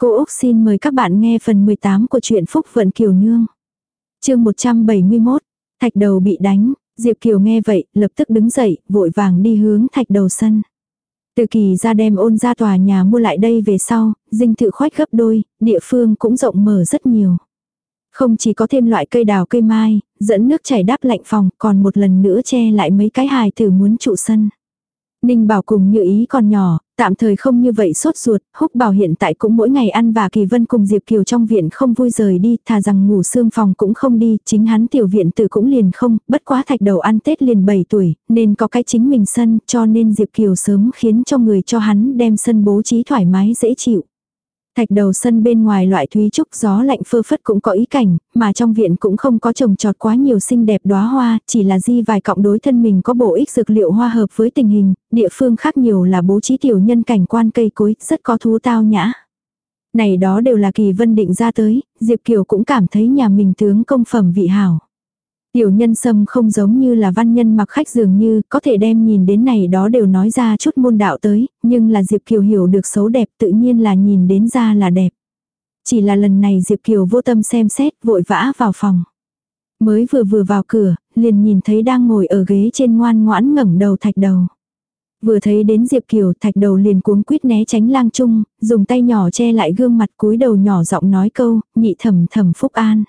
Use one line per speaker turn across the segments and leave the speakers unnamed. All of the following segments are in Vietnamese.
Cô Úc xin mời các bạn nghe phần 18 của truyện Phúc Vận Kiều Nương. chương 171, thạch đầu bị đánh, Diệp Kiều nghe vậy, lập tức đứng dậy, vội vàng đi hướng thạch đầu sân. Từ kỳ ra đem ôn ra tòa nhà mua lại đây về sau, dinh thự khoách gấp đôi, địa phương cũng rộng mở rất nhiều. Không chỉ có thêm loại cây đào cây mai, dẫn nước chảy đáp lạnh phòng, còn một lần nữa che lại mấy cái hài tử muốn trụ sân. Ninh bảo cùng như ý còn nhỏ, tạm thời không như vậy sốt ruột, húc bảo hiện tại cũng mỗi ngày ăn và kỳ vân cùng Diệp Kiều trong viện không vui rời đi, thà rằng ngủ xương phòng cũng không đi, chính hắn tiểu viện tử cũng liền không, bất quá thạch đầu ăn Tết liền 7 tuổi, nên có cái chính mình sân, cho nên Diệp Kiều sớm khiến cho người cho hắn đem sân bố trí thoải mái dễ chịu. Thạch đầu sân bên ngoài loại thúy trúc gió lạnh phơ phất cũng có ý cảnh, mà trong viện cũng không có trồng trọt quá nhiều xinh đẹp đóa hoa, chỉ là di vài cọng đối thân mình có bổ ích dược liệu hoa hợp với tình hình, địa phương khác nhiều là bố trí tiểu nhân cảnh quan cây cối, rất có thú tao nhã. Này đó đều là kỳ vân định ra tới, Diệp Kiều cũng cảm thấy nhà mình tướng công phẩm vị hảo. Tiểu nhân sâm không giống như là văn nhân mặc khách dường như, có thể đem nhìn đến này đó đều nói ra chút môn đạo tới, nhưng là Diệp Kiều hiểu được xấu đẹp tự nhiên là nhìn đến ra là đẹp. Chỉ là lần này Diệp Kiều vô tâm xem xét, vội vã vào phòng. Mới vừa vừa vào cửa, liền nhìn thấy đang ngồi ở ghế trên ngoan ngoãn ngẩng đầu thạch đầu. Vừa thấy đến Diệp Kiều thạch đầu liền cuống quýt né tránh lang trung, dùng tay nhỏ che lại gương mặt cúi đầu nhỏ giọng nói câu, nhị thầm thầm phúc an.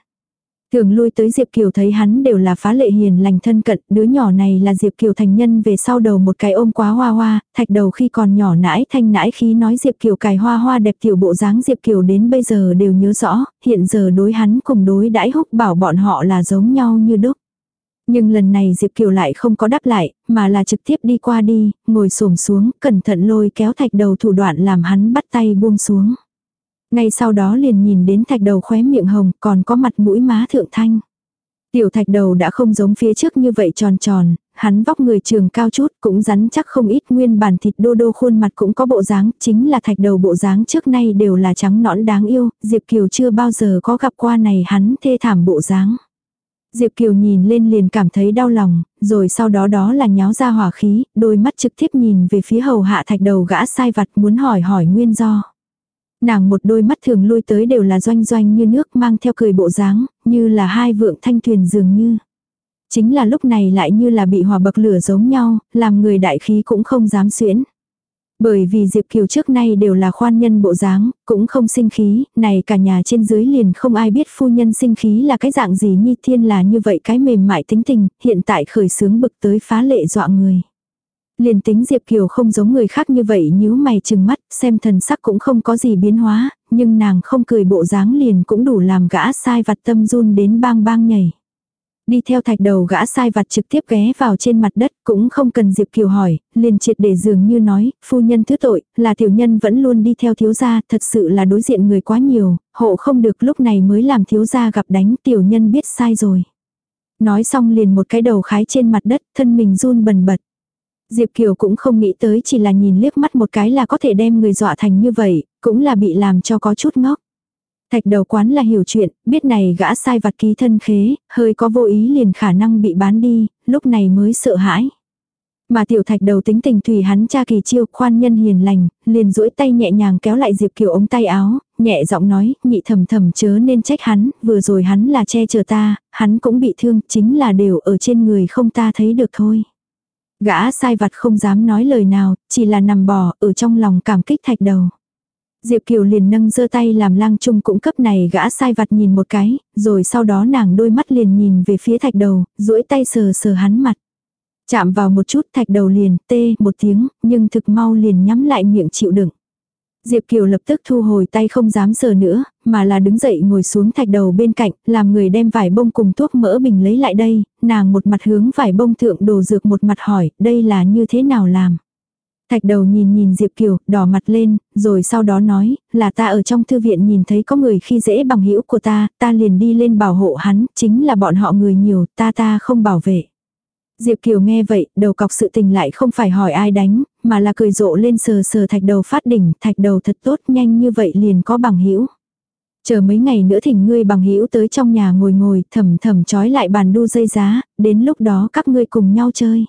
Thường lui tới Diệp Kiều thấy hắn đều là phá lệ hiền lành thân cận, đứa nhỏ này là Diệp Kiều thành nhân về sau đầu một cái ôm quá hoa hoa, thạch đầu khi còn nhỏ nãi thanh nãi khí nói Diệp Kiều cài hoa hoa đẹp tiểu bộ dáng Diệp Kiều đến bây giờ đều nhớ rõ, hiện giờ đối hắn cùng đối đãi húc bảo bọn họ là giống nhau như đúc. Nhưng lần này Diệp Kiều lại không có đáp lại, mà là trực tiếp đi qua đi, ngồi xổm xuống, cẩn thận lôi kéo thạch đầu thủ đoạn làm hắn bắt tay buông xuống. Ngay sau đó liền nhìn đến thạch đầu khóe miệng hồng còn có mặt mũi má thượng thanh. Tiểu thạch đầu đã không giống phía trước như vậy tròn tròn, hắn vóc người trường cao chút cũng rắn chắc không ít nguyên bản thịt đô đô khuôn mặt cũng có bộ dáng, chính là thạch đầu bộ dáng trước nay đều là trắng nõn đáng yêu, Diệp Kiều chưa bao giờ có gặp qua này hắn thê thảm bộ dáng. Diệp Kiều nhìn lên liền cảm thấy đau lòng, rồi sau đó đó là nháo ra hỏa khí, đôi mắt trực tiếp nhìn về phía hầu hạ thạch đầu gã sai vặt muốn hỏi hỏi nguyên do. Nàng một đôi mắt thường lui tới đều là doanh doanh như nước mang theo cười bộ dáng, như là hai vượng thanh thuyền dường như. Chính là lúc này lại như là bị hòa bậc lửa giống nhau, làm người đại khí cũng không dám xuyễn. Bởi vì Diệp Kiều trước nay đều là khoan nhân bộ dáng, cũng không sinh khí, này cả nhà trên dưới liền không ai biết phu nhân sinh khí là cái dạng gì nhi thiên là như vậy cái mềm mại tính tình, hiện tại khởi sướng bực tới phá lệ dọa người. Liền tính Diệp Kiều không giống người khác như vậy nhíu mày chừng mắt, xem thần sắc cũng không có gì biến hóa, nhưng nàng không cười bộ dáng liền cũng đủ làm gã sai vặt tâm run đến bang bang nhảy. Đi theo thạch đầu gã sai vặt trực tiếp ghé vào trên mặt đất cũng không cần Diệp Kiều hỏi, liền triệt để dường như nói, phu nhân thứ tội, là tiểu nhân vẫn luôn đi theo thiếu gia, thật sự là đối diện người quá nhiều, hộ không được lúc này mới làm thiếu gia gặp đánh tiểu nhân biết sai rồi. Nói xong liền một cái đầu khái trên mặt đất, thân mình run bần bật. Diệp Kiều cũng không nghĩ tới chỉ là nhìn liếc mắt một cái là có thể đem người dọa thành như vậy, cũng là bị làm cho có chút ngốc. Thạch đầu quán là hiểu chuyện, biết này gã sai vặt ký thân khế, hơi có vô ý liền khả năng bị bán đi, lúc này mới sợ hãi. Mà tiểu thạch đầu tính tình thủy hắn cha kỳ chiêu khoan nhân hiền lành, liền duỗi tay nhẹ nhàng kéo lại Diệp Kiều ống tay áo, nhẹ giọng nói, nhị thầm thầm chớ nên trách hắn, vừa rồi hắn là che chở ta, hắn cũng bị thương, chính là đều ở trên người không ta thấy được thôi. Gã sai vặt không dám nói lời nào, chỉ là nằm bò ở trong lòng cảm kích thạch đầu. Diệp Kiều liền nâng giơ tay làm lang trung cũng cấp này gã sai vặt nhìn một cái, rồi sau đó nàng đôi mắt liền nhìn về phía thạch đầu, duỗi tay sờ sờ hắn mặt. Chạm vào một chút thạch đầu liền tê một tiếng, nhưng thực mau liền nhắm lại miệng chịu đựng. Diệp Kiều lập tức thu hồi tay không dám sờ nữa, mà là đứng dậy ngồi xuống thạch đầu bên cạnh, làm người đem vải bông cùng thuốc mỡ bình lấy lại đây, nàng một mặt hướng vải bông thượng đồ dược một mặt hỏi, đây là như thế nào làm. Thạch đầu nhìn nhìn Diệp Kiều, đỏ mặt lên, rồi sau đó nói, là ta ở trong thư viện nhìn thấy có người khi dễ bằng hữu của ta, ta liền đi lên bảo hộ hắn, chính là bọn họ người nhiều, ta ta không bảo vệ. Diệp Kiều nghe vậy, đầu cọc sự tình lại không phải hỏi ai đánh, mà là cười rộ lên sờ sờ thạch đầu phát đỉnh, thạch đầu thật tốt nhanh như vậy liền có bằng hữu Chờ mấy ngày nữa thỉnh ngươi bằng hữu tới trong nhà ngồi ngồi, thầm thầm trói lại bàn đu dây giá, đến lúc đó các ngươi cùng nhau chơi.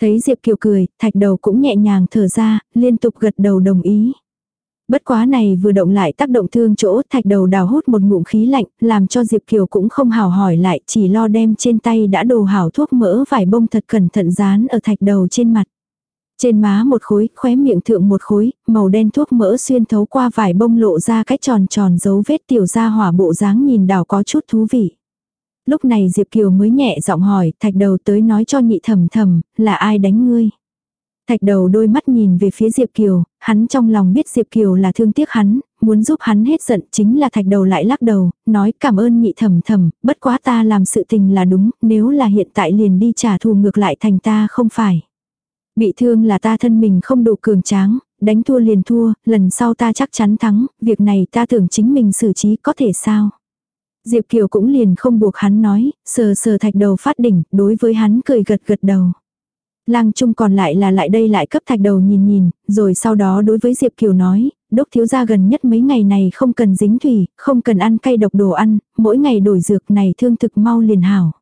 Thấy Diệp Kiều cười, thạch đầu cũng nhẹ nhàng thở ra, liên tục gật đầu đồng ý. Bất quá này vừa động lại tác động thương chỗ thạch đầu đào hút một ngụm khí lạnh, làm cho Diệp Kiều cũng không hào hỏi lại, chỉ lo đem trên tay đã đồ hảo thuốc mỡ vải bông thật cẩn thận dán ở thạch đầu trên mặt. Trên má một khối, khóe miệng thượng một khối, màu đen thuốc mỡ xuyên thấu qua vải bông lộ ra cái tròn tròn dấu vết tiểu ra hỏa bộ dáng nhìn đảo có chút thú vị. Lúc này Diệp Kiều mới nhẹ giọng hỏi, thạch đầu tới nói cho nhị thầm thầm, là ai đánh ngươi? Thạch đầu đôi mắt nhìn về phía Diệp Kiều, hắn trong lòng biết Diệp Kiều là thương tiếc hắn, muốn giúp hắn hết giận chính là thạch đầu lại lắc đầu, nói cảm ơn nhị thầm thầm, bất quá ta làm sự tình là đúng, nếu là hiện tại liền đi trả thù ngược lại thành ta không phải. Bị thương là ta thân mình không đủ cường tráng, đánh thua liền thua, lần sau ta chắc chắn thắng, việc này ta tưởng chính mình xử trí có thể sao. Diệp Kiều cũng liền không buộc hắn nói, sờ sờ thạch đầu phát đỉnh, đối với hắn cười gật gật đầu. Lang Trung còn lại là lại đây lại cấp thạch đầu nhìn nhìn, rồi sau đó đối với Diệp Kiều nói, đốc thiếu gia gần nhất mấy ngày này không cần dính thủy, không cần ăn cay độc đồ ăn, mỗi ngày đổi dược này thương thực mau liền hảo.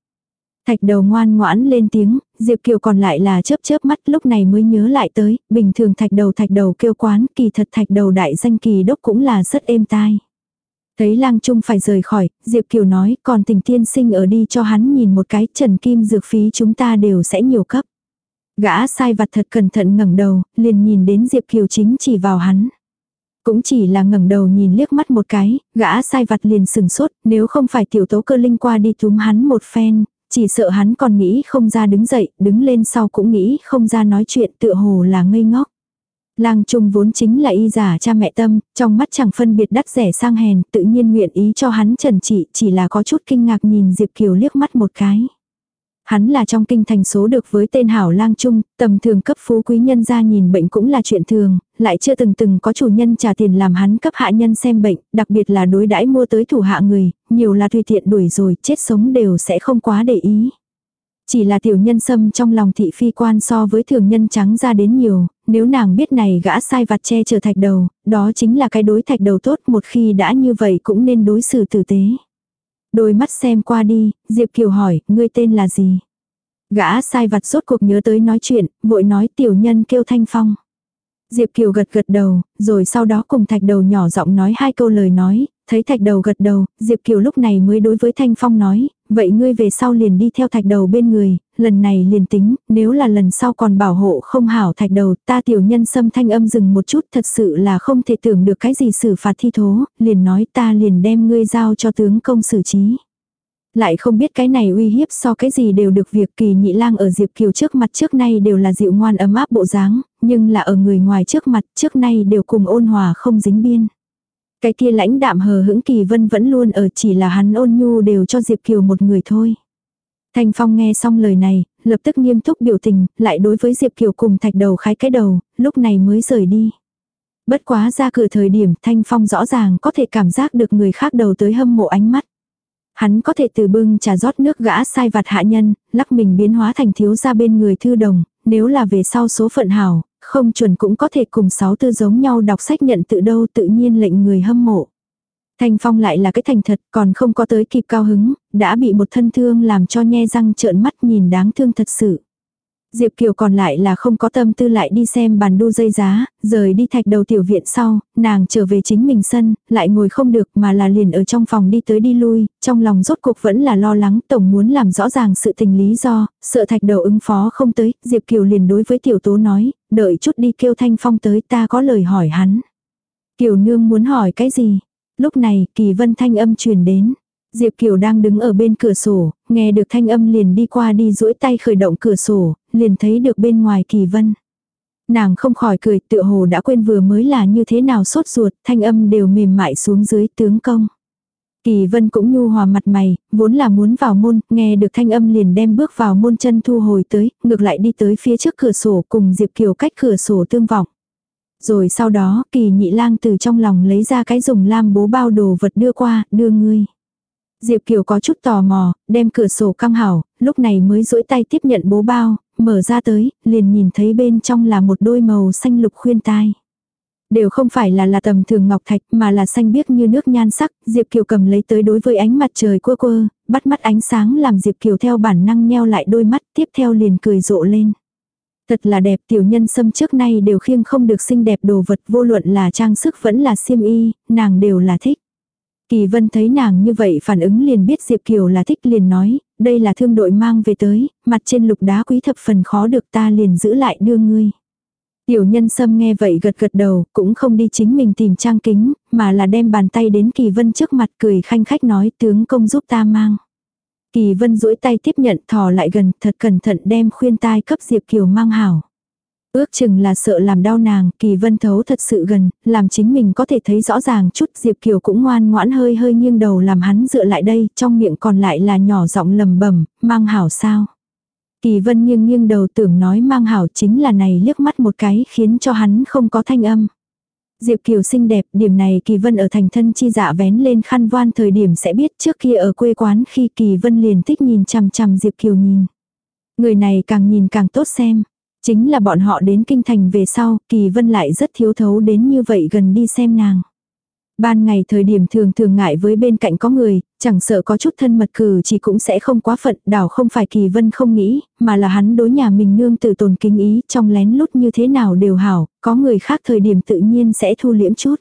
Thạch đầu ngoan ngoãn lên tiếng, Diệp Kiều còn lại là chớp chớp mắt lúc này mới nhớ lại tới, bình thường thạch đầu thạch đầu kêu quán, kỳ thật thạch đầu đại danh kỳ đốc cũng là rất êm tai. Thấy lang trung phải rời khỏi, Diệp Kiều nói, còn tình tiên sinh ở đi cho hắn nhìn một cái, trần kim dược phí chúng ta đều sẽ nhiều cấp. Gã sai vặt thật cẩn thận ngẩng đầu, liền nhìn đến Diệp Kiều chính chỉ vào hắn. Cũng chỉ là ngẩng đầu nhìn liếc mắt một cái, gã sai vặt liền sừng sốt, nếu không phải tiểu tố cơ linh qua đi túm hắn một phen, chỉ sợ hắn còn nghĩ không ra đứng dậy, đứng lên sau cũng nghĩ không ra nói chuyện tựa hồ là ngây ngốc. Lang Trung vốn chính là y giả cha mẹ tâm, trong mắt chẳng phân biệt đắt rẻ sang hèn, tự nhiên nguyện ý cho hắn trần trị, chỉ là có chút kinh ngạc nhìn Diệp Kiều liếc mắt một cái. Hắn là trong kinh thành số được với tên hảo lang trung, tầm thường cấp phú quý nhân ra nhìn bệnh cũng là chuyện thường, lại chưa từng từng có chủ nhân trả tiền làm hắn cấp hạ nhân xem bệnh, đặc biệt là đối đãi mua tới thủ hạ người, nhiều là tùy tiện đuổi rồi, chết sống đều sẽ không quá để ý. Chỉ là tiểu nhân sâm trong lòng thị phi quan so với thường nhân trắng ra đến nhiều, nếu nàng biết này gã sai vặt che chở thạch đầu, đó chính là cái đối thạch đầu tốt một khi đã như vậy cũng nên đối xử tử tế. Đôi mắt xem qua đi, Diệp Kiều hỏi, ngươi tên là gì? Gã sai vặt rốt cuộc nhớ tới nói chuyện, vội nói tiểu nhân kêu Thanh Phong. Diệp Kiều gật gật đầu, rồi sau đó cùng thạch đầu nhỏ giọng nói hai câu lời nói, thấy thạch đầu gật đầu, Diệp Kiều lúc này mới đối với Thanh Phong nói, vậy ngươi về sau liền đi theo thạch đầu bên người, lần này liền tính, nếu là lần sau còn bảo hộ không hảo thạch đầu, ta tiểu nhân xâm thanh âm dừng một chút thật sự là không thể tưởng được cái gì xử phạt thi thố, liền nói ta liền đem ngươi giao cho tướng công xử trí. Lại không biết cái này uy hiếp so cái gì đều được việc kỳ nhị lang ở Diệp Kiều trước mặt trước nay đều là dịu ngoan ấm áp bộ dáng, nhưng là ở người ngoài trước mặt trước nay đều cùng ôn hòa không dính biên. Cái kia lãnh đạm hờ hững kỳ vân vẫn luôn ở chỉ là hắn ôn nhu đều cho Diệp Kiều một người thôi. Thanh Phong nghe xong lời này, lập tức nghiêm túc biểu tình, lại đối với Diệp Kiều cùng thạch đầu khái cái đầu, lúc này mới rời đi. Bất quá ra cửa thời điểm Thanh Phong rõ ràng có thể cảm giác được người khác đầu tới hâm mộ ánh mắt. Hắn có thể từ bưng trà rót nước gã sai vặt hạ nhân, lắc mình biến hóa thành thiếu ra bên người thư đồng, nếu là về sau số phận hảo, không chuẩn cũng có thể cùng sáu tư giống nhau đọc sách nhận tự đâu tự nhiên lệnh người hâm mộ. Thanh Phong lại là cái thành thật còn không có tới kịp cao hứng, đã bị một thân thương làm cho nhe răng trợn mắt nhìn đáng thương thật sự. Diệp Kiều còn lại là không có tâm tư lại đi xem bàn đu dây giá, rời đi thạch đầu tiểu viện sau, nàng trở về chính mình sân, lại ngồi không được mà là liền ở trong phòng đi tới đi lui, trong lòng rốt cuộc vẫn là lo lắng tổng muốn làm rõ ràng sự tình lý do, sợ thạch đầu ứng phó không tới, Diệp Kiều liền đối với tiểu tố nói, đợi chút đi kêu thanh phong tới ta có lời hỏi hắn. Kiều nương muốn hỏi cái gì? Lúc này kỳ vân thanh âm truyền đến. Diệp Kiều đang đứng ở bên cửa sổ, nghe được thanh âm liền đi qua đi duỗi tay khởi động cửa sổ, liền thấy được bên ngoài kỳ vân. Nàng không khỏi cười tựa hồ đã quên vừa mới là như thế nào sốt ruột, thanh âm đều mềm mại xuống dưới tướng công. Kỳ vân cũng nhu hòa mặt mày, vốn là muốn vào môn, nghe được thanh âm liền đem bước vào môn chân thu hồi tới, ngược lại đi tới phía trước cửa sổ cùng Diệp Kiều cách cửa sổ tương vọng. Rồi sau đó kỳ nhị lang từ trong lòng lấy ra cái dùng lam bố bao đồ vật đưa qua, đưa ngươi. Diệp Kiều có chút tò mò, đem cửa sổ căng hảo, lúc này mới duỗi tay tiếp nhận bố bao, mở ra tới, liền nhìn thấy bên trong là một đôi màu xanh lục khuyên tai. Đều không phải là là tầm thường ngọc thạch mà là xanh biếc như nước nhan sắc, Diệp Kiều cầm lấy tới đối với ánh mặt trời quơ quơ, bắt mắt ánh sáng làm Diệp Kiều theo bản năng nheo lại đôi mắt tiếp theo liền cười rộ lên. Thật là đẹp tiểu nhân sâm trước nay đều khiêng không được xinh đẹp đồ vật vô luận là trang sức vẫn là xiêm y, nàng đều là thích. Kỳ vân thấy nàng như vậy phản ứng liền biết Diệp Kiều là thích liền nói, đây là thương đội mang về tới, mặt trên lục đá quý thập phần khó được ta liền giữ lại đưa ngươi. Tiểu nhân sâm nghe vậy gật gật đầu, cũng không đi chính mình tìm trang kính, mà là đem bàn tay đến Kỳ Vân trước mặt cười khanh khách nói tướng công giúp ta mang. Kỳ Vân duỗi tay tiếp nhận thò lại gần, thật cẩn thận đem khuyên tai cấp Diệp Kiều mang hảo. Ước chừng là sợ làm đau nàng, Kỳ Vân thấu thật sự gần, làm chính mình có thể thấy rõ ràng chút Diệp Kiều cũng ngoan ngoãn hơi hơi nghiêng đầu làm hắn dựa lại đây, trong miệng còn lại là nhỏ giọng lầm bẩm mang hảo sao. Kỳ vân nghiêng nghiêng đầu tưởng nói mang hảo chính là này liếc mắt một cái khiến cho hắn không có thanh âm. Diệp Kiều xinh đẹp, điểm này Kỳ Vân ở thành thân chi dạ vén lên khăn voan thời điểm sẽ biết trước kia ở quê quán khi Kỳ Vân liền thích nhìn chằm chằm Diệp Kiều nhìn. Người này càng nhìn càng tốt xem. Chính là bọn họ đến kinh thành về sau, Kỳ Vân lại rất thiếu thấu đến như vậy gần đi xem nàng. Ban ngày thời điểm thường thường ngại với bên cạnh có người, chẳng sợ có chút thân mật cử chỉ cũng sẽ không quá phận, đảo không phải kỳ vân không nghĩ, mà là hắn đối nhà mình nương từ tồn kinh ý trong lén lút như thế nào đều hảo, có người khác thời điểm tự nhiên sẽ thu liễm chút.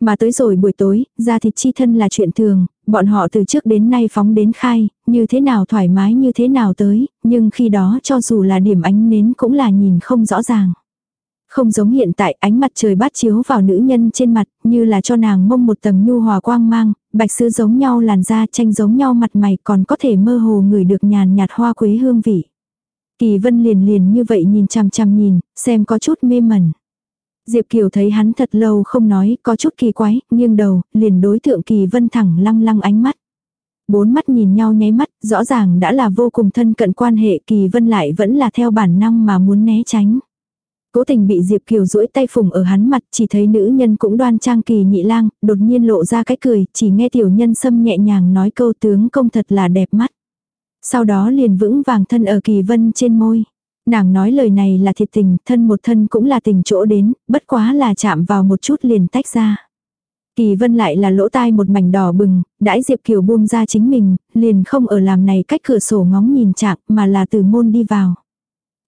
Mà tới rồi buổi tối, ra thịt chi thân là chuyện thường, bọn họ từ trước đến nay phóng đến khai, như thế nào thoải mái như thế nào tới, nhưng khi đó cho dù là điểm ánh nến cũng là nhìn không rõ ràng. Không giống hiện tại ánh mặt trời bát chiếu vào nữ nhân trên mặt, như là cho nàng mông một tầng nhu hòa quang mang, bạch sứ giống nhau làn da tranh giống nhau mặt mày còn có thể mơ hồ ngửi được nhàn nhạt hoa quế hương vị. Kỳ vân liền liền như vậy nhìn chằm chằm nhìn, xem có chút mê mẩn. Diệp Kiều thấy hắn thật lâu không nói, có chút kỳ quái, nghiêng đầu, liền đối tượng Kỳ Vân thẳng lăng lăng ánh mắt. Bốn mắt nhìn nhau nháy mắt, rõ ràng đã là vô cùng thân cận quan hệ Kỳ Vân lại vẫn là theo bản năng mà muốn né tránh. Cố tình bị Diệp Kiều duỗi tay phùng ở hắn mặt, chỉ thấy nữ nhân cũng đoan trang kỳ nhị lang, đột nhiên lộ ra cái cười, chỉ nghe tiểu nhân xâm nhẹ nhàng nói câu tướng công thật là đẹp mắt. Sau đó liền vững vàng thân ở kỳ vân trên môi. Nàng nói lời này là thiệt tình, thân một thân cũng là tình chỗ đến, bất quá là chạm vào một chút liền tách ra. Kỳ vân lại là lỗ tai một mảnh đỏ bừng, đãi Diệp Kiều buông ra chính mình, liền không ở làm này cách cửa sổ ngóng nhìn chạm mà là từ môn đi vào.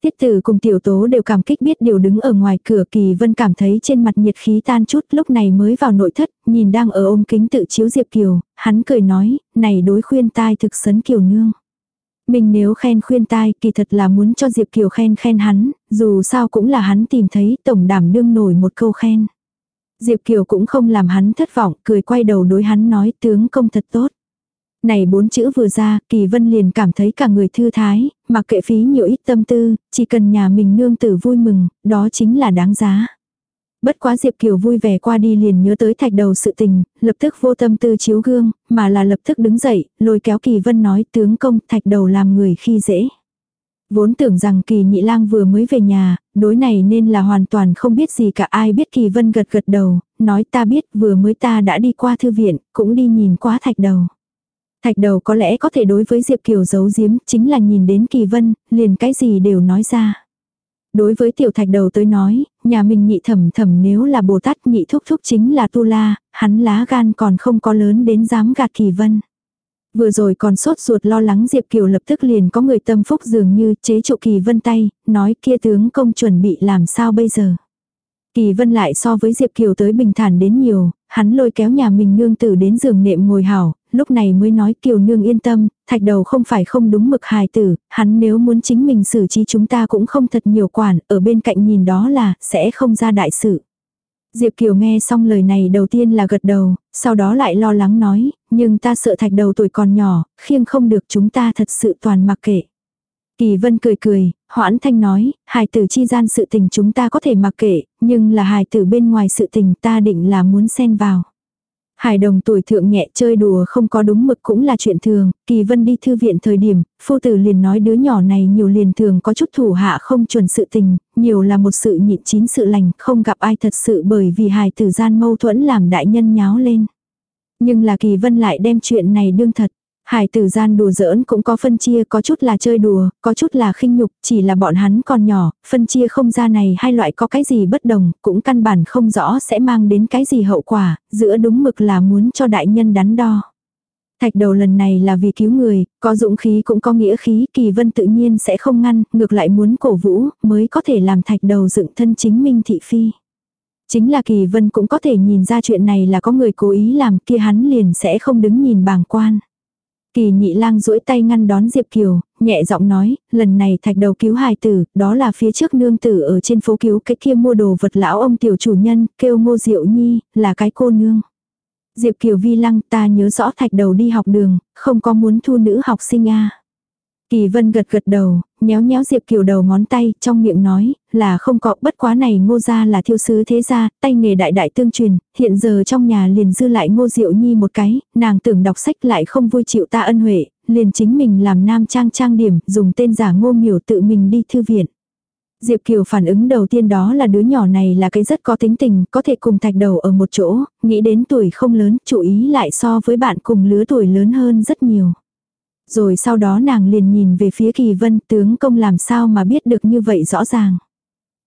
Tiết tử cùng tiểu tố đều cảm kích biết điều đứng ở ngoài cửa kỳ vân cảm thấy trên mặt nhiệt khí tan chút lúc này mới vào nội thất, nhìn đang ở ôm kính tự chiếu Diệp Kiều, hắn cười nói, này đối khuyên tai thực sấn Kiều nương. Mình nếu khen khuyên tai kỳ thật là muốn cho Diệp Kiều khen khen hắn, dù sao cũng là hắn tìm thấy tổng đảm đương nổi một câu khen. Diệp Kiều cũng không làm hắn thất vọng, cười quay đầu đối hắn nói tướng công thật tốt. Này bốn chữ vừa ra, Kỳ Vân liền cảm thấy cả người thư thái, mặc kệ phí nhiều ít tâm tư, chỉ cần nhà mình nương tử vui mừng, đó chính là đáng giá. Bất quá Diệp Kiều vui vẻ qua đi liền nhớ tới thạch đầu sự tình, lập tức vô tâm tư chiếu gương, mà là lập tức đứng dậy, lôi kéo Kỳ Vân nói tướng công thạch đầu làm người khi dễ. Vốn tưởng rằng kỳ nhị lang vừa mới về nhà, đối này nên là hoàn toàn không biết gì cả ai biết kỳ vân gật gật đầu, nói ta biết vừa mới ta đã đi qua thư viện, cũng đi nhìn qua thạch đầu. Thạch đầu có lẽ có thể đối với Diệp Kiều giấu giếm, chính là nhìn đến kỳ vân, liền cái gì đều nói ra. Đối với tiểu thạch đầu tới nói, nhà mình nhị thẩm thẩm nếu là Bồ Tát nhị thúc thúc chính là Tu La, hắn lá gan còn không có lớn đến dám gạt kỳ vân. Vừa rồi còn sốt ruột lo lắng Diệp Kiều lập tức liền có người tâm phúc dường như chế trụ kỳ vân tay, nói kia tướng công chuẩn bị làm sao bây giờ. Kỳ vân lại so với Diệp Kiều tới bình thản đến nhiều, hắn lôi kéo nhà mình nương tử đến giường nệm ngồi hảo, lúc này mới nói Kiều nương yên tâm, thạch đầu không phải không đúng mực hài tử, hắn nếu muốn chính mình xử trí chúng ta cũng không thật nhiều quản, ở bên cạnh nhìn đó là, sẽ không ra đại sự. Diệp Kiều nghe xong lời này đầu tiên là gật đầu, sau đó lại lo lắng nói, nhưng ta sợ thạch đầu tuổi còn nhỏ, khiêng không được chúng ta thật sự toàn mặc kệ. Kỳ vân cười cười, hoãn thanh nói, hài tử chi gian sự tình chúng ta có thể mặc kệ, nhưng là hài tử bên ngoài sự tình ta định là muốn xen vào. Hải đồng tuổi thượng nhẹ chơi đùa không có đúng mực cũng là chuyện thường, kỳ vân đi thư viện thời điểm, phu tử liền nói đứa nhỏ này nhiều liền thường có chút thủ hạ không chuẩn sự tình, nhiều là một sự nhịn chín sự lành, không gặp ai thật sự bởi vì hài tử gian mâu thuẫn làm đại nhân nháo lên. Nhưng là kỳ vân lại đem chuyện này đương thật. Hải tử gian đùa giỡn cũng có phân chia, có chút là chơi đùa, có chút là khinh nhục, chỉ là bọn hắn còn nhỏ, phân chia không ra này hai loại có cái gì bất đồng, cũng căn bản không rõ sẽ mang đến cái gì hậu quả, giữa đúng mực là muốn cho đại nhân đắn đo. Thạch đầu lần này là vì cứu người, có dũng khí cũng có nghĩa khí, kỳ vân tự nhiên sẽ không ngăn, ngược lại muốn cổ vũ, mới có thể làm thạch đầu dựng thân chính minh thị phi. Chính là kỳ vân cũng có thể nhìn ra chuyện này là có người cố ý làm kia hắn liền sẽ không đứng nhìn bàng quan. Kỳ nhị lang duỗi tay ngăn đón Diệp Kiều, nhẹ giọng nói, lần này thạch đầu cứu hài tử, đó là phía trước nương tử ở trên phố cứu cái kia mua đồ vật lão ông tiểu chủ nhân, kêu ngô diệu nhi, là cái cô nương. Diệp Kiều vi lăng ta nhớ rõ thạch đầu đi học đường, không có muốn thu nữ học sinh a Kỳ vân gật gật đầu, nhéo nhéo Diệp Kiều đầu ngón tay, trong miệng nói, là không có, bất quá này ngô gia là thiêu sứ thế gia, tay nghề đại đại tương truyền, hiện giờ trong nhà liền dư lại ngô diệu nhi một cái, nàng tưởng đọc sách lại không vui chịu ta ân huệ, liền chính mình làm nam trang trang điểm, dùng tên giả ngô miểu tự mình đi thư viện. Diệp Kiều phản ứng đầu tiên đó là đứa nhỏ này là cái rất có tính tình, có thể cùng thạch đầu ở một chỗ, nghĩ đến tuổi không lớn, chú ý lại so với bạn cùng lứa tuổi lớn hơn rất nhiều. Rồi sau đó nàng liền nhìn về phía Kỳ Vân tướng công làm sao mà biết được như vậy rõ ràng.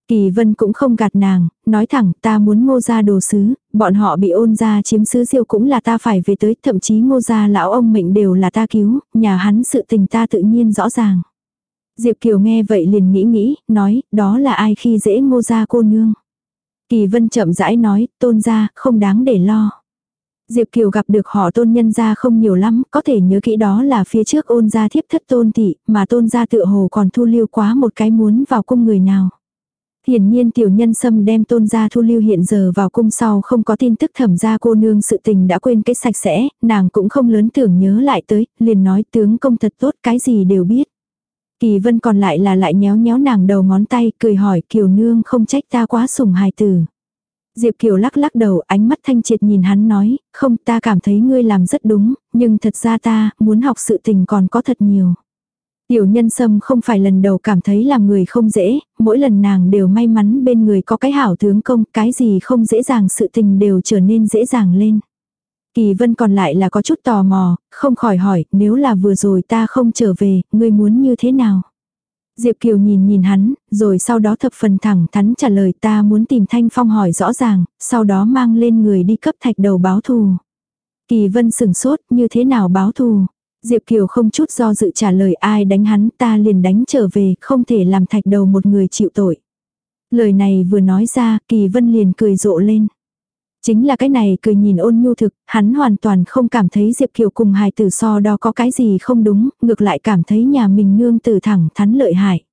Kỳ Vân cũng không gạt nàng, nói thẳng ta muốn ngô gia đồ sứ, bọn họ bị ôn gia chiếm sứ diêu cũng là ta phải về tới, thậm chí ngô gia lão ông mệnh đều là ta cứu, nhà hắn sự tình ta tự nhiên rõ ràng. Diệp Kiều nghe vậy liền nghĩ nghĩ, nói, đó là ai khi dễ ngô gia cô nương. Kỳ Vân chậm rãi nói, tôn gia, không đáng để lo. Diệp Kiều gặp được họ tôn nhân gia không nhiều lắm, có thể nhớ kỹ đó là phía trước ôn gia thiếp thất tôn thị, mà tôn gia tựa hồ còn thu lưu quá một cái muốn vào cung người nào. Hiển nhiên tiểu nhân sâm đem tôn gia thu lưu hiện giờ vào cung sau không có tin tức thẩm gia cô nương sự tình đã quên cái sạch sẽ, nàng cũng không lớn tưởng nhớ lại tới, liền nói tướng công thật tốt cái gì đều biết. Kỳ vân còn lại là lại nhéo nhéo nàng đầu ngón tay cười hỏi kiều nương không trách ta quá sủng hài tử. Diệp Kiều lắc lắc đầu ánh mắt thanh triệt nhìn hắn nói, không ta cảm thấy ngươi làm rất đúng, nhưng thật ra ta muốn học sự tình còn có thật nhiều. Tiểu nhân sâm không phải lần đầu cảm thấy làm người không dễ, mỗi lần nàng đều may mắn bên người có cái hảo tướng công, cái gì không dễ dàng sự tình đều trở nên dễ dàng lên. Kỳ vân còn lại là có chút tò mò, không khỏi hỏi, nếu là vừa rồi ta không trở về, ngươi muốn như thế nào? Diệp Kiều nhìn nhìn hắn, rồi sau đó thập phần thẳng thắn trả lời ta muốn tìm Thanh Phong hỏi rõ ràng, sau đó mang lên người đi cấp thạch đầu báo thù. Kỳ vân sừng sốt, như thế nào báo thù? Diệp Kiều không chút do dự trả lời ai đánh hắn ta liền đánh trở về, không thể làm thạch đầu một người chịu tội. Lời này vừa nói ra, Kỳ Vân liền cười rộ lên. Chính là cái này cười nhìn ôn nhu thực, hắn hoàn toàn không cảm thấy Diệp Kiều cùng hài tử so đó có cái gì không đúng, ngược lại cảm thấy nhà mình nương tử thẳng thắn lợi hại.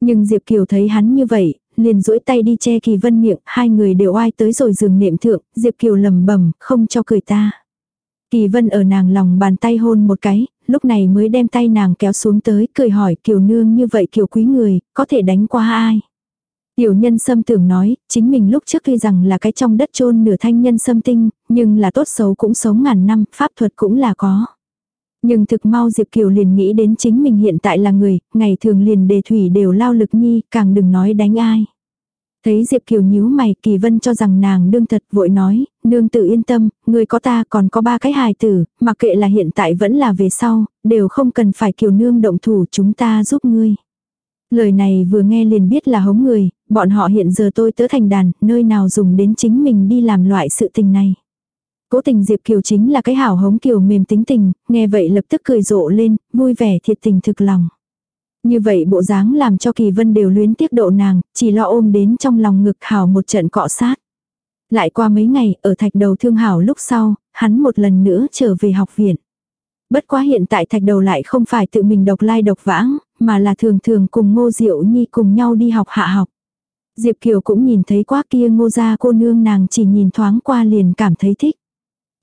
Nhưng Diệp Kiều thấy hắn như vậy, liền duỗi tay đi che Kỳ Vân miệng, hai người đều oai tới rồi giường niệm thượng, Diệp Kiều lầm bầm, không cho cười ta. Kỳ Vân ở nàng lòng bàn tay hôn một cái, lúc này mới đem tay nàng kéo xuống tới, cười hỏi Kiều nương như vậy Kiều quý người, có thể đánh qua ai? Tiểu nhân sâm tưởng nói, chính mình lúc trước tuy rằng là cái trong đất chôn nửa thanh nhân sâm tinh, nhưng là tốt xấu cũng sống ngàn năm, pháp thuật cũng là có. Nhưng thực mau Diệp Kiều liền nghĩ đến chính mình hiện tại là người, ngày thường liền đề thủy đều lao lực nhi, càng đừng nói đánh ai. Thấy Diệp Kiều nhíu mày, Kỳ Vân cho rằng nàng đương thật vội nói, nương tự yên tâm, người có ta còn có ba cái hài tử, mặc kệ là hiện tại vẫn là về sau, đều không cần phải Kiều nương động thủ chúng ta giúp ngươi. Lời này vừa nghe liền biết là hống người, bọn họ hiện giờ tôi tớ thành đàn, nơi nào dùng đến chính mình đi làm loại sự tình này. Cố tình Diệp Kiều chính là cái hảo hống Kiều mềm tính tình, nghe vậy lập tức cười rộ lên, vui vẻ thiệt tình thực lòng. Như vậy bộ dáng làm cho Kỳ Vân đều luyến tiếc độ nàng, chỉ lo ôm đến trong lòng ngực hảo một trận cọ sát. Lại qua mấy ngày, ở thạch đầu thương hảo lúc sau, hắn một lần nữa trở về học viện. Bất quá hiện tại thạch đầu lại không phải tự mình độc lai độc vãng, mà là thường thường cùng ngô diệu nhi cùng nhau đi học hạ học. Diệp Kiều cũng nhìn thấy quá kia ngô gia cô nương nàng chỉ nhìn thoáng qua liền cảm thấy thích.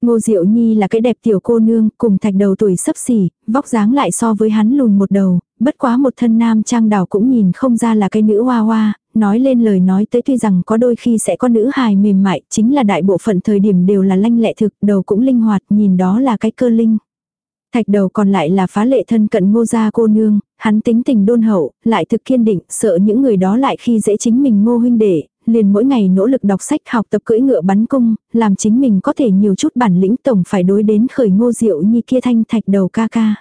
Ngô Diệu Nhi là cái đẹp tiểu cô nương, cùng thạch đầu tuổi sấp xỉ, vóc dáng lại so với hắn lùn một đầu, bất quá một thân nam trang đảo cũng nhìn không ra là cái nữ hoa hoa, nói lên lời nói tới tuy rằng có đôi khi sẽ có nữ hài mềm mại, chính là đại bộ phận thời điểm đều là lanh lẹ thực, đầu cũng linh hoạt, nhìn đó là cái cơ linh. Thạch đầu còn lại là phá lệ thân cận ngô gia cô nương, hắn tính tình đôn hậu, lại thực kiên định, sợ những người đó lại khi dễ chính mình ngô huynh đệ, liền mỗi ngày nỗ lực đọc sách học tập cưỡi ngựa bắn cung, làm chính mình có thể nhiều chút bản lĩnh tổng phải đối đến khởi ngô diệu như kia thanh thạch đầu ca ca.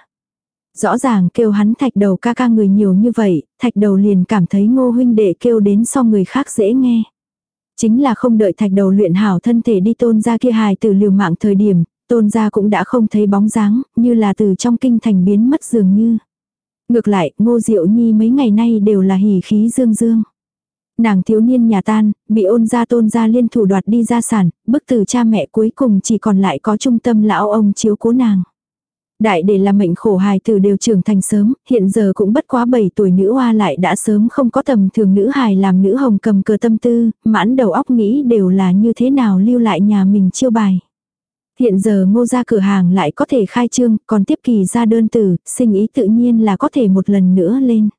Rõ ràng kêu hắn thạch đầu ca ca người nhiều như vậy, thạch đầu liền cảm thấy ngô huynh đệ kêu đến so người khác dễ nghe. Chính là không đợi thạch đầu luyện hảo thân thể đi tôn ra kia hài từ liều mạng thời điểm, Tôn gia cũng đã không thấy bóng dáng, như là từ trong kinh thành biến mất dường như. Ngược lại, ngô diệu nhi mấy ngày nay đều là hỉ khí dương dương. Nàng thiếu niên nhà tan, bị ôn gia tôn gia liên thủ đoạt đi gia sản, bức từ cha mẹ cuối cùng chỉ còn lại có trung tâm lão ông chiếu cố nàng. Đại để là mệnh khổ hài tử đều trưởng thành sớm, hiện giờ cũng bất quá 7 tuổi nữ hoa lại đã sớm không có tầm thường nữ hài làm nữ hồng cầm cờ tâm tư, mãn đầu óc nghĩ đều là như thế nào lưu lại nhà mình chiêu bài. Hiện giờ ngô ra cửa hàng lại có thể khai trương, còn tiếp kỳ ra đơn tử, sinh ý tự nhiên là có thể một lần nữa lên.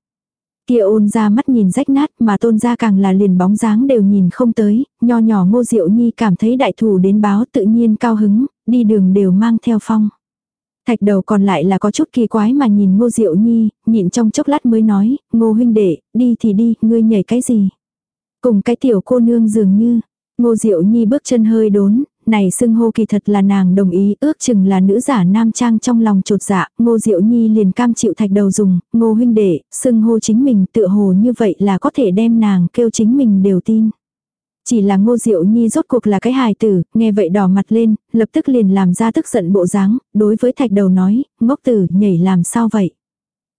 Kia ôn ra mắt nhìn rách nát mà tôn ra càng là liền bóng dáng đều nhìn không tới, nho nhỏ ngô diệu nhi cảm thấy đại thủ đến báo tự nhiên cao hứng, đi đường đều mang theo phong. Thạch đầu còn lại là có chút kỳ quái mà nhìn ngô diệu nhi, nhịn trong chốc lát mới nói, ngô huynh đệ, đi thì đi, ngươi nhảy cái gì. Cùng cái tiểu cô nương dường như, ngô diệu nhi bước chân hơi đốn, này xưng hô kỳ thật là nàng đồng ý ước chừng là nữ giả nam trang trong lòng trột dạ, ngô diệu nhi liền cam chịu thạch đầu dùng, ngô huynh đệ, xưng hô chính mình tựa hồ như vậy là có thể đem nàng kêu chính mình đều tin. Chỉ là ngô diệu nhi rốt cuộc là cái hài tử, nghe vậy đỏ mặt lên, lập tức liền làm ra tức giận bộ dáng, đối với thạch đầu nói, ngốc tử nhảy làm sao vậy.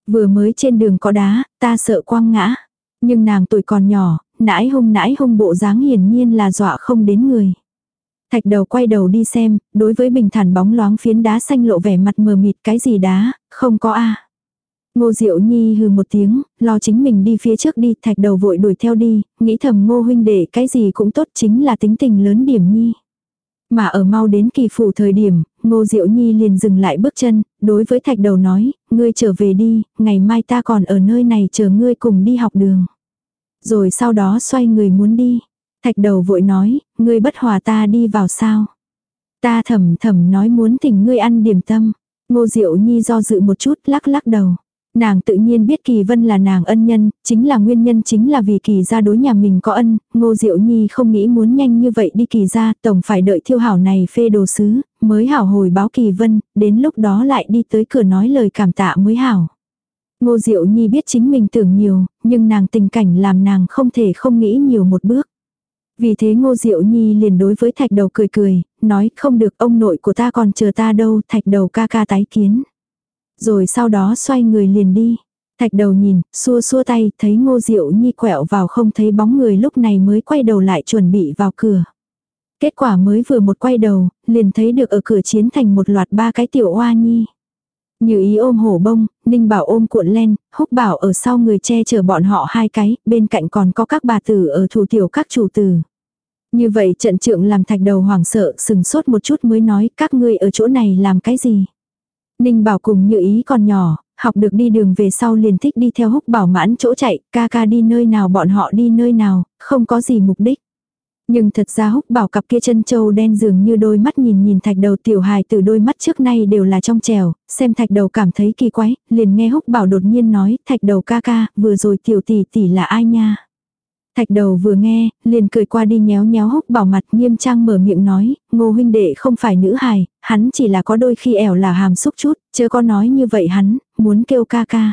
Vừa mới trên đường có đá, ta sợ quăng ngã. Nhưng nàng tuổi còn nhỏ, nãi hung nãi hung bộ dáng hiển nhiên là dọa không đến người. Thạch đầu quay đầu đi xem, đối với bình thản bóng loáng phiến đá xanh lộ vẻ mặt mờ mịt cái gì đá, không có a Ngô Diệu Nhi hừ một tiếng, lo chính mình đi phía trước đi, thạch đầu vội đuổi theo đi, nghĩ thầm ngô huynh đệ cái gì cũng tốt chính là tính tình lớn điểm nhi. Mà ở mau đến kỳ phủ thời điểm, ngô Diệu Nhi liền dừng lại bước chân, đối với thạch đầu nói, ngươi trở về đi, ngày mai ta còn ở nơi này chờ ngươi cùng đi học đường. Rồi sau đó xoay người muốn đi. Thạch đầu vội nói, ngươi bất hòa ta đi vào sao. Ta thầm thầm nói muốn thỉnh ngươi ăn điểm tâm. Ngô Diệu Nhi do dự một chút lắc lắc đầu. Nàng tự nhiên biết Kỳ Vân là nàng ân nhân, chính là nguyên nhân chính là vì Kỳ gia đối nhà mình có ân, Ngô Diệu Nhi không nghĩ muốn nhanh như vậy đi Kỳ gia, tổng phải đợi thiêu hảo này phê đồ sứ, mới hảo hồi báo Kỳ Vân, đến lúc đó lại đi tới cửa nói lời cảm tạ mới hảo. Ngô Diệu Nhi biết chính mình tưởng nhiều, nhưng nàng tình cảnh làm nàng không thể không nghĩ nhiều một bước. Vì thế Ngô Diệu Nhi liền đối với thạch đầu cười cười, nói không được ông nội của ta còn chờ ta đâu, thạch đầu ca ca tái kiến. Rồi sau đó xoay người liền đi. Thạch đầu nhìn, xua xua tay, thấy ngô diệu nhi quẹo vào không thấy bóng người lúc này mới quay đầu lại chuẩn bị vào cửa. Kết quả mới vừa một quay đầu, liền thấy được ở cửa chiến thành một loạt ba cái tiểu oa nhi. Như ý ôm hổ bông, ninh bảo ôm cuộn len, húc bảo ở sau người che chở bọn họ hai cái, bên cạnh còn có các bà tử ở thủ tiểu các chủ tử. Như vậy trận trượng làm thạch đầu hoảng sợ, sừng sốt một chút mới nói các ngươi ở chỗ này làm cái gì. Ninh bảo cùng như ý còn nhỏ, học được đi đường về sau liền thích đi theo húc bảo mãn chỗ chạy, ca ca đi nơi nào bọn họ đi nơi nào, không có gì mục đích. Nhưng thật ra húc bảo cặp kia chân châu đen dường như đôi mắt nhìn nhìn thạch đầu tiểu hài từ đôi mắt trước nay đều là trong trèo, xem thạch đầu cảm thấy kỳ quái, liền nghe húc bảo đột nhiên nói, thạch đầu ca ca, vừa rồi tiểu tỷ tỷ là ai nha. Thạch đầu vừa nghe, liền cười qua đi nhéo nhéo húc bảo mặt nghiêm trang mở miệng nói, ngô huynh đệ không phải nữ hài, hắn chỉ là có đôi khi ẻo là hàm xúc chút, chớ có nói như vậy hắn, muốn kêu ca ca.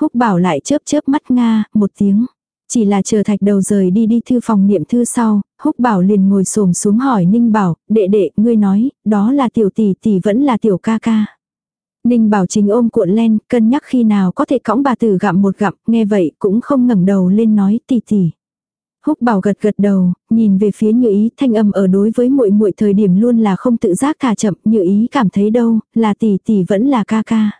Húc bảo lại chớp chớp mắt Nga, một tiếng. Chỉ là chờ thạch đầu rời đi đi thư phòng niệm thư sau, húc bảo liền ngồi xổm xuống hỏi ninh bảo, đệ đệ, ngươi nói, đó là tiểu tỷ tỷ vẫn là tiểu ca ca. Ninh bảo chính ôm cuộn len, cân nhắc khi nào có thể cõng bà tử gặm một gặm, nghe vậy cũng không ngẩng đầu lên nói tì tì. Húc bảo gật gật đầu, nhìn về phía như ý thanh âm ở đối với muội muội thời điểm luôn là không tự giác thả chậm, như ý cảm thấy đâu, là tỷ tỷ vẫn là ca ca.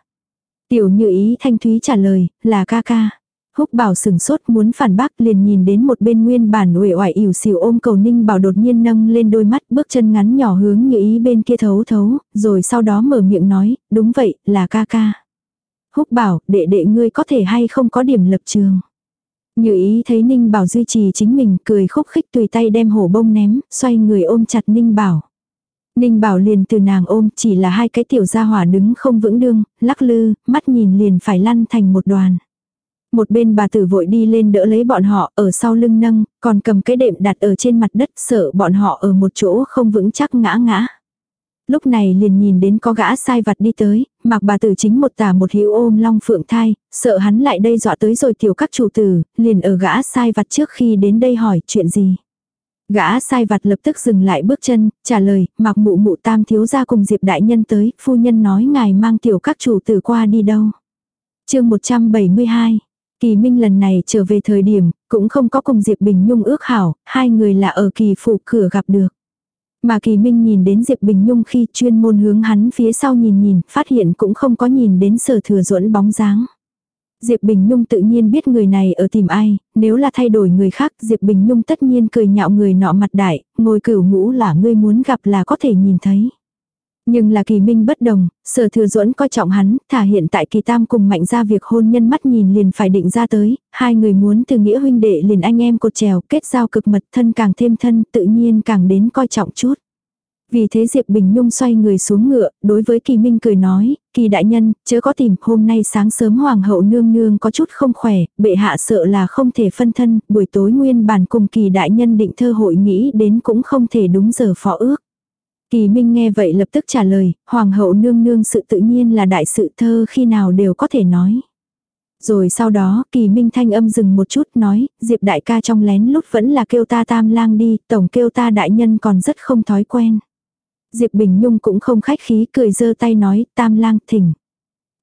Tiểu như ý thanh thúy trả lời, là ca ca. Húc bảo sừng sốt muốn phản bác liền nhìn đến một bên nguyên bản uể oải ỉu xìu ôm cầu ninh bảo đột nhiên nâng lên đôi mắt bước chân ngắn nhỏ hướng như ý bên kia thấu thấu, rồi sau đó mở miệng nói, đúng vậy, là ca ca. Húc bảo, đệ đệ ngươi có thể hay không có điểm lập trường. Như ý thấy Ninh Bảo duy trì chính mình cười khúc khích tùy tay đem hổ bông ném, xoay người ôm chặt Ninh Bảo. Ninh Bảo liền từ nàng ôm chỉ là hai cái tiểu gia hỏa đứng không vững đương, lắc lư, mắt nhìn liền phải lăn thành một đoàn. Một bên bà tử vội đi lên đỡ lấy bọn họ ở sau lưng nâng, còn cầm cái đệm đặt ở trên mặt đất sợ bọn họ ở một chỗ không vững chắc ngã ngã. Lúc này liền nhìn đến có gã sai vặt đi tới, mặc bà tử chính một tả một hữu ôm long phượng thai, sợ hắn lại đây dọa tới rồi tiểu các chủ tử, liền ở gã sai vặt trước khi đến đây hỏi chuyện gì. Gã sai vặt lập tức dừng lại bước chân, trả lời, mặc mụ mụ tam thiếu ra cùng Diệp đại nhân tới, phu nhân nói ngài mang tiểu các chủ tử qua đi đâu. chương 172 Kỳ Minh lần này trở về thời điểm, cũng không có cùng Diệp Bình Nhung ước hảo, hai người là ở kỳ phủ cửa gặp được. Mà Kỳ Minh nhìn đến Diệp Bình Nhung khi chuyên môn hướng hắn phía sau nhìn nhìn, phát hiện cũng không có nhìn đến sở thừa duẫn bóng dáng. Diệp Bình Nhung tự nhiên biết người này ở tìm ai, nếu là thay đổi người khác Diệp Bình Nhung tất nhiên cười nhạo người nọ mặt đại, ngồi cửu ngũ là ngươi muốn gặp là có thể nhìn thấy. Nhưng là kỳ minh bất đồng, sở thừa duẫn coi trọng hắn, thả hiện tại kỳ tam cùng mạnh ra việc hôn nhân mắt nhìn liền phải định ra tới, hai người muốn từ nghĩa huynh đệ liền anh em cột trèo, kết giao cực mật thân càng thêm thân, tự nhiên càng đến coi trọng chút. Vì thế Diệp Bình Nhung xoay người xuống ngựa, đối với Kỳ Minh cười nói, Kỳ đại nhân, chớ có tìm, hôm nay sáng sớm Hoàng hậu nương nương có chút không khỏe, bệ hạ sợ là không thể phân thân, buổi tối nguyên bản cùng Kỳ đại nhân định thơ hội nghĩ đến cũng không thể đúng giờ phó ước. Kỳ Minh nghe vậy lập tức trả lời, Hoàng hậu nương nương sự tự nhiên là đại sự thơ khi nào đều có thể nói. Rồi sau đó, kỳ minh thanh âm dừng một chút nói, Diệp đại ca trong lén lút vẫn là kêu ta tam lang đi, tổng kêu ta đại nhân còn rất không thói quen. Diệp Bình Nhung cũng không khách khí cười giơ tay nói, tam lang thỉnh.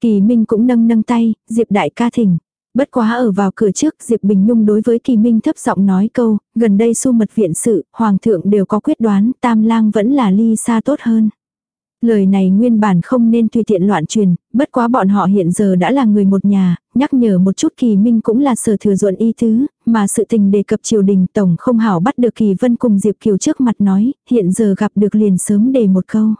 Kỳ Minh cũng nâng nâng tay, Diệp đại ca thỉnh. Bất quá ở vào cửa trước Diệp Bình Nhung đối với Kỳ Minh thấp giọng nói câu, gần đây su mật viện sự, Hoàng thượng đều có quyết đoán, tam lang vẫn là ly xa tốt hơn. Lời này nguyên bản không nên tùy tiện loạn truyền, bất quá bọn họ hiện giờ đã là người một nhà, nhắc nhở một chút kỳ minh cũng là sở thừa ruộn y thứ, mà sự tình đề cập triều đình tổng không hảo bắt được kỳ vân cùng Diệp Kiều trước mặt nói, hiện giờ gặp được liền sớm đề một câu.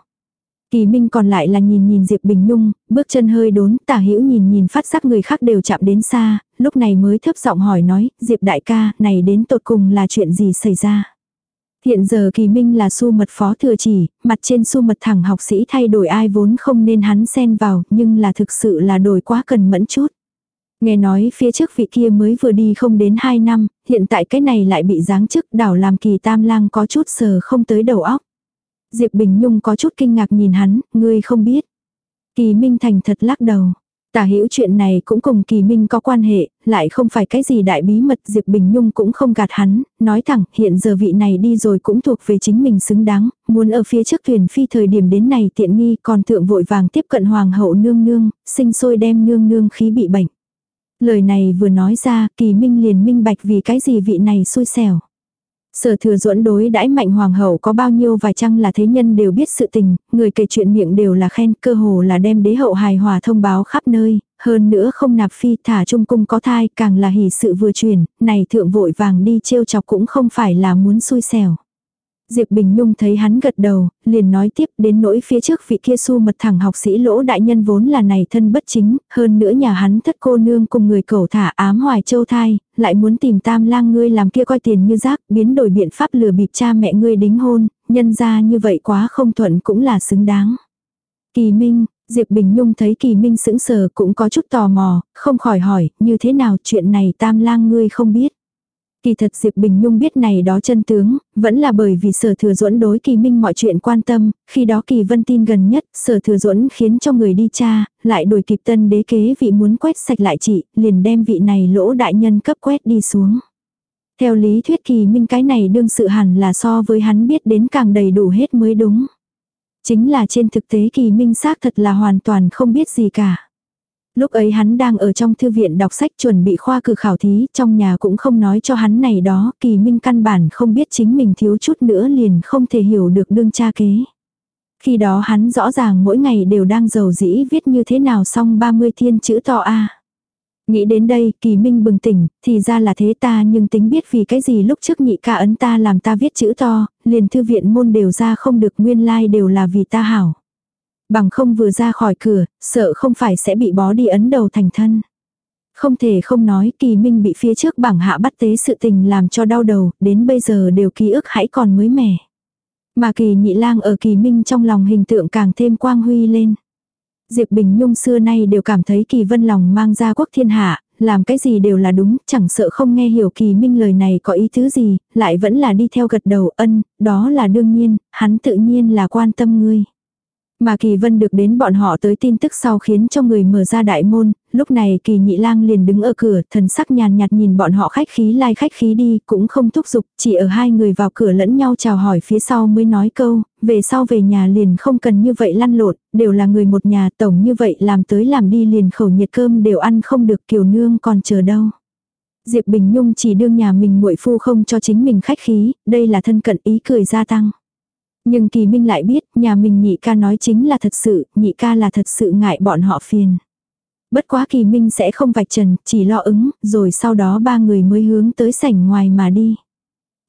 Kỳ Minh còn lại là nhìn nhìn Diệp Bình Nhung, bước chân hơi đốn, tả hữu nhìn nhìn phát giác người khác đều chạm đến xa, lúc này mới thấp giọng hỏi nói, Diệp đại ca, này đến tột cùng là chuyện gì xảy ra. Hiện giờ kỳ minh là su mật phó thừa chỉ, mặt trên su mật thẳng học sĩ thay đổi ai vốn không nên hắn xen vào, nhưng là thực sự là đổi quá cần mẫn chút. Nghe nói phía trước vị kia mới vừa đi không đến 2 năm, hiện tại cái này lại bị giáng chức đảo làm kỳ tam lang có chút sờ không tới đầu óc. Diệp Bình Nhung có chút kinh ngạc nhìn hắn, ngươi không biết. Kỳ Minh Thành thật lắc đầu. Tả hữu chuyện này cũng cùng kỳ minh có quan hệ, lại không phải cái gì đại bí mật Diệp Bình Nhung cũng không gạt hắn, nói thẳng hiện giờ vị này đi rồi cũng thuộc về chính mình xứng đáng, muốn ở phía trước thuyền phi thời điểm đến này tiện nghi còn thượng vội vàng tiếp cận hoàng hậu nương nương, sinh sôi đem nương nương khí bị bệnh. Lời này vừa nói ra kỳ minh liền minh bạch vì cái gì vị này xui xẻo. Sở thừa duẫn đối đãi mạnh hoàng hậu có bao nhiêu vài chăng là thế nhân đều biết sự tình, người kể chuyện miệng đều là khen, cơ hồ là đem đế hậu hài hòa thông báo khắp nơi, hơn nữa không nạp phi thả trung cung có thai, càng là hỷ sự vừa truyền, này thượng vội vàng đi trêu chọc cũng không phải là muốn xui xẻo. Diệp Bình Nhung thấy hắn gật đầu, liền nói tiếp đến nỗi phía trước vị kia su mật thẳng học sĩ lỗ đại nhân vốn là này thân bất chính, hơn nữa nhà hắn thất cô nương cùng người cầu thả ám hoài châu thai, lại muốn tìm tam lang ngươi làm kia coi tiền như rác, biến đổi biện pháp lừa bịp cha mẹ ngươi đính hôn, nhân ra như vậy quá không thuận cũng là xứng đáng. Kỳ Minh, Diệp Bình Nhung thấy Kỳ Minh sững sờ cũng có chút tò mò, không khỏi hỏi, như thế nào chuyện này tam lang ngươi không biết. Kỳ thật Diệp Bình Nhung biết này đó chân tướng, vẫn là bởi vì sở thừa duẫn đối kỳ minh mọi chuyện quan tâm, khi đó kỳ vân tin gần nhất, sở thừa duẫn khiến cho người đi cha, lại đổi kịp tân đế kế vị muốn quét sạch lại chị, liền đem vị này lỗ đại nhân cấp quét đi xuống. Theo lý thuyết kỳ minh cái này đương sự hẳn là so với hắn biết đến càng đầy đủ hết mới đúng. Chính là trên thực tế kỳ minh xác thật là hoàn toàn không biết gì cả. Lúc ấy hắn đang ở trong thư viện đọc sách chuẩn bị khoa cử khảo thí, trong nhà cũng không nói cho hắn này đó, kỳ minh căn bản không biết chính mình thiếu chút nữa liền không thể hiểu được đương cha kế. Khi đó hắn rõ ràng mỗi ngày đều đang giàu dĩ viết như thế nào xong 30 thiên chữ to A. Nghĩ đến đây, kỳ minh bừng tỉnh, thì ra là thế ta nhưng tính biết vì cái gì lúc trước nhị ca ấn ta làm ta viết chữ to, liền thư viện môn đều ra không được nguyên lai like đều là vì ta hảo. Bằng không vừa ra khỏi cửa, sợ không phải sẽ bị bó đi ấn đầu thành thân. Không thể không nói kỳ minh bị phía trước bảng hạ bắt tế sự tình làm cho đau đầu, đến bây giờ đều ký ức hãy còn mới mẻ. Mà kỳ nhị lang ở kỳ minh trong lòng hình tượng càng thêm quang huy lên. Diệp Bình Nhung xưa nay đều cảm thấy kỳ vân lòng mang ra quốc thiên hạ, làm cái gì đều là đúng, chẳng sợ không nghe hiểu kỳ minh lời này có ý thứ gì, lại vẫn là đi theo gật đầu ân, đó là đương nhiên, hắn tự nhiên là quan tâm ngươi. Mà Kỳ Vân được đến bọn họ tới tin tức sau khiến cho người mở ra đại môn, lúc này kỳ nhị lang liền đứng ở cửa, thần sắc nhàn nhạt nhìn bọn họ khách khí lai khách khí đi, cũng không thúc giục, chỉ ở hai người vào cửa lẫn nhau chào hỏi phía sau mới nói câu, về sau về nhà liền không cần như vậy lăn lộn, đều là người một nhà tổng như vậy làm tới làm đi liền khẩu nhiệt cơm đều ăn không được kiều nương còn chờ đâu. Diệp Bình Nhung chỉ đương nhà mình muội phu không cho chính mình khách khí, đây là thân cận ý cười gia tăng. Nhưng Kỳ Minh lại biết, nhà mình nhị ca nói chính là thật sự, nhị ca là thật sự ngại bọn họ phiền. Bất quá Kỳ Minh sẽ không vạch trần, chỉ lo ứng, rồi sau đó ba người mới hướng tới sảnh ngoài mà đi.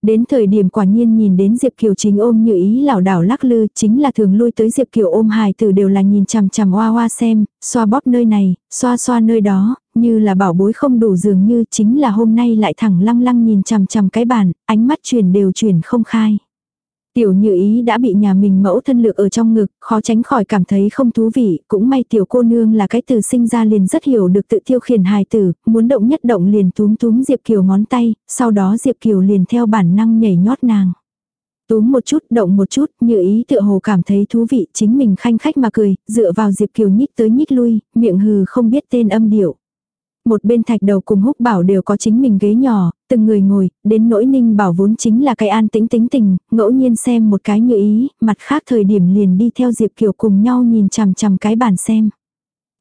Đến thời điểm quả nhiên nhìn đến Diệp Kiều chính ôm như ý lảo đảo lắc lư, chính là thường lui tới Diệp Kiều ôm hài tử đều là nhìn chằm chằm hoa hoa xem, xoa bóp nơi này, xoa xoa nơi đó, như là bảo bối không đủ dường như chính là hôm nay lại thẳng lăng lăng nhìn chằm chằm cái bàn, ánh mắt chuyển đều chuyển không khai. Tiểu như ý đã bị nhà mình mẫu thân lược ở trong ngực, khó tránh khỏi cảm thấy không thú vị, cũng may tiểu cô nương là cái từ sinh ra liền rất hiểu được tự tiêu khiển hài tử, muốn động nhất động liền túm túm Diệp Kiều ngón tay, sau đó Diệp Kiều liền theo bản năng nhảy nhót nàng. Túm một chút, động một chút, như ý tựa hồ cảm thấy thú vị, chính mình khanh khách mà cười, dựa vào Diệp Kiều nhích tới nhích lui, miệng hừ không biết tên âm điệu một bên thạch đầu cùng húc bảo đều có chính mình ghế nhỏ, từng người ngồi, đến nỗi ninh bảo vốn chính là cái an tĩnh tính tình, ngẫu nhiên xem một cái như ý, mặt khác thời điểm liền đi theo Diệp Kiều cùng nhau nhìn chằm chằm cái bàn xem.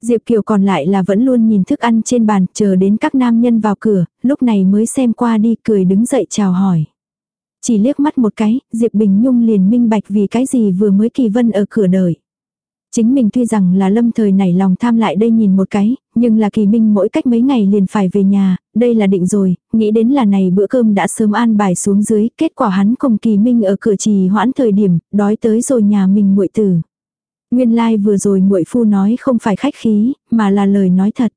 Diệp Kiều còn lại là vẫn luôn nhìn thức ăn trên bàn, chờ đến các nam nhân vào cửa, lúc này mới xem qua đi cười đứng dậy chào hỏi. Chỉ liếc mắt một cái, Diệp Bình Nhung liền minh bạch vì cái gì vừa mới kỳ vân ở cửa đợi. Chính mình tuy rằng là lâm thời nảy lòng tham lại đây nhìn một cái, nhưng là kỳ minh mỗi cách mấy ngày liền phải về nhà, đây là định rồi, nghĩ đến là này bữa cơm đã sớm an bài xuống dưới, kết quả hắn cùng kỳ minh ở cửa trì hoãn thời điểm, đói tới rồi nhà mình muội tử. Nguyên lai like vừa rồi muội phu nói không phải khách khí, mà là lời nói thật.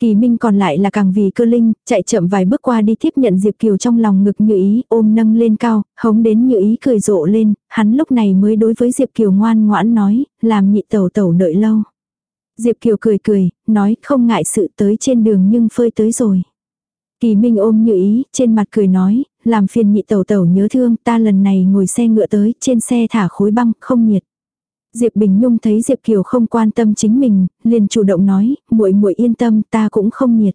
Kỳ Minh còn lại là càng vì cơ linh, chạy chậm vài bước qua đi tiếp nhận Diệp Kiều trong lòng ngực như ý, ôm nâng lên cao, hống đến như ý cười rộ lên, hắn lúc này mới đối với Diệp Kiều ngoan ngoãn nói, làm nhị tẩu tẩu đợi lâu. Diệp Kiều cười cười, nói không ngại sự tới trên đường nhưng phơi tới rồi. Kỳ Minh ôm như ý, trên mặt cười nói, làm phiền nhị tẩu tẩu nhớ thương ta lần này ngồi xe ngựa tới, trên xe thả khối băng, không nhiệt. Diệp Bình Nhung thấy Diệp Kiều không quan tâm chính mình, liền chủ động nói, muội muội yên tâm, ta cũng không nhiệt.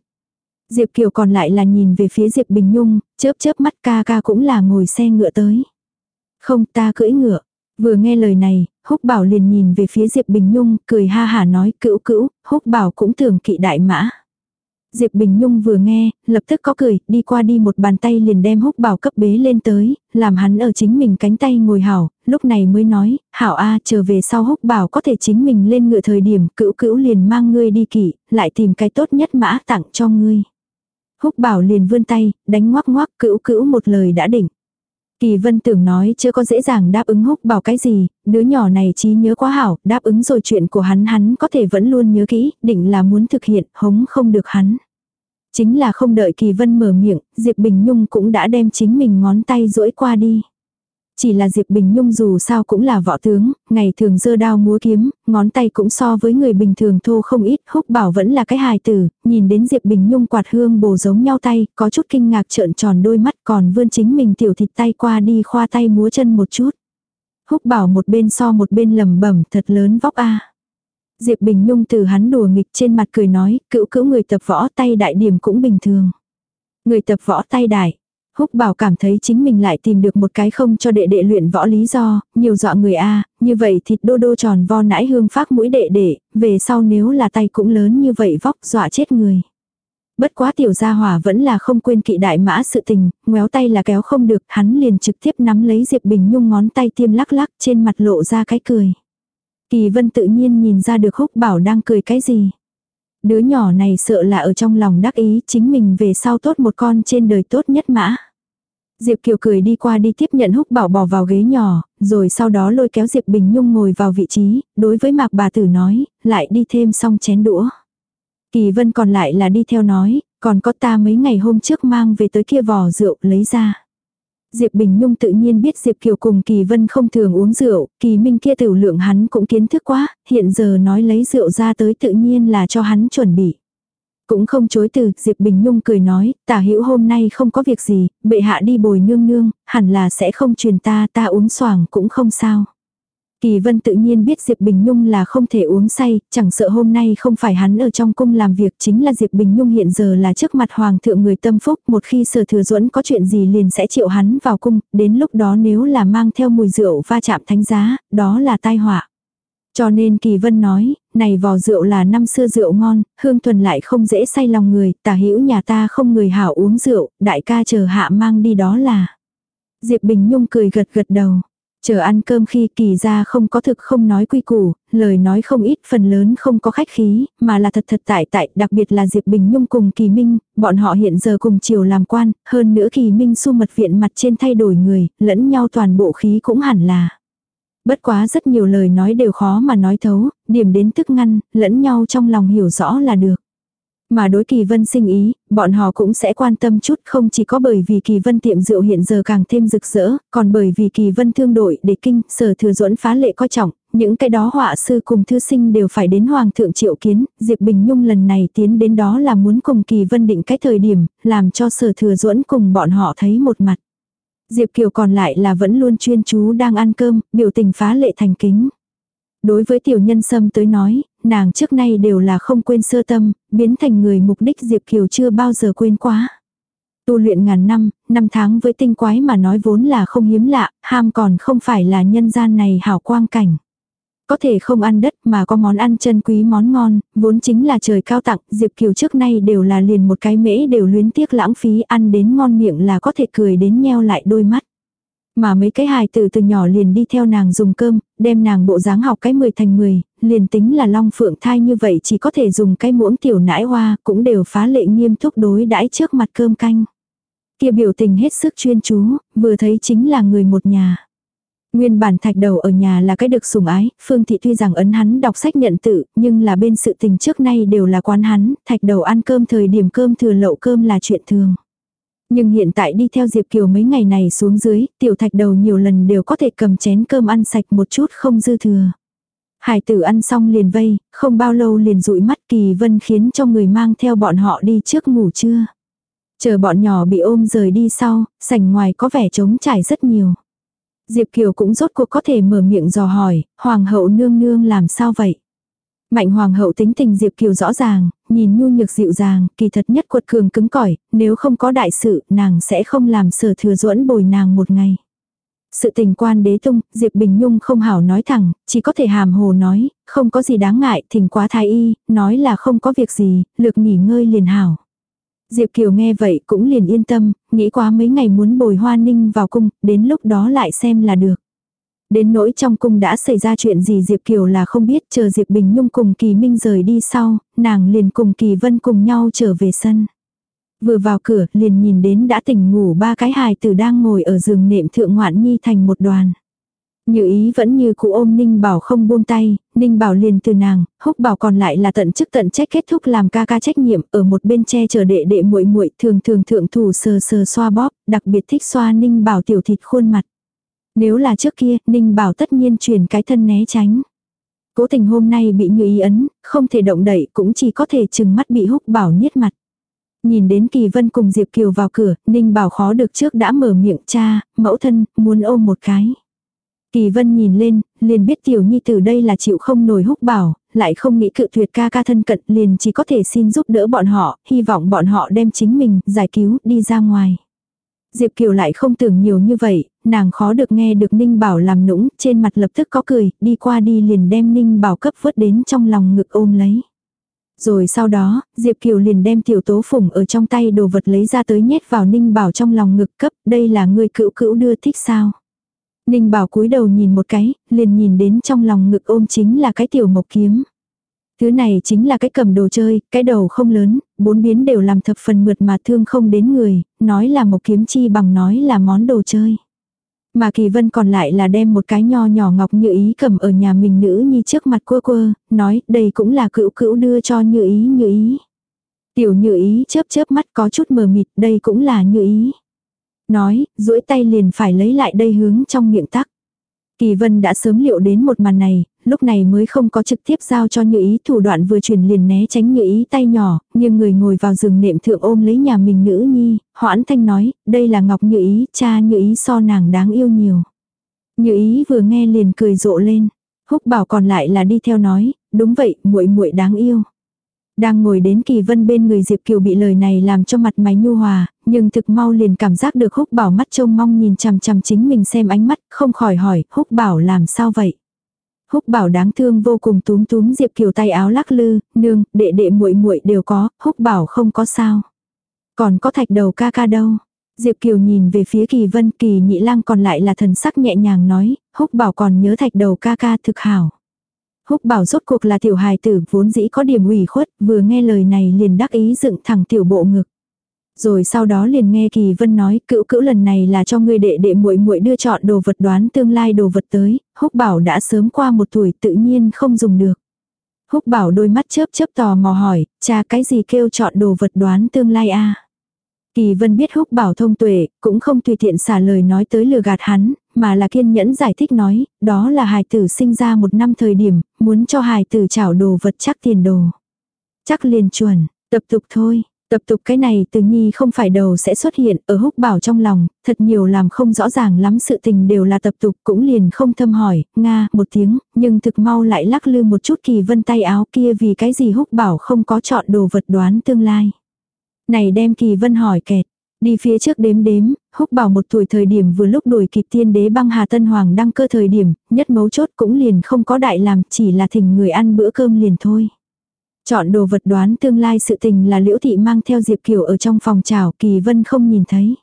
Diệp Kiều còn lại là nhìn về phía Diệp Bình Nhung, chớp chớp mắt ca ca cũng là ngồi xe ngựa tới. Không ta cưỡi ngựa. Vừa nghe lời này, Húc Bảo liền nhìn về phía Diệp Bình Nhung, cười ha hả nói cữu cữu, Húc Bảo cũng tưởng kỵ đại mã. Diệp Bình Nhung vừa nghe, lập tức có cười, đi qua đi một bàn tay liền đem húc bảo cấp bế lên tới, làm hắn ở chính mình cánh tay ngồi hảo, lúc này mới nói, hảo a trở về sau húc bảo có thể chính mình lên ngựa thời điểm, cữu cữu liền mang ngươi đi kỵ, lại tìm cái tốt nhất mã tặng cho ngươi. Húc bảo liền vươn tay, đánh ngoắc ngoắc cữu cữu một lời đã đỉnh. Kỳ vân tưởng nói chưa có dễ dàng đáp ứng húc bảo cái gì, đứa nhỏ này trí nhớ quá hảo, đáp ứng rồi chuyện của hắn hắn có thể vẫn luôn nhớ kỹ, định là muốn thực hiện, hống không được hắn. Chính là không đợi Kỳ Vân mở miệng, Diệp Bình Nhung cũng đã đem chính mình ngón tay duỗi qua đi. Chỉ là Diệp Bình Nhung dù sao cũng là võ tướng, ngày thường dơ đao múa kiếm, ngón tay cũng so với người bình thường thô không ít, húc bảo vẫn là cái hài tử, nhìn đến Diệp Bình Nhung quạt hương bồ giống nhau tay, có chút kinh ngạc trợn tròn đôi mắt còn vươn chính mình tiểu thịt tay qua đi khoa tay múa chân một chút. Húc bảo một bên so một bên lầm bẩm thật lớn vóc a Diệp Bình Nhung từ hắn đùa nghịch trên mặt cười nói, cữu cữu người tập võ tay đại điểm cũng bình thường. Người tập võ tay đại. Húc bảo cảm thấy chính mình lại tìm được một cái không cho đệ đệ luyện võ lý do, nhiều dọa người a như vậy thịt đô đô tròn vo nãi hương phát mũi đệ đệ, về sau nếu là tay cũng lớn như vậy vóc dọa chết người. Bất quá tiểu gia hỏa vẫn là không quên kỵ đại mã sự tình, ngoéo tay là kéo không được, hắn liền trực tiếp nắm lấy Diệp Bình Nhung ngón tay tiêm lắc lắc trên mặt lộ ra cái cười. Kỳ vân tự nhiên nhìn ra được húc bảo đang cười cái gì. Đứa nhỏ này sợ là ở trong lòng đắc ý chính mình về sau tốt một con trên đời tốt nhất mã. Diệp Kiều cười đi qua đi tiếp nhận húc bảo bỏ vào ghế nhỏ, rồi sau đó lôi kéo Diệp Bình Nhung ngồi vào vị trí, đối với mạc bà tử nói, lại đi thêm xong chén đũa. Kỳ vân còn lại là đi theo nói, còn có ta mấy ngày hôm trước mang về tới kia vò rượu lấy ra. Diệp Bình Nhung tự nhiên biết Diệp Kiều cùng Kỳ Vân không thường uống rượu, Kỳ Minh kia tiểu lượng hắn cũng kiến thức quá, hiện giờ nói lấy rượu ra tới tự nhiên là cho hắn chuẩn bị. Cũng không chối từ, Diệp Bình Nhung cười nói, tả hữu hôm nay không có việc gì, bệ hạ đi bồi nương nương, hẳn là sẽ không truyền ta, ta uống xoàng cũng không sao. Kỳ Vân tự nhiên biết Diệp Bình Nhung là không thể uống say, chẳng sợ hôm nay không phải hắn ở trong cung làm việc chính là Diệp Bình Nhung hiện giờ là trước mặt Hoàng thượng người tâm phúc, một khi sở thừa duẫn có chuyện gì liền sẽ triệu hắn vào cung, đến lúc đó nếu là mang theo mùi rượu va chạm thánh giá, đó là tai họa. Cho nên Kỳ Vân nói, này vò rượu là năm xưa rượu ngon, hương thuần lại không dễ say lòng người, tả hữu nhà ta không người hảo uống rượu, đại ca chờ hạ mang đi đó là. Diệp Bình Nhung cười gật gật đầu. Chờ ăn cơm khi kỳ ra không có thực không nói quy củ, lời nói không ít phần lớn không có khách khí, mà là thật thật tại tại, đặc biệt là Diệp Bình Nhung cùng Kỳ Minh, bọn họ hiện giờ cùng chiều làm quan, hơn nữa Kỳ Minh su mật viện mặt trên thay đổi người, lẫn nhau toàn bộ khí cũng hẳn là. Bất quá rất nhiều lời nói đều khó mà nói thấu, điểm đến tức ngăn, lẫn nhau trong lòng hiểu rõ là được. Mà đối kỳ vân sinh ý, bọn họ cũng sẽ quan tâm chút không chỉ có bởi vì kỳ vân tiệm rượu hiện giờ càng thêm rực rỡ, còn bởi vì kỳ vân thương đội để kinh, sở thừa duẫn phá lệ coi trọng, những cái đó họa sư cùng thư sinh đều phải đến hoàng thượng triệu kiến, Diệp Bình Nhung lần này tiến đến đó là muốn cùng kỳ vân định cái thời điểm, làm cho sở thừa duẫn cùng bọn họ thấy một mặt. Diệp Kiều còn lại là vẫn luôn chuyên chú đang ăn cơm, biểu tình phá lệ thành kính. Đối với tiểu nhân sâm tới nói, nàng trước nay đều là không quên sơ tâm, biến thành người mục đích Diệp Kiều chưa bao giờ quên quá. Tu luyện ngàn năm, năm tháng với tinh quái mà nói vốn là không hiếm lạ, ham còn không phải là nhân gian này hảo quang cảnh. Có thể không ăn đất mà có món ăn chân quý món ngon, vốn chính là trời cao tặng, Diệp Kiều trước nay đều là liền một cái mễ đều luyến tiếc lãng phí ăn đến ngon miệng là có thể cười đến nheo lại đôi mắt. Mà mấy cái hài tử từ nhỏ liền đi theo nàng dùng cơm, đem nàng bộ dáng học cái 10 thành 10, liền tính là long phượng thai như vậy chỉ có thể dùng cái muỗng tiểu nãi hoa, cũng đều phá lệ nghiêm túc đối đãi trước mặt cơm canh. Kia biểu tình hết sức chuyên chú, vừa thấy chính là người một nhà. Nguyên bản thạch đầu ở nhà là cái được sủng ái, Phương Thị tuy rằng ấn hắn đọc sách nhận tự, nhưng là bên sự tình trước nay đều là quán hắn, thạch đầu ăn cơm thời điểm cơm thừa lậu cơm là chuyện thường. Nhưng hiện tại đi theo Diệp Kiều mấy ngày này xuống dưới, tiểu thạch đầu nhiều lần đều có thể cầm chén cơm ăn sạch một chút không dư thừa. Hải tử ăn xong liền vây, không bao lâu liền dụi mắt kỳ vân khiến cho người mang theo bọn họ đi trước ngủ trưa. Chờ bọn nhỏ bị ôm rời đi sau, sảnh ngoài có vẻ trống trải rất nhiều. Diệp Kiều cũng rốt cuộc có thể mở miệng dò hỏi, Hoàng hậu nương nương làm sao vậy? Mạnh Hoàng hậu tính tình Diệp Kiều rõ ràng, nhìn nhu nhược dịu dàng, kỳ thật nhất quật cường cứng cỏi, nếu không có đại sự, nàng sẽ không làm sở thừa duẫn bồi nàng một ngày. Sự tình quan đế tung, Diệp Bình Nhung không hảo nói thẳng, chỉ có thể hàm hồ nói, không có gì đáng ngại, thỉnh quá thái y, nói là không có việc gì, lược nghỉ ngơi liền hảo. Diệp Kiều nghe vậy cũng liền yên tâm, nghĩ quá mấy ngày muốn bồi hoa ninh vào cung, đến lúc đó lại xem là được. Đến nỗi trong cung đã xảy ra chuyện gì Diệp Kiều là không biết, chờ Diệp Bình Nhung cùng Kỳ Minh rời đi sau, nàng liền cùng Kỳ Vân cùng nhau trở về sân. Vừa vào cửa, liền nhìn đến đã tỉnh ngủ ba cái hài tử đang ngồi ở giường nệm thượng ngoạn nhi thành một đoàn. Như ý vẫn như cụ ôm Ninh Bảo không buông tay, Ninh Bảo liền từ nàng, húc bảo còn lại là tận chức tận trách kết thúc làm ca ca trách nhiệm ở một bên che chờ đệ đệ muội muội thường thường thượng thủ sờ sờ xoa bóp, đặc biệt thích xoa Ninh Bảo tiểu thịt khuôn mặt. Nếu là trước kia, Ninh Bảo tất nhiên chuyển cái thân né tránh. Cố tình hôm nay bị như ý ấn, không thể động đậy cũng chỉ có thể chừng mắt bị húc bảo niết mặt. Nhìn đến Kỳ Vân cùng Diệp Kiều vào cửa, Ninh Bảo khó được trước đã mở miệng cha, mẫu thân, muốn ôm một cái. Kỳ Vân nhìn lên, liền biết tiểu nhi từ đây là chịu không nổi húc bảo, lại không nghĩ cự tuyệt ca ca thân cận liền chỉ có thể xin giúp đỡ bọn họ, hy vọng bọn họ đem chính mình giải cứu đi ra ngoài. Diệp Kiều lại không tưởng nhiều như vậy, nàng khó được nghe được Ninh Bảo làm nũng, trên mặt lập tức có cười, đi qua đi liền đem Ninh Bảo cấp vớt đến trong lòng ngực ôm lấy. Rồi sau đó, Diệp Kiều liền đem tiểu tố phủng ở trong tay đồ vật lấy ra tới nhét vào Ninh Bảo trong lòng ngực cấp, đây là người cữu cữu đưa thích sao. Ninh Bảo cúi đầu nhìn một cái, liền nhìn đến trong lòng ngực ôm chính là cái tiểu mộc kiếm. Thứ này chính là cái cầm đồ chơi, cái đầu không lớn, bốn biến đều làm thập phần mượt mà thương không đến người, nói là một kiếm chi bằng nói là món đồ chơi. Mà Kỳ Vân còn lại là đem một cái nho nhỏ ngọc như ý cầm ở nhà mình nữ nhi trước mặt quơ quơ, nói đây cũng là cữu cữu đưa cho như ý như ý. Tiểu như ý chớp chớp mắt có chút mờ mịt, đây cũng là như ý. Nói, duỗi tay liền phải lấy lại đây hướng trong miệng tắc. Kỳ Vân đã sớm liệu đến một màn này, lúc này mới không có trực tiếp giao cho như ý thủ đoạn vừa truyền liền né tránh như ý tay nhỏ, nhưng người ngồi vào giường nệm thượng ôm lấy nhà mình nữ nhi, hoãn thanh nói, đây là ngọc như ý, cha như ý so nàng đáng yêu nhiều. Như ý vừa nghe liền cười rộ lên. Húc bảo còn lại là đi theo nói, đúng vậy, muội muội đáng yêu. Đang ngồi đến kỳ vân bên người Diệp Kiều bị lời này làm cho mặt mày nhu hòa, nhưng thực mau liền cảm giác được húc bảo mắt trông mong nhìn chằm chằm chính mình xem ánh mắt, không khỏi hỏi, húc bảo làm sao vậy? Húc bảo đáng thương vô cùng túm túm Diệp Kiều tay áo lắc lư, nương, đệ đệ muội muội đều có, húc bảo không có sao. Còn có thạch đầu ca ca đâu? Diệp Kiều nhìn về phía kỳ vân kỳ nhị lang còn lại là thần sắc nhẹ nhàng nói, húc bảo còn nhớ thạch đầu ca ca thực hảo. Húc bảo rốt cuộc là tiểu hài tử vốn dĩ có điểm ủy khuất, vừa nghe lời này liền đắc ý dựng thẳng tiểu bộ ngực. Rồi sau đó liền nghe Kỳ Vân nói, cữu cữu lần này là cho ngươi đệ đệ muội muội đưa chọn đồ vật đoán tương lai đồ vật tới, Húc Bảo đã sớm qua một tuổi tự nhiên không dùng được. Húc Bảo đôi mắt chớp chớp tò mò hỏi, cha cái gì kêu chọn đồ vật đoán tương lai a? Kỳ Vân biết Húc Bảo thông tuệ, cũng không tùy tiện xả lời nói tới lừa gạt hắn, mà là kiên nhẫn giải thích nói, đó là hài tử sinh ra một năm thời điểm, muốn cho hài tử chảo đồ vật chắc tiền đồ. Chắc liền chuẩn, tập tục thôi. Tập tục cái này từ nhi không phải đầu sẽ xuất hiện ở húc bảo trong lòng, thật nhiều làm không rõ ràng lắm sự tình đều là tập tục cũng liền không thâm hỏi, nga, một tiếng, nhưng thực mau lại lắc lư một chút kỳ vân tay áo kia vì cái gì húc bảo không có chọn đồ vật đoán tương lai. Này đem kỳ vân hỏi kẹt, Đi phía trước đếm đếm, húc bảo một tuổi thời điểm vừa lúc đuổi kịp tiên đế băng hà tân hoàng đăng cơ thời điểm, nhất mấu chốt cũng liền không có đại làm, chỉ là thỉnh người ăn bữa cơm liền thôi. Chọn đồ vật đoán tương lai sự tình là liễu thị mang theo Diệp Kiều ở trong phòng trào kỳ vân không nhìn thấy.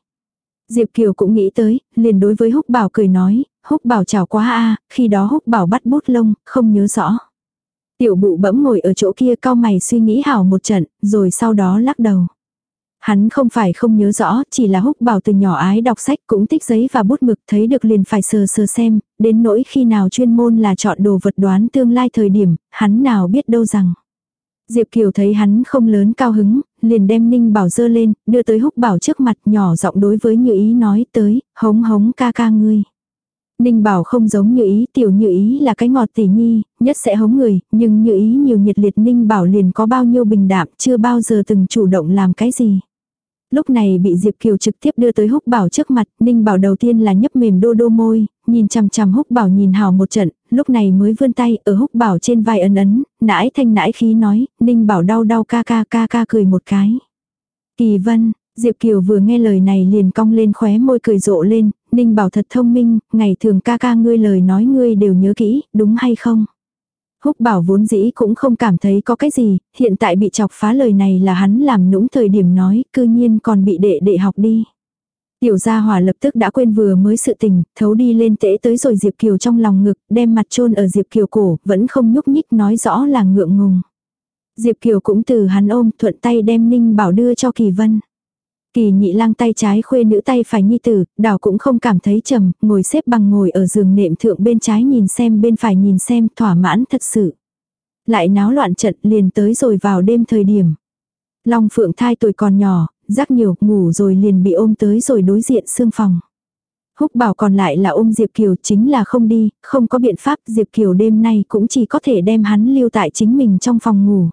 Diệp Kiều cũng nghĩ tới, liền đối với húc bảo cười nói, húc bảo chào quá a khi đó húc bảo bắt bút lông, không nhớ rõ. Tiểu bụ bẫm ngồi ở chỗ kia cao mày suy nghĩ hảo một trận, rồi sau đó lắc đầu. Hắn không phải không nhớ rõ, chỉ là húc bảo từ nhỏ ái đọc sách cũng tích giấy và bút mực thấy được liền phải sờ sờ xem, đến nỗi khi nào chuyên môn là chọn đồ vật đoán tương lai thời điểm, hắn nào biết đâu rằng. Diệp Kiều thấy hắn không lớn cao hứng, liền đem Ninh Bảo dơ lên, đưa tới húc bảo trước mặt nhỏ giọng đối với Như Ý nói tới, hống hống ca ca ngươi. Ninh Bảo không giống Như Ý, tiểu Như Ý là cái ngọt tỉ nhi, nhất sẽ hống người, nhưng Như Ý nhiều nhiệt liệt Ninh Bảo liền có bao nhiêu bình đạm, chưa bao giờ từng chủ động làm cái gì. Lúc này bị Diệp Kiều trực tiếp đưa tới húc bảo trước mặt, Ninh Bảo đầu tiên là nhấp mềm đô đô môi, nhìn chằm chằm húc bảo nhìn hào một trận, lúc này mới vươn tay ở húc bảo trên vai ấn ấn, nãi thanh nãi khí nói, Ninh Bảo đau đau ca ca ca ca cười một cái. Kỳ vân, Diệp Kiều vừa nghe lời này liền cong lên khóe môi cười rộ lên, Ninh Bảo thật thông minh, ngày thường ca ca ngươi lời nói ngươi đều nhớ kỹ, đúng hay không? Húc bảo vốn dĩ cũng không cảm thấy có cái gì, hiện tại bị chọc phá lời này là hắn làm nũng thời điểm nói, cư nhiên còn bị đệ đệ học đi. Tiểu gia hỏa lập tức đã quên vừa mới sự tình, thấu đi lên tễ tới rồi Diệp Kiều trong lòng ngực, đem mặt chôn ở Diệp Kiều cổ, vẫn không nhúc nhích nói rõ là ngượng ngùng. Diệp Kiều cũng từ hắn ôm thuận tay đem Ninh Bảo đưa cho Kỳ Vân. Kỳ nhị lang tay trái khuê nữ tay phải nhi tử, đảo cũng không cảm thấy trầm, ngồi xếp bằng ngồi ở giường nệm thượng bên trái nhìn xem bên phải nhìn xem thỏa mãn thật sự. Lại náo loạn trận liền tới rồi vào đêm thời điểm. Long phượng thai tuổi còn nhỏ, rắc nhiều, ngủ rồi liền bị ôm tới rồi đối diện xương phòng. Húc bảo còn lại là ôm Diệp Kiều chính là không đi, không có biện pháp Diệp Kiều đêm nay cũng chỉ có thể đem hắn lưu tại chính mình trong phòng ngủ.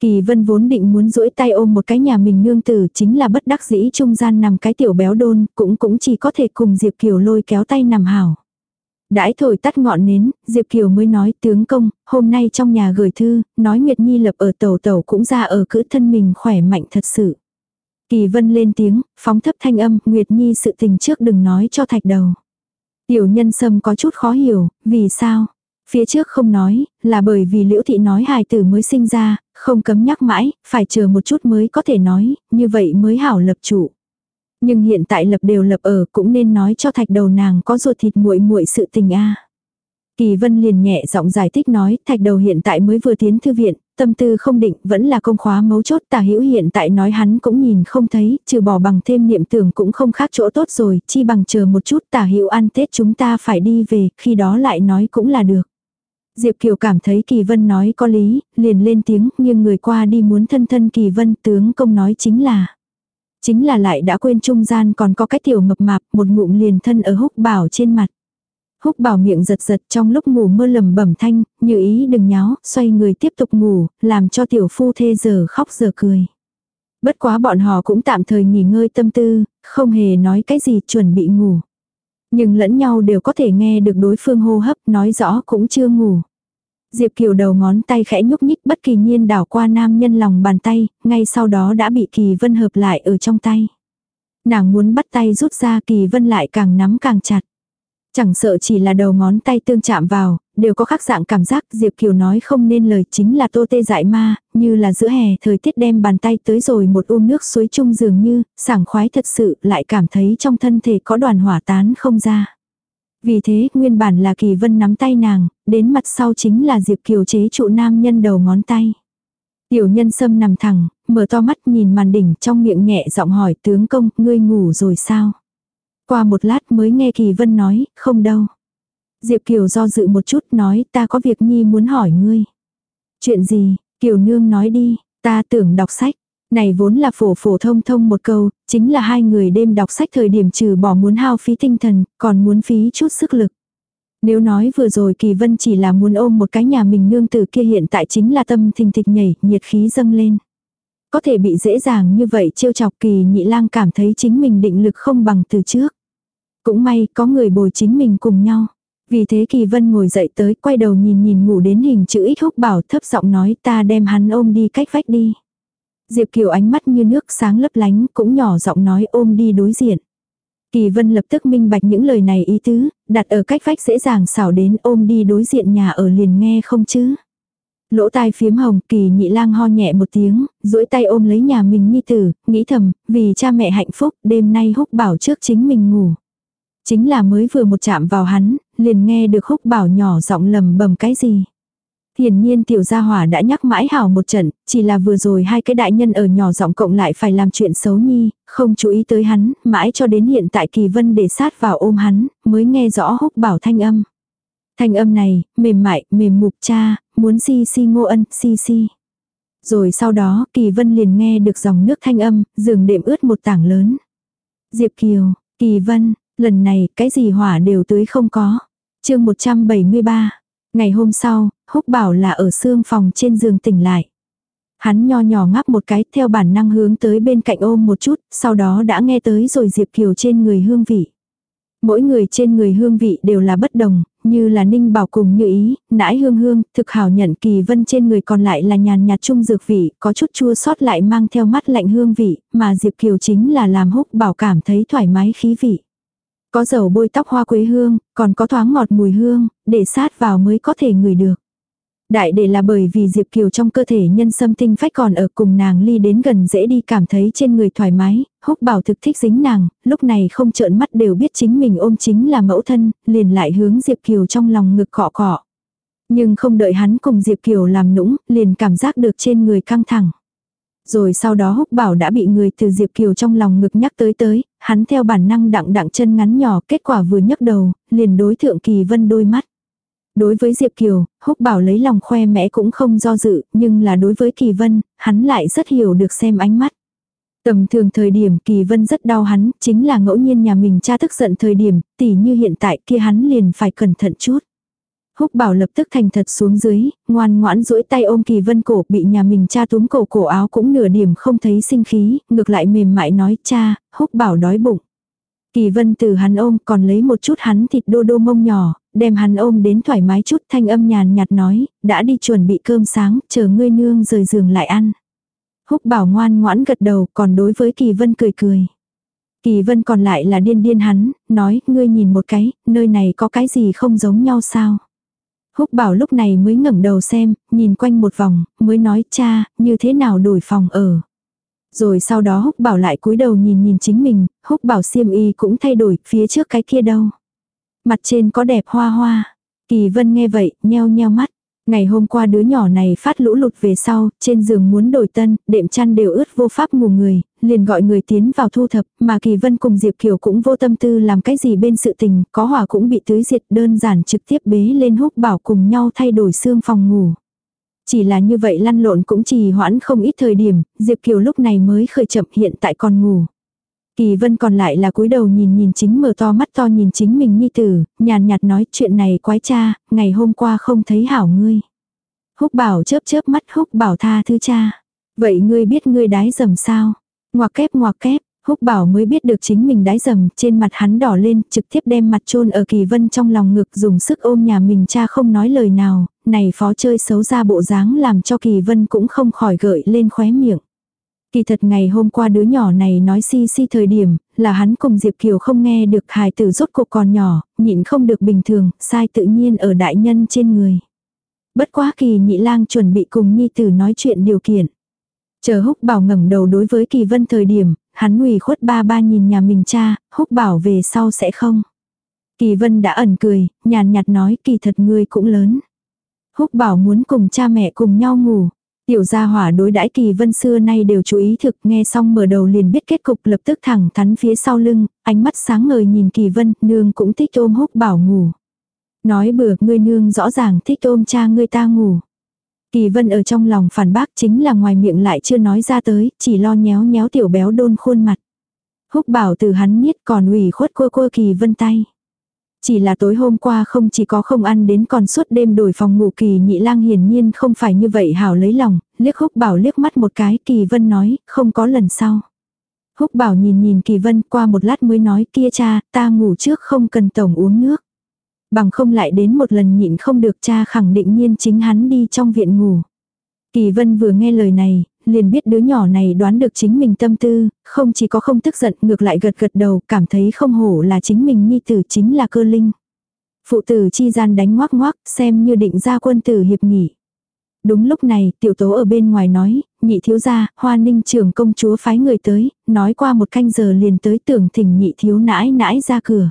Kỳ vân vốn định muốn duỗi tay ôm một cái nhà mình nương tử chính là bất đắc dĩ trung gian nằm cái tiểu béo đôn, cũng cũng chỉ có thể cùng Diệp Kiều lôi kéo tay nằm hảo. Đãi thổi tắt ngọn nến, Diệp Kiều mới nói tướng công, hôm nay trong nhà gửi thư, nói Nguyệt Nhi lập ở tàu tàu cũng ra ở cữ thân mình khỏe mạnh thật sự. Kỳ vân lên tiếng, phóng thấp thanh âm, Nguyệt Nhi sự tình trước đừng nói cho thạch đầu. Tiểu nhân sâm có chút khó hiểu, vì sao? Phía trước không nói, là bởi vì liễu thị nói hài tử mới sinh ra, không cấm nhắc mãi, phải chờ một chút mới có thể nói, như vậy mới hảo lập chủ. Nhưng hiện tại lập đều lập ở cũng nên nói cho thạch đầu nàng có ruột thịt muội muội sự tình a. Kỳ vân liền nhẹ giọng giải thích nói, thạch đầu hiện tại mới vừa tiến thư viện, tâm tư không định, vẫn là công khóa mấu chốt tả hữu hiện tại nói hắn cũng nhìn không thấy, trừ bỏ bằng thêm niệm tưởng cũng không khác chỗ tốt rồi, chi bằng chờ một chút tả hữu ăn Tết chúng ta phải đi về, khi đó lại nói cũng là được. Diệp Kiều cảm thấy Kỳ Vân nói có lý, liền lên tiếng, nhưng người qua đi muốn thân thân Kỳ Vân tướng công nói chính là. Chính là lại đã quên trung gian còn có cái tiểu mập mạp, một ngụm liền thân ở húc bảo trên mặt. Húc bảo miệng giật giật trong lúc ngủ mơ lầm bẩm thanh, như ý đừng nháo, xoay người tiếp tục ngủ, làm cho tiểu phu thê giờ khóc giờ cười. Bất quá bọn họ cũng tạm thời nghỉ ngơi tâm tư, không hề nói cái gì chuẩn bị ngủ. Nhưng lẫn nhau đều có thể nghe được đối phương hô hấp nói rõ cũng chưa ngủ. Diệp Kiều đầu ngón tay khẽ nhúc nhích bất kỳ nhiên đảo qua nam nhân lòng bàn tay, ngay sau đó đã bị Kỳ Vân hợp lại ở trong tay. Nàng muốn bắt tay rút ra Kỳ Vân lại càng nắm càng chặt. Chẳng sợ chỉ là đầu ngón tay tương chạm vào, đều có khác dạng cảm giác Diệp Kiều nói không nên lời chính là tô tê dại ma, như là giữa hè thời tiết đem bàn tay tới rồi một ôm nước suối chung dường như, sảng khoái thật sự lại cảm thấy trong thân thể có đoàn hỏa tán không ra. Vì thế, nguyên bản là Kỳ Vân nắm tay nàng, đến mặt sau chính là Diệp Kiều chế trụ nam nhân đầu ngón tay. Tiểu nhân sâm nằm thẳng, mở to mắt nhìn màn đỉnh trong miệng nhẹ giọng hỏi tướng công, ngươi ngủ rồi sao? Qua một lát mới nghe Kỳ Vân nói, không đâu. Diệp Kiều do dự một chút nói ta có việc nhi muốn hỏi ngươi. Chuyện gì, Kiều Nương nói đi, ta tưởng đọc sách. Này vốn là phổ phổ thông thông một câu, chính là hai người đêm đọc sách thời điểm trừ bỏ muốn hao phí tinh thần, còn muốn phí chút sức lực. Nếu nói vừa rồi Kỳ Vân chỉ là muốn ôm một cái nhà mình nương tử kia hiện tại chính là tâm thình thịch nhảy, nhiệt khí dâng lên. Có thể bị dễ dàng như vậy trêu chọc Kỳ nhị lang cảm thấy chính mình định lực không bằng từ trước. Cũng may có người bồi chính mình cùng nhau. Vì thế Kỳ Vân ngồi dậy tới quay đầu nhìn nhìn ngủ đến hình chữ ít húc bảo thấp giọng nói ta đem hắn ôm đi cách vách đi. Diệp Kiều ánh mắt như nước sáng lấp lánh cũng nhỏ giọng nói ôm đi đối diện. Kỳ Vân lập tức minh bạch những lời này ý tứ, đặt ở cách vách dễ dàng xảo đến ôm đi đối diện nhà ở liền nghe không chứ. Lỗ tai phiếm hồng, kỳ nhị lang ho nhẹ một tiếng, duỗi tay ôm lấy nhà mình nhi tử, nghĩ thầm, vì cha mẹ hạnh phúc, đêm nay húc bảo trước chính mình ngủ. Chính là mới vừa một chạm vào hắn, liền nghe được húc bảo nhỏ giọng lầm bầm cái gì. Hiển nhiên tiểu gia hỏa đã nhắc mãi hảo một trận, chỉ là vừa rồi hai cái đại nhân ở nhỏ giọng cộng lại phải làm chuyện xấu nhi, không chú ý tới hắn, mãi cho đến hiện tại kỳ vân để sát vào ôm hắn, mới nghe rõ húc bảo thanh âm. Thanh âm này, mềm mại, mềm mục cha, muốn si si ngô ân, si si. Rồi sau đó, kỳ vân liền nghe được dòng nước thanh âm, giường đệm ướt một tảng lớn. Diệp Kiều, kỳ vân, lần này cái gì hỏa đều tưới không có. chương 173. Ngày hôm sau, húc bảo là ở xương phòng trên giường tỉnh lại. Hắn nho nhỏ ngáp một cái theo bản năng hướng tới bên cạnh ôm một chút, sau đó đã nghe tới rồi Diệp Kiều trên người hương vị. Mỗi người trên người hương vị đều là bất đồng, như là ninh bảo cùng như ý, nãi hương hương, thực hảo nhận kỳ vân trên người còn lại là nhàn nhạt trung dược vị, có chút chua sót lại mang theo mắt lạnh hương vị, mà Diệp Kiều chính là làm húc bảo cảm thấy thoải mái khí vị. Có dầu bôi tóc hoa quế hương, còn có thoáng ngọt mùi hương, để sát vào mới có thể ngửi được. Đại để là bởi vì Diệp Kiều trong cơ thể nhân sâm tinh phách còn ở cùng nàng ly đến gần dễ đi cảm thấy trên người thoải mái, húc bảo thực thích dính nàng, lúc này không trợn mắt đều biết chính mình ôm chính là mẫu thân, liền lại hướng Diệp Kiều trong lòng ngực cọ cọ. Nhưng không đợi hắn cùng Diệp Kiều làm nũng, liền cảm giác được trên người căng thẳng. Rồi sau đó húc bảo đã bị người từ Diệp Kiều trong lòng ngực nhắc tới tới, hắn theo bản năng đặng đặng chân ngắn nhỏ kết quả vừa nhấc đầu, liền đối thượng kỳ vân đôi mắt. Đối với Diệp Kiều, húc bảo lấy lòng khoe mẽ cũng không do dự, nhưng là đối với kỳ vân, hắn lại rất hiểu được xem ánh mắt. Tầm thường thời điểm kỳ vân rất đau hắn, chính là ngẫu nhiên nhà mình cha tức giận thời điểm, tỉ như hiện tại kia hắn liền phải cẩn thận chút. Húc bảo lập tức thành thật xuống dưới, ngoan ngoãn duỗi tay ôm kỳ vân cổ bị nhà mình cha túm cổ cổ áo cũng nửa điểm không thấy sinh khí, ngược lại mềm mại nói cha, húc bảo đói bụng. Kỳ vân từ hắn ôm còn lấy một chút hắn thịt đô đô mông nhỏ, đem hắn ôm đến thoải mái chút thanh âm nhàn nhạt nói, đã đi chuẩn bị cơm sáng, chờ ngươi nương rời giường lại ăn. Húc bảo ngoan ngoãn gật đầu còn đối với kỳ vân cười cười. Kỳ vân còn lại là điên điên hắn, nói, ngươi nhìn một cái, nơi này có cái gì không giống nhau sao. Húc bảo lúc này mới ngẩng đầu xem, nhìn quanh một vòng, mới nói cha, như thế nào đổi phòng ở. Rồi sau đó húc bảo lại cúi đầu nhìn nhìn chính mình, húc bảo xiêm y cũng thay đổi, phía trước cái kia đâu. Mặt trên có đẹp hoa hoa. Kỳ vân nghe vậy, nheo nheo mắt. Ngày hôm qua đứa nhỏ này phát lũ lụt về sau, trên giường muốn đổi tân, đệm chăn đều ướt vô pháp ngủ người, liền gọi người tiến vào thu thập, mà Kỳ Vân cùng Diệp Kiều cũng vô tâm tư làm cái gì bên sự tình, có hỏa cũng bị tưới diệt đơn giản trực tiếp bế lên húc bảo cùng nhau thay đổi xương phòng ngủ. Chỉ là như vậy lăn lộn cũng trì hoãn không ít thời điểm, Diệp Kiều lúc này mới khởi chậm hiện tại còn ngủ. Kỳ vân còn lại là cúi đầu nhìn nhìn chính mở to mắt to nhìn chính mình nhi tử, nhàn nhạt nói chuyện này quái cha, ngày hôm qua không thấy hảo ngươi. Húc bảo chớp chớp mắt húc bảo tha thứ cha. Vậy ngươi biết ngươi đái dầm sao? Ngoạc kép ngoạc kép, Húc bảo mới biết được chính mình đái dầm, trên mặt hắn đỏ lên, trực tiếp đem mặt chôn ở kỳ vân trong lòng ngực dùng sức ôm nhà mình cha không nói lời nào, này phó chơi xấu ra bộ dáng làm cho kỳ vân cũng không khỏi gợi lên khóe miệng. Kỳ thật ngày hôm qua đứa nhỏ này nói si si thời điểm, là hắn cùng Diệp Kiều không nghe được hài tử rốt cuộc còn nhỏ, nhịn không được bình thường, sai tự nhiên ở đại nhân trên người. Bất quá kỳ nhị lang chuẩn bị cùng nhi tử nói chuyện điều kiện. Chờ húc bảo ngẩng đầu đối với kỳ vân thời điểm, hắn ủy khuất ba ba nhìn nhà mình cha, húc bảo về sau sẽ không. Kỳ vân đã ẩn cười, nhàn nhạt nói kỳ thật ngươi cũng lớn. Húc bảo muốn cùng cha mẹ cùng nhau ngủ. Tiểu gia hỏa đối đãi kỳ vân xưa nay đều chú ý thực nghe xong mở đầu liền biết kết cục lập tức thẳng thắn phía sau lưng, ánh mắt sáng ngời nhìn kỳ vân, nương cũng thích ôm húc bảo ngủ. Nói bừa, ngươi nương rõ ràng thích ôm cha ngươi ta ngủ. Kỳ vân ở trong lòng phản bác chính là ngoài miệng lại chưa nói ra tới, chỉ lo nhéo nhéo tiểu béo đôn khuôn mặt. Húc bảo từ hắn niết còn ủy khuất cô cô kỳ vân tay. Chỉ là tối hôm qua không chỉ có không ăn đến còn suốt đêm đổi phòng ngủ kỳ nhị lang hiển nhiên không phải như vậy hảo lấy lòng, liếc húc bảo liếc mắt một cái kỳ vân nói, không có lần sau. Húc bảo nhìn nhìn kỳ vân qua một lát mới nói kia cha, ta ngủ trước không cần tổng uống nước. Bằng không lại đến một lần nhịn không được cha khẳng định nhiên chính hắn đi trong viện ngủ. Kỳ vân vừa nghe lời này, liền biết đứa nhỏ này đoán được chính mình tâm tư, không chỉ có không tức giận ngược lại gật gật đầu cảm thấy không hổ là chính mình nhi tử chính là cơ linh. Phụ tử chi gian đánh ngoác ngoác xem như định ra quân tử hiệp nghỉ. Đúng lúc này tiểu tố ở bên ngoài nói, nhị thiếu gia, hoa ninh trưởng công chúa phái người tới, nói qua một canh giờ liền tới tưởng thỉnh nhị thiếu nãi nãi ra cửa.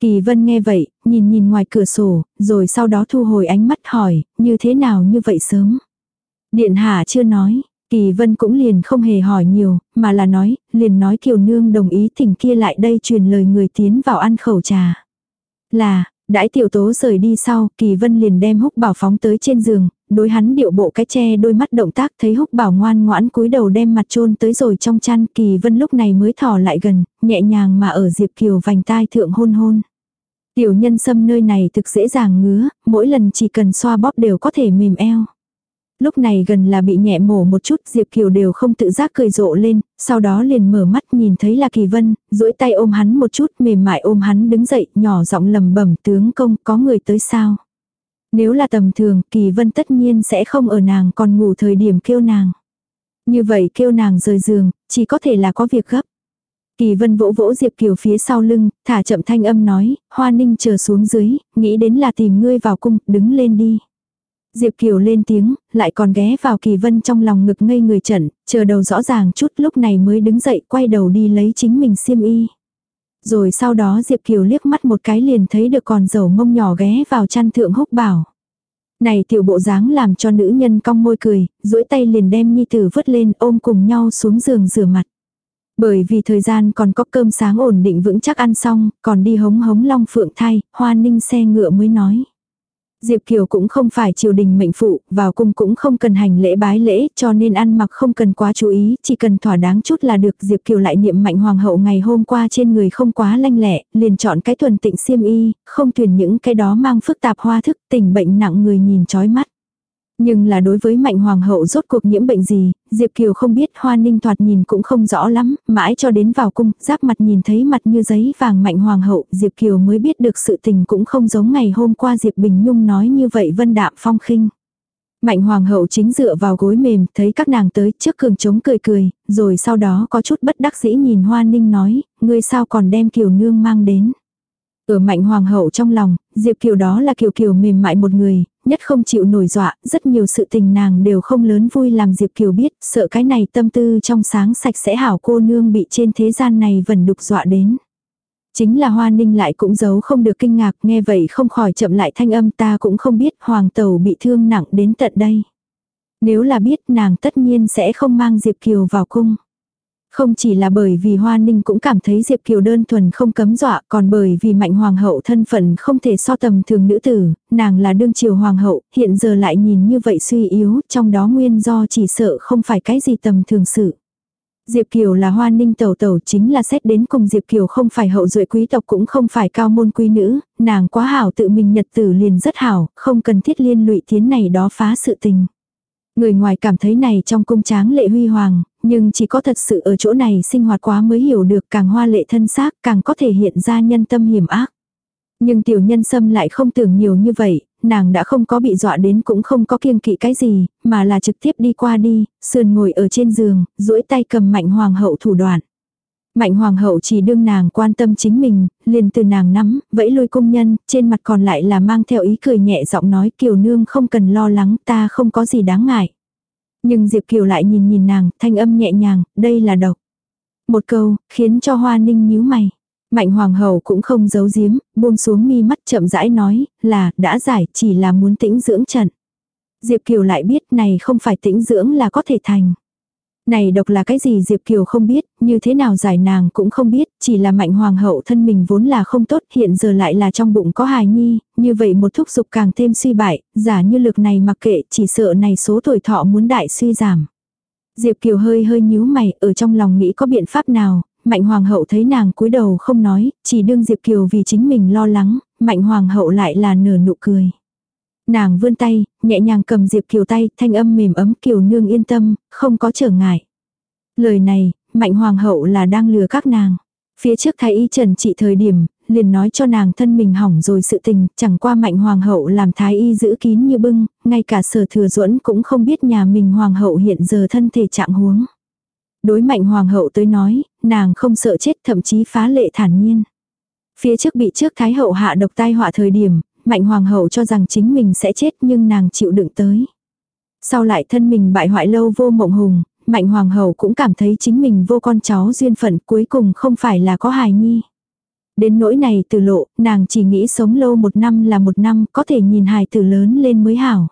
Kỳ vân nghe vậy, nhìn nhìn ngoài cửa sổ, rồi sau đó thu hồi ánh mắt hỏi, như thế nào như vậy sớm. Điện hạ chưa nói, Kỳ vân cũng liền không hề hỏi nhiều, mà là nói, liền nói kiều nương đồng ý thỉnh kia lại đây truyền lời người tiến vào ăn khẩu trà. Là, đãi tiểu tố rời đi sau, kỳ vân liền đem húc bảo phóng tới trên giường, đối hắn điệu bộ cái che đôi mắt động tác thấy húc bảo ngoan ngoãn cúi đầu đem mặt chôn tới rồi trong chăn kỳ vân lúc này mới thò lại gần, nhẹ nhàng mà ở diệp kiều vành tai thượng hôn hôn. Tiểu nhân xâm nơi này thực dễ dàng ngứa, mỗi lần chỉ cần xoa bóp đều có thể mềm eo. Lúc này gần là bị nhẹ mổ một chút Diệp Kiều đều không tự giác cười rộ lên, sau đó liền mở mắt nhìn thấy là Kỳ Vân, duỗi tay ôm hắn một chút mềm mại ôm hắn đứng dậy nhỏ giọng lầm bẩm tướng công có người tới sao. Nếu là tầm thường Kỳ Vân tất nhiên sẽ không ở nàng còn ngủ thời điểm kêu nàng. Như vậy kêu nàng rời giường, chỉ có thể là có việc gấp. Kỳ vân vỗ vỗ Diệp Kiều phía sau lưng, thả chậm thanh âm nói, hoa ninh chờ xuống dưới, nghĩ đến là tìm ngươi vào cung, đứng lên đi. Diệp Kiều lên tiếng, lại còn ghé vào Kỳ Vân trong lòng ngực ngây người trận, chờ đầu rõ ràng chút lúc này mới đứng dậy quay đầu đi lấy chính mình xiêm y. Rồi sau đó Diệp Kiều liếc mắt một cái liền thấy được còn dầu mông nhỏ ghé vào chăn thượng húc bảo. Này tiểu bộ dáng làm cho nữ nhân cong môi cười, duỗi tay liền đem nhi tử vứt lên ôm cùng nhau xuống giường rửa mặt. Bởi vì thời gian còn có cơm sáng ổn định vững chắc ăn xong, còn đi hống hống long phượng thay, hoa ninh xe ngựa mới nói. Diệp Kiều cũng không phải triều đình mệnh phụ, vào cung cũng không cần hành lễ bái lễ, cho nên ăn mặc không cần quá chú ý, chỉ cần thỏa đáng chút là được. Diệp Kiều lại niệm mạnh hoàng hậu ngày hôm qua trên người không quá lanh lẹ, liền chọn cái thuần tịnh xiêm y, không thuyền những cái đó mang phức tạp hoa thức, tình bệnh nặng người nhìn chói mắt. Nhưng là đối với mạnh hoàng hậu rốt cuộc nhiễm bệnh gì, Diệp Kiều không biết hoa ninh thoạt nhìn cũng không rõ lắm, mãi cho đến vào cung, giáp mặt nhìn thấy mặt như giấy vàng mạnh hoàng hậu, Diệp Kiều mới biết được sự tình cũng không giống ngày hôm qua Diệp Bình Nhung nói như vậy vân đạm phong khinh. Mạnh hoàng hậu chính dựa vào gối mềm, thấy các nàng tới trước cường chống cười cười, rồi sau đó có chút bất đắc dĩ nhìn hoa ninh nói, ngươi sao còn đem kiều nương mang đến. Ở mạnh hoàng hậu trong lòng, Diệp Kiều đó là kiều kiều mềm mại một người, nhất không chịu nổi dọa, rất nhiều sự tình nàng đều không lớn vui làm Diệp Kiều biết, sợ cái này tâm tư trong sáng sạch sẽ hảo cô nương bị trên thế gian này vần đục dọa đến. Chính là hoa ninh lại cũng giấu không được kinh ngạc, nghe vậy không khỏi chậm lại thanh âm ta cũng không biết hoàng tàu bị thương nặng đến tận đây. Nếu là biết nàng tất nhiên sẽ không mang Diệp Kiều vào cung. Không chỉ là bởi vì Hoa Ninh cũng cảm thấy Diệp Kiều đơn thuần không cấm dọa, còn bởi vì mạnh hoàng hậu thân phận không thể so tầm thường nữ tử, nàng là đương triều hoàng hậu, hiện giờ lại nhìn như vậy suy yếu, trong đó nguyên do chỉ sợ không phải cái gì tầm thường sự. Diệp Kiều là hoa ninh tẩu tẩu chính là xét đến cùng Diệp Kiều không phải hậu duệ quý tộc cũng không phải cao môn quý nữ, nàng quá hảo tự mình nhật tử liền rất hảo, không cần thiết liên lụy tiến này đó phá sự tình. Người ngoài cảm thấy này trong cung tráng lệ huy hoàng, nhưng chỉ có thật sự ở chỗ này sinh hoạt quá mới hiểu được càng hoa lệ thân xác càng có thể hiện ra nhân tâm hiểm ác. Nhưng tiểu nhân sâm lại không tưởng nhiều như vậy, nàng đã không có bị dọa đến cũng không có kiêng kỵ cái gì, mà là trực tiếp đi qua đi, sườn ngồi ở trên giường, duỗi tay cầm mạnh hoàng hậu thủ đoạn. Mạnh hoàng hậu chỉ đương nàng quan tâm chính mình, liền từ nàng nắm, vẫy lôi công nhân, trên mặt còn lại là mang theo ý cười nhẹ giọng nói kiều nương không cần lo lắng ta không có gì đáng ngại. Nhưng Diệp Kiều lại nhìn nhìn nàng, thanh âm nhẹ nhàng, đây là độc. Một câu, khiến cho hoa ninh nhíu mày. Mạnh hoàng hậu cũng không giấu giếm, buông xuống mi mắt chậm rãi nói, là, đã giải, chỉ là muốn tĩnh dưỡng trận. Diệp Kiều lại biết này không phải tĩnh dưỡng là có thể thành. Này độc là cái gì Diệp Kiều không biết, như thế nào giải nàng cũng không biết, chỉ là mạnh hoàng hậu thân mình vốn là không tốt, hiện giờ lại là trong bụng có hài nhi, như vậy một thúc dục càng thêm suy bại, giả như lực này mặc kệ, chỉ sợ này số tuổi thọ muốn đại suy giảm. Diệp Kiều hơi hơi nhíu mày, ở trong lòng nghĩ có biện pháp nào, Mạnh Hoàng hậu thấy nàng cúi đầu không nói, chỉ đương Diệp Kiều vì chính mình lo lắng, Mạnh Hoàng hậu lại là nở nụ cười. Nàng vươn tay, nhẹ nhàng cầm Diệp Kiều tay, thanh âm mềm ấm Kiều nương yên tâm, không có trở ngại. Lời này, Mạnh Hoàng hậu là đang lừa các nàng. Phía trước thái y trần trị thời điểm, liền nói cho nàng thân mình hỏng rồi sự tình, chẳng qua Mạnh Hoàng hậu làm thái y giữ kín như bưng, ngay cả sở thừa duẫn cũng không biết nhà mình Hoàng hậu hiện giờ thân thể trạng huống. Đối Mạnh Hoàng hậu tới nói, nàng không sợ chết thậm chí phá lệ thản nhiên. Phía trước bị trước Thái hậu hạ độc tai họa thời điểm, Mạnh Hoàng hậu cho rằng chính mình sẽ chết nhưng nàng chịu đựng tới. Sau lại thân mình bại hoại lâu vô mộng hùng, Mạnh Hoàng hậu cũng cảm thấy chính mình vô con cháu duyên phận cuối cùng không phải là có hài nhi. Đến nỗi này từ lộ, nàng chỉ nghĩ sống lâu một năm là một năm, có thể nhìn hài tử lớn lên mới hảo.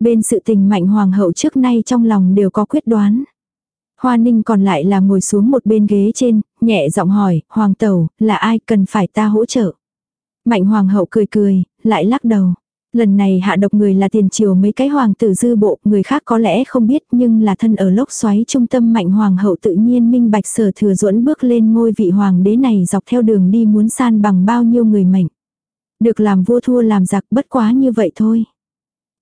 Bên sự tình mạnh hoàng hậu trước nay trong lòng đều có quyết đoán. Hoa ninh còn lại là ngồi xuống một bên ghế trên, nhẹ giọng hỏi, hoàng tẩu, là ai cần phải ta hỗ trợ? Mạnh hoàng hậu cười cười, lại lắc đầu. Lần này hạ độc người là tiền triều mấy cái hoàng tử dư bộ, người khác có lẽ không biết nhưng là thân ở lốc xoáy trung tâm mạnh hoàng hậu tự nhiên minh bạch sở thừa duẫn bước lên ngôi vị hoàng đế này dọc theo đường đi muốn san bằng bao nhiêu người mệnh. Được làm vua thua làm giặc bất quá như vậy thôi.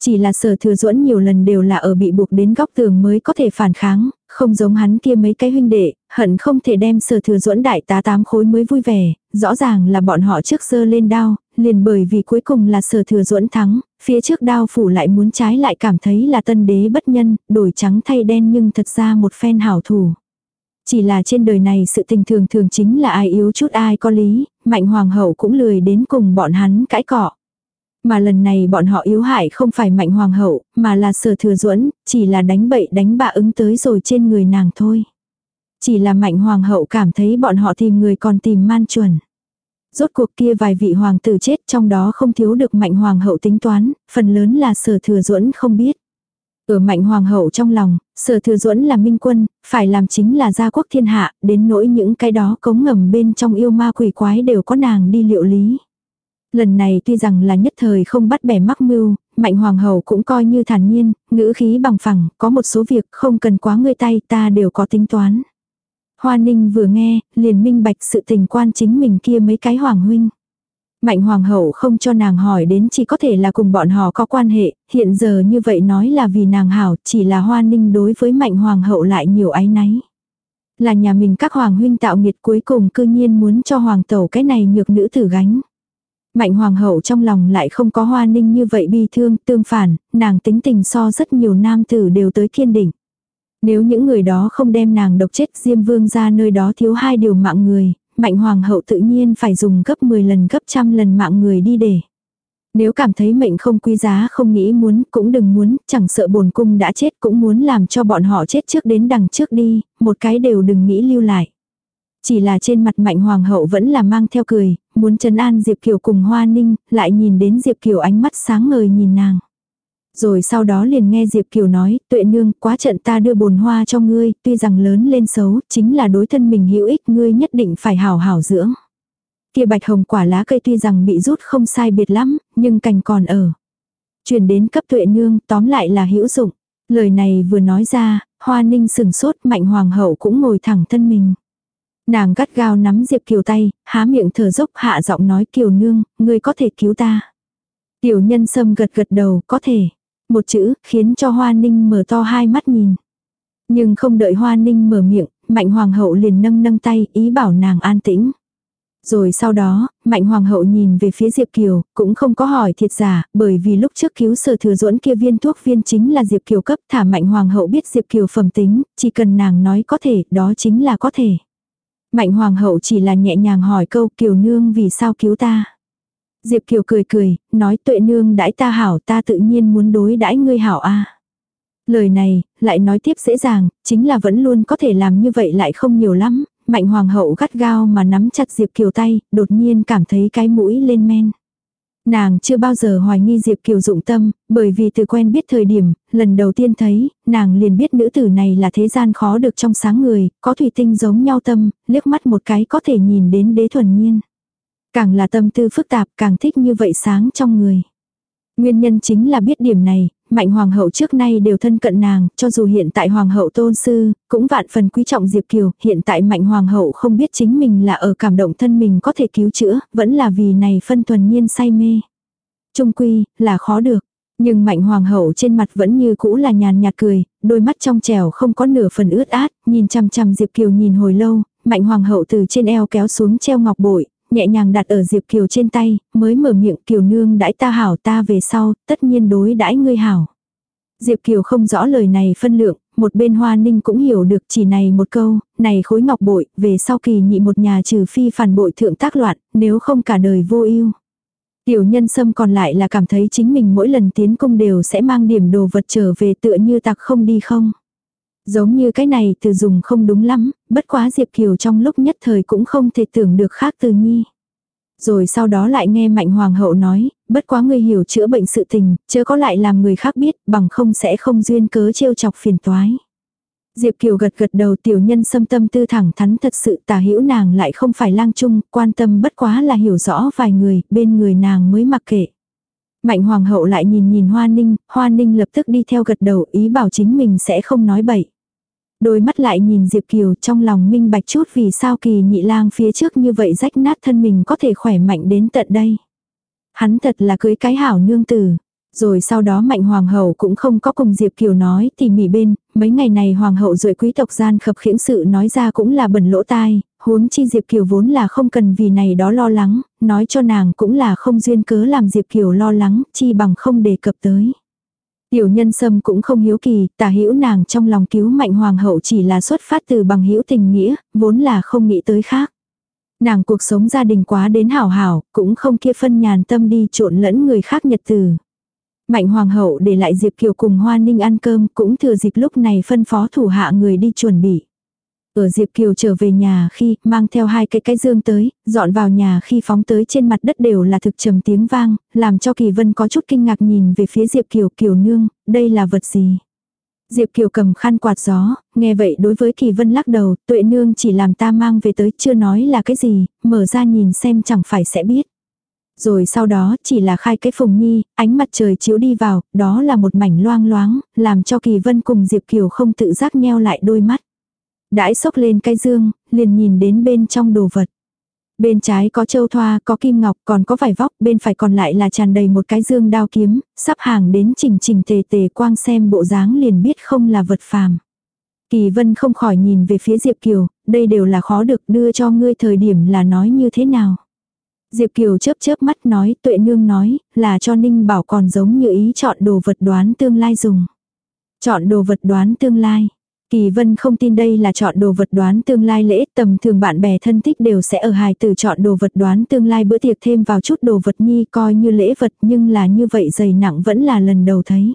Chỉ là sở thừa duẫn nhiều lần đều là ở bị buộc đến góc tường mới có thể phản kháng, không giống hắn kia mấy cái huynh đệ, hận không thể đem sở thừa duẫn đại tá tám khối mới vui vẻ, rõ ràng là bọn họ trước sơ lên đao, liền bởi vì cuối cùng là sở thừa duẫn thắng, phía trước đao phủ lại muốn trái lại cảm thấy là tân đế bất nhân, đổi trắng thay đen nhưng thật ra một phen hảo thủ. Chỉ là trên đời này sự tình thường thường chính là ai yếu chút ai có lý, mạnh hoàng hậu cũng lười đến cùng bọn hắn cãi cọ. Mà lần này bọn họ yếu hại không phải mạnh hoàng hậu, mà là sở thừa duẫn chỉ là đánh bậy đánh bạ ứng tới rồi trên người nàng thôi. Chỉ là mạnh hoàng hậu cảm thấy bọn họ tìm người còn tìm man chuẩn. Rốt cuộc kia vài vị hoàng tử chết trong đó không thiếu được mạnh hoàng hậu tính toán, phần lớn là sở thừa duẫn không biết. Ở mạnh hoàng hậu trong lòng, sở thừa duẫn là minh quân, phải làm chính là gia quốc thiên hạ, đến nỗi những cái đó cống ngầm bên trong yêu ma quỷ quái đều có nàng đi liệu lý. Lần này tuy rằng là nhất thời không bắt bẻ mắc mưu, mạnh hoàng hậu cũng coi như thản nhiên, ngữ khí bằng phẳng, có một số việc không cần quá ngươi tay ta đều có tính toán. Hoa ninh vừa nghe, liền minh bạch sự tình quan chính mình kia mấy cái hoàng huynh. Mạnh hoàng hậu không cho nàng hỏi đến chỉ có thể là cùng bọn họ có quan hệ, hiện giờ như vậy nói là vì nàng hảo, chỉ là hoa ninh đối với mạnh hoàng hậu lại nhiều ái náy. Là nhà mình các hoàng huynh tạo nghiệt cuối cùng cư nhiên muốn cho hoàng tẩu cái này nhược nữ tử gánh. Mạnh hoàng hậu trong lòng lại không có hoa ninh như vậy bi thương, tương phản, nàng tính tình so rất nhiều nam tử đều tới kiên định. Nếu những người đó không đem nàng độc chết Diêm Vương ra nơi đó thiếu hai điều mạng người, Mạnh Hoàng hậu tự nhiên phải dùng gấp 10 lần gấp trăm lần mạng người đi để. Nếu cảm thấy mệnh không quý giá không nghĩ muốn cũng đừng muốn, chẳng sợ bồn cung đã chết cũng muốn làm cho bọn họ chết trước đến đằng trước đi, một cái đều đừng nghĩ lưu lại. Chỉ là trên mặt mạnh hoàng hậu vẫn là mang theo cười, muốn trấn an Diệp Kiều cùng Hoa Ninh, lại nhìn đến Diệp Kiều ánh mắt sáng ngời nhìn nàng. Rồi sau đó liền nghe Diệp Kiều nói, tuệ nương, quá trận ta đưa bồn hoa cho ngươi, tuy rằng lớn lên xấu, chính là đối thân mình hữu ích, ngươi nhất định phải hảo hảo dưỡng. Kia bạch hồng quả lá cây tuy rằng bị rút không sai biệt lắm, nhưng cành còn ở. Truyền đến cấp tuệ nương, tóm lại là hữu dụng. Lời này vừa nói ra, hoa ninh sừng sốt, mạnh hoàng hậu cũng ngồi thẳng thân mình. Nàng gắt gao nắm Diệp Kiều tay, há miệng thở dốc hạ giọng nói Kiều nương, ngươi có thể cứu ta. Tiểu nhân sâm gật gật đầu, có thể. Một chữ, khiến cho hoa ninh mở to hai mắt nhìn. Nhưng không đợi Hoa Ninh mở miệng, Mạnh Hoàng hậu liền nâng nâng tay ý bảo nàng an tĩnh. Rồi sau đó, Mạnh Hoàng hậu nhìn về phía Diệp Kiều, cũng không có hỏi thiệt giả, bởi vì lúc trước cứu sở thừa duẫn kia viên thuốc viên chính là Diệp Kiều cấp thả Mạnh Hoàng hậu biết Diệp Kiều phẩm tính, chỉ cần nàng nói có thể, đó chính là có thể. Mạnh Hoàng hậu chỉ là nhẹ nhàng hỏi câu Kiều nương vì sao cứu ta. Diệp Kiều cười cười, nói tuệ nương đãi ta hảo ta tự nhiên muốn đối đãi ngươi hảo a. Lời này, lại nói tiếp dễ dàng, chính là vẫn luôn có thể làm như vậy lại không nhiều lắm, mạnh hoàng hậu gắt gao mà nắm chặt Diệp Kiều tay, đột nhiên cảm thấy cái mũi lên men. Nàng chưa bao giờ hoài nghi Diệp Kiều dụng tâm, bởi vì từ quen biết thời điểm, lần đầu tiên thấy, nàng liền biết nữ tử này là thế gian khó được trong sáng người, có thủy tinh giống nhau tâm, liếc mắt một cái có thể nhìn đến đế thuần nhiên. Càng là tâm tư phức tạp càng thích như vậy sáng trong người. Nguyên nhân chính là biết điểm này, mạnh hoàng hậu trước nay đều thân cận nàng, cho dù hiện tại hoàng hậu tôn sư, cũng vạn phần quý trọng Diệp Kiều, hiện tại mạnh hoàng hậu không biết chính mình là ở cảm động thân mình có thể cứu chữa, vẫn là vì này phân thuần nhiên say mê. Trung quy, là khó được. Nhưng mạnh hoàng hậu trên mặt vẫn như cũ là nhàn nhạt cười, đôi mắt trong trèo không có nửa phần ướt át, nhìn chăm chăm Diệp Kiều nhìn hồi lâu, mạnh hoàng hậu từ trên eo kéo xuống treo ngọc bội, nhẹ nhàng đặt ở Diệp Kiều trên tay, mới mở miệng Kiều nương đãi ta hảo ta về sau, tất nhiên đối đãi ngươi hảo. Diệp Kiều không rõ lời này phân lượng, một bên Hoa Ninh cũng hiểu được chỉ này một câu, này khối ngọc bội, về sau kỳ nhị một nhà trừ phi phản bội thượng tác loạn, nếu không cả đời vô ưu. Tiểu nhân sâm còn lại là cảm thấy chính mình mỗi lần tiến cung đều sẽ mang điểm đồ vật trở về tựa như tặc không đi không. Giống như cái này từ dùng không đúng lắm, bất quá Diệp Kiều trong lúc nhất thời cũng không thể tưởng được khác từ nhi. Rồi sau đó lại nghe Mạnh Hoàng hậu nói, bất quá người hiểu chữa bệnh sự tình, chớ có lại làm người khác biết, bằng không sẽ không duyên cớ trêu chọc phiền toái. Diệp Kiều gật gật đầu tiểu nhân xâm tâm tư thẳng thắn thật sự tà hữu nàng lại không phải lang trung, quan tâm bất quá là hiểu rõ vài người, bên người nàng mới mặc kệ. Mạnh hoàng hậu lại nhìn nhìn hoa ninh, hoa ninh lập tức đi theo gật đầu ý bảo chính mình sẽ không nói bậy. Đôi mắt lại nhìn Diệp Kiều trong lòng minh bạch chút vì sao kỳ nhị lang phía trước như vậy rách nát thân mình có thể khỏe mạnh đến tận đây. Hắn thật là cưới cái hảo nương tử. Rồi sau đó mạnh hoàng hậu cũng không có cùng Diệp Kiều nói thì mỉ bên, mấy ngày này hoàng hậu rồi quý tộc gian khập khiễng sự nói ra cũng là bẩn lỗ tai, huống chi Diệp Kiều vốn là không cần vì này đó lo lắng, nói cho nàng cũng là không duyên cớ làm Diệp Kiều lo lắng, chi bằng không đề cập tới. Tiểu nhân sâm cũng không hiếu kỳ, tả hữu nàng trong lòng cứu mạnh hoàng hậu chỉ là xuất phát từ bằng hữu tình nghĩa, vốn là không nghĩ tới khác. Nàng cuộc sống gia đình quá đến hảo hảo, cũng không kia phân nhàn tâm đi trộn lẫn người khác nhật từ. Mạnh hoàng hậu để lại Diệp Kiều cùng Hoa Ninh ăn cơm cũng thừa dịp lúc này phân phó thủ hạ người đi chuẩn bị. Ở Diệp Kiều trở về nhà khi mang theo hai cái cái dương tới, dọn vào nhà khi phóng tới trên mặt đất đều là thực trầm tiếng vang, làm cho Kỳ Vân có chút kinh ngạc nhìn về phía Diệp Kiều Kiều nương, đây là vật gì? Diệp Kiều cầm khăn quạt gió, nghe vậy đối với Kỳ Vân lắc đầu, tuệ nương chỉ làm ta mang về tới chưa nói là cái gì, mở ra nhìn xem chẳng phải sẽ biết. Rồi sau đó chỉ là khai cái phùng nhi, ánh mặt trời chiếu đi vào, đó là một mảnh loang loáng, làm cho Kỳ Vân cùng Diệp Kiều không tự giác nheo lại đôi mắt đãi sốc lên cái dương, liền nhìn đến bên trong đồ vật. Bên trái có châu thoa, có kim ngọc, còn có vải vóc, bên phải còn lại là tràn đầy một cái dương đao kiếm, sắp hàng đến trình trình tề tề quang xem bộ dáng liền biết không là vật phàm. Kỳ vân không khỏi nhìn về phía Diệp Kiều, đây đều là khó được đưa cho ngươi thời điểm là nói như thế nào. Diệp Kiều chớp chớp mắt nói, tuệ nương nói, là cho Ninh bảo còn giống như ý chọn đồ vật đoán tương lai dùng. Chọn đồ vật đoán tương lai. Kỳ vân không tin đây là chọn đồ vật đoán tương lai lễ, tầm thường bạn bè thân thích đều sẽ ở hài từ chọn đồ vật đoán tương lai bữa tiệc thêm vào chút đồ vật nhi coi như lễ vật nhưng là như vậy dày nặng vẫn là lần đầu thấy.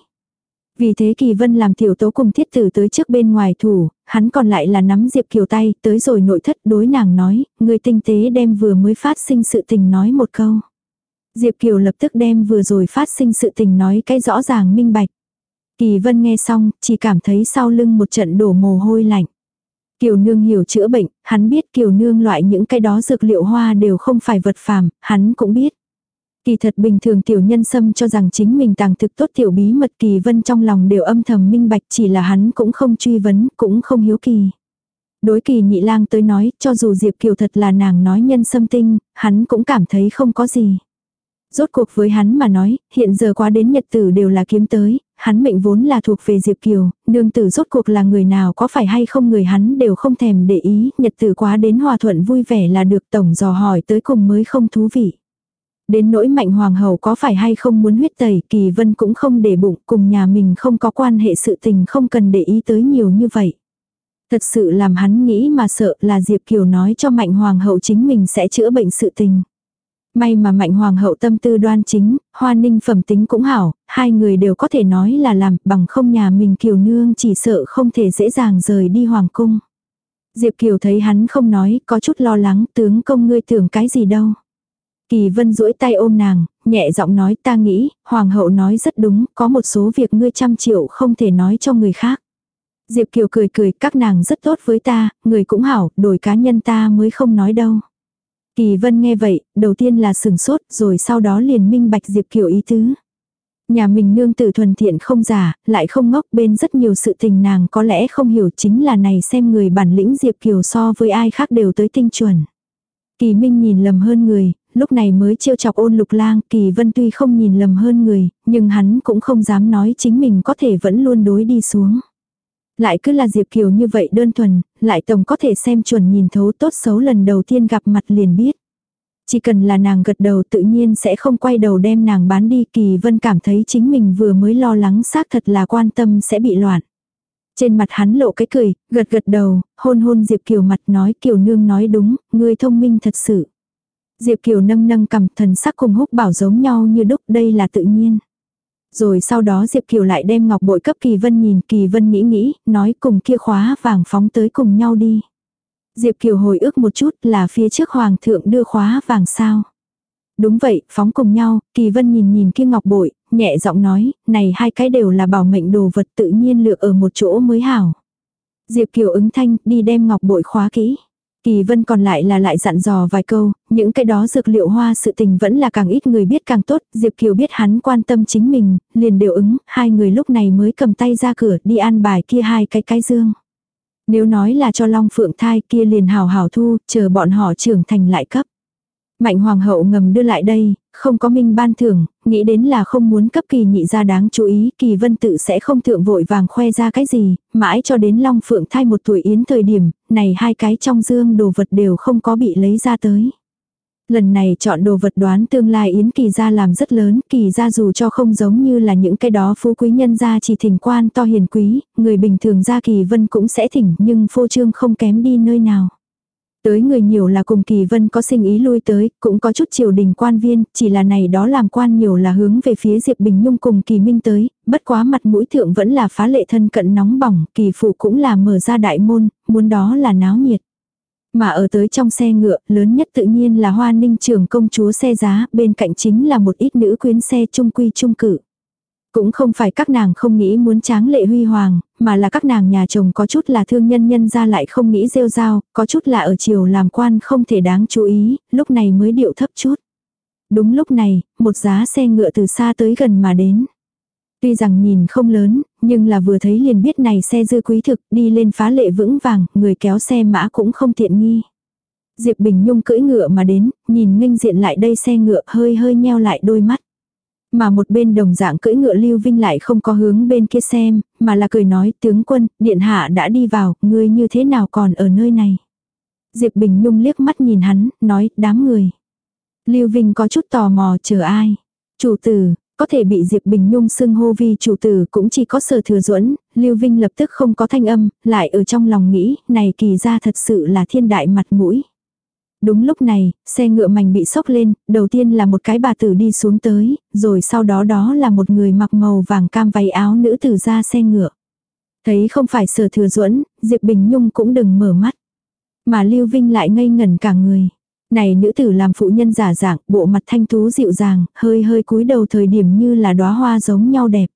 Vì thế Kỳ Vân làm tiểu tố cùng thiết tử tới trước bên ngoài thủ, hắn còn lại là nắm Diệp Kiều tay, tới rồi nội thất đối nàng nói, người tinh tế đem vừa mới phát sinh sự tình nói một câu. Diệp Kiều lập tức đem vừa rồi phát sinh sự tình nói cái rõ ràng minh bạch. Kỳ vân nghe xong, chỉ cảm thấy sau lưng một trận đổ mồ hôi lạnh. Kiều nương hiểu chữa bệnh, hắn biết kiều nương loại những cái đó dược liệu hoa đều không phải vật phàm, hắn cũng biết. Kỳ thật bình thường tiểu nhân xâm cho rằng chính mình tàng thực tốt tiểu bí mật kỳ vân trong lòng đều âm thầm minh bạch chỉ là hắn cũng không truy vấn, cũng không hiếu kỳ. Đối kỳ nhị lang tới nói, cho dù Diệp Kiều thật là nàng nói nhân xâm tinh, hắn cũng cảm thấy không có gì. Rốt cuộc với hắn mà nói, hiện giờ quá đến nhật tử đều là kiếm tới, hắn mệnh vốn là thuộc về Diệp Kiều, nương tử rốt cuộc là người nào có phải hay không người hắn đều không thèm để ý, nhật tử quá đến hòa thuận vui vẻ là được tổng dò hỏi tới cùng mới không thú vị. Đến nỗi mạnh hoàng hậu có phải hay không muốn huyết tẩy, kỳ vân cũng không để bụng, cùng nhà mình không có quan hệ sự tình không cần để ý tới nhiều như vậy. Thật sự làm hắn nghĩ mà sợ là Diệp Kiều nói cho mạnh hoàng hậu chính mình sẽ chữa bệnh sự tình. May mà mạnh hoàng hậu tâm tư đoan chính, hoa ninh phẩm tính cũng hảo, hai người đều có thể nói là làm bằng không nhà mình kiều nương chỉ sợ không thể dễ dàng rời đi hoàng cung. Diệp Kiều thấy hắn không nói, có chút lo lắng, tướng công ngươi tưởng cái gì đâu. Kỳ vân duỗi tay ôm nàng, nhẹ giọng nói ta nghĩ, hoàng hậu nói rất đúng, có một số việc ngươi trăm triệu không thể nói cho người khác. Diệp Kiều cười cười, các nàng rất tốt với ta, người cũng hảo, đổi cá nhân ta mới không nói đâu. Kỳ vân nghe vậy, đầu tiên là sừng sốt, rồi sau đó liền minh bạch Diệp Kiều ý tứ. Nhà mình nương tử thuần thiện không giả, lại không ngốc bên rất nhiều sự tình nàng có lẽ không hiểu chính là này xem người bản lĩnh Diệp Kiều so với ai khác đều tới tinh chuẩn. Kỳ Minh nhìn lầm hơn người, lúc này mới trêu chọc ôn lục lang, Kỳ Vân tuy không nhìn lầm hơn người, nhưng hắn cũng không dám nói chính mình có thể vẫn luôn đối đi xuống. Lại cứ là Diệp Kiều như vậy đơn thuần, lại tổng có thể xem chuẩn nhìn thấu tốt xấu lần đầu tiên gặp mặt liền biết. Chỉ cần là nàng gật đầu tự nhiên sẽ không quay đầu đem nàng bán đi Kỳ Vân cảm thấy chính mình vừa mới lo lắng xác thật là quan tâm sẽ bị loạn. Trên mặt hắn lộ cái cười, gật gật đầu, hôn hôn Diệp Kiều mặt nói Kiều nương nói đúng, ngươi thông minh thật sự. Diệp Kiều nâng nâng cầm thần sắc cùng húc bảo giống nhau như đúc đây là tự nhiên. Rồi sau đó Diệp Kiều lại đem ngọc bội cấp Kỳ Vân nhìn, Kỳ Vân nghĩ nghĩ, nói cùng kia khóa vàng phóng tới cùng nhau đi. Diệp Kiều hồi ức một chút là phía trước hoàng thượng đưa khóa vàng sao. Đúng vậy, phóng cùng nhau, Kỳ Vân nhìn nhìn kia ngọc bội, nhẹ giọng nói, này hai cái đều là bảo mệnh đồ vật tự nhiên lựa ở một chỗ mới hảo. Diệp Kiều ứng thanh, đi đem ngọc bội khóa kỹ. Kỳ vân còn lại là lại dặn dò vài câu, những cái đó dược liệu hoa sự tình vẫn là càng ít người biết càng tốt, Diệp Kiều biết hắn quan tâm chính mình, liền đều ứng, hai người lúc này mới cầm tay ra cửa đi an bài kia hai cái cái dương. Nếu nói là cho Long Phượng thai kia liền hào hào thu, chờ bọn họ trưởng thành lại cấp. Mạnh hoàng hậu ngầm đưa lại đây, không có minh ban thưởng, nghĩ đến là không muốn cấp kỳ nhị ra đáng chú ý, kỳ vân tự sẽ không thượng vội vàng khoe ra cái gì, mãi cho đến long phượng thai một tuổi yến thời điểm, này hai cái trong dương đồ vật đều không có bị lấy ra tới. Lần này chọn đồ vật đoán tương lai Yến Kỳ gia làm rất lớn, Kỳ gia dù cho không giống như là những cái đó phú quý nhân gia chỉ thỉnh quan to hiền quý, người bình thường gia Kỳ Vân cũng sẽ thỉnh nhưng phô trương không kém đi nơi nào. Tới người nhiều là cùng kỳ vân có sinh ý lui tới, cũng có chút triều đình quan viên, chỉ là này đó làm quan nhiều là hướng về phía Diệp Bình Nhung cùng kỳ minh tới, bất quá mặt mũi thượng vẫn là phá lệ thân cận nóng bỏng, kỳ phụ cũng là mở ra đại môn, muốn đó là náo nhiệt. Mà ở tới trong xe ngựa, lớn nhất tự nhiên là hoa ninh trưởng công chúa xe giá, bên cạnh chính là một ít nữ quyến xe trung quy trung cử. Cũng không phải các nàng không nghĩ muốn tráng lệ huy hoàng, mà là các nàng nhà chồng có chút là thương nhân nhân ra lại không nghĩ rêu rao, có chút là ở chiều làm quan không thể đáng chú ý, lúc này mới điệu thấp chút. Đúng lúc này, một giá xe ngựa từ xa tới gần mà đến. Tuy rằng nhìn không lớn, nhưng là vừa thấy liền biết này xe dư quý thực, đi lên phá lệ vững vàng, người kéo xe mã cũng không tiện nghi. Diệp Bình Nhung cưỡi ngựa mà đến, nhìn nghênh diện lại đây xe ngựa hơi hơi nheo lại đôi mắt. Mà một bên đồng dạng cưỡi ngựa Lưu Vinh lại không có hướng bên kia xem, mà là cười nói tướng quân, điện hạ đã đi vào, ngươi như thế nào còn ở nơi này. Diệp Bình Nhung liếc mắt nhìn hắn, nói, đám người. Lưu Vinh có chút tò mò chờ ai. Chủ tử, có thể bị Diệp Bình Nhung xưng hô vì chủ tử cũng chỉ có sở thừa duẫn Lưu Vinh lập tức không có thanh âm, lại ở trong lòng nghĩ, này kỳ ra thật sự là thiên đại mặt mũi. Đúng lúc này, xe ngựa mảnh bị sốc lên, đầu tiên là một cái bà tử đi xuống tới, rồi sau đó đó là một người mặc màu vàng cam váy áo nữ tử ra xe ngựa. Thấy không phải sở thừa duẫn Diệp Bình Nhung cũng đừng mở mắt. Mà Lưu Vinh lại ngây ngẩn cả người. Này nữ tử làm phụ nhân giả dạng, bộ mặt thanh tú dịu dàng, hơi hơi cúi đầu thời điểm như là đóa hoa giống nhau đẹp.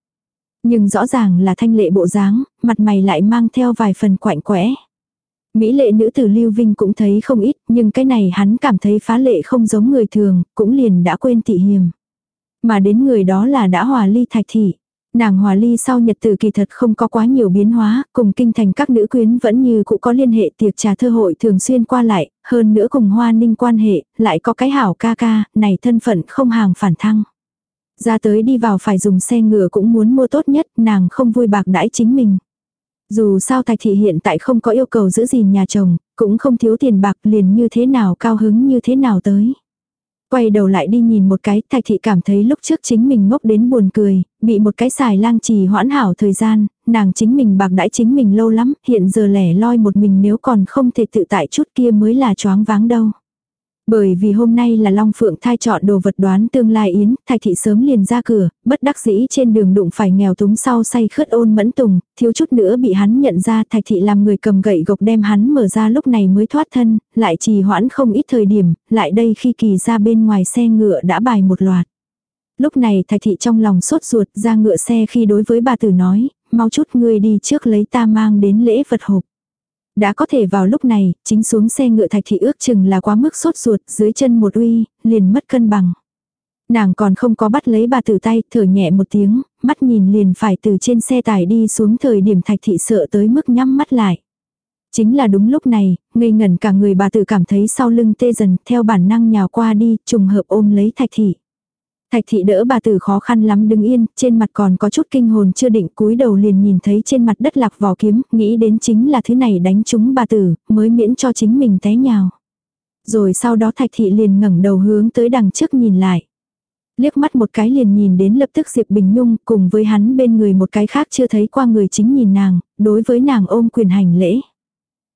Nhưng rõ ràng là thanh lệ bộ dáng, mặt mày lại mang theo vài phần quạnh quẽ. Mỹ lệ nữ tử Lưu Vinh cũng thấy không ít, nhưng cái này hắn cảm thấy phá lệ không giống người thường, cũng liền đã quên tị hiềm. Mà đến người đó là đã hòa ly thạch thị. Nàng hòa ly sau nhật tử kỳ thật không có quá nhiều biến hóa, cùng kinh thành các nữ quyến vẫn như cũng có liên hệ tiệc trà thơ hội thường xuyên qua lại, hơn nữa cùng hoa ninh quan hệ, lại có cái hảo ca ca, này thân phận không hàng phản thăng. Ra tới đi vào phải dùng xe ngựa cũng muốn mua tốt nhất, nàng không vui bạc đãi chính mình. Dù sao Thạch Thị hiện tại không có yêu cầu giữ gìn nhà chồng, cũng không thiếu tiền bạc liền như thế nào cao hứng như thế nào tới. Quay đầu lại đi nhìn một cái, Thạch Thị cảm thấy lúc trước chính mình ngốc đến buồn cười, bị một cái xài lang trì hoãn hảo thời gian, nàng chính mình bạc đãi chính mình lâu lắm, hiện giờ lẻ loi một mình nếu còn không thể tự tại chút kia mới là choáng váng đâu. Bởi vì hôm nay là Long Phượng thai chọn đồ vật đoán tương lai yến, thạch thị sớm liền ra cửa, bất đắc dĩ trên đường đụng phải nghèo túng sau say khướt ôn mẫn tùng, thiếu chút nữa bị hắn nhận ra thạch thị làm người cầm gậy gộc đem hắn mở ra lúc này mới thoát thân, lại trì hoãn không ít thời điểm, lại đây khi kỳ ra bên ngoài xe ngựa đã bài một loạt. Lúc này thạch thị trong lòng sốt ruột ra ngựa xe khi đối với bà tử nói, mau chút ngươi đi trước lấy ta mang đến lễ vật hộp. Đã có thể vào lúc này, chính xuống xe ngựa thạch thị ước chừng là quá mức sốt ruột, dưới chân một uy, liền mất cân bằng. Nàng còn không có bắt lấy bà tử tay, thở nhẹ một tiếng, mắt nhìn liền phải từ trên xe tải đi xuống thời điểm thạch thị sợ tới mức nhắm mắt lại. Chính là đúng lúc này, ngây ngẩn cả người bà tử cảm thấy sau lưng tê dần, theo bản năng nhào qua đi, trùng hợp ôm lấy thạch thị. Thạch thị đỡ bà tử khó khăn lắm đứng yên, trên mặt còn có chút kinh hồn chưa định cúi đầu liền nhìn thấy trên mặt đất lạc vỏ kiếm, nghĩ đến chính là thứ này đánh trúng bà tử, mới miễn cho chính mình té nhào. Rồi sau đó thạch thị liền ngẩng đầu hướng tới đằng trước nhìn lại. Liếc mắt một cái liền nhìn đến lập tức Diệp Bình Nhung cùng với hắn bên người một cái khác chưa thấy qua người chính nhìn nàng, đối với nàng ôm quyền hành lễ.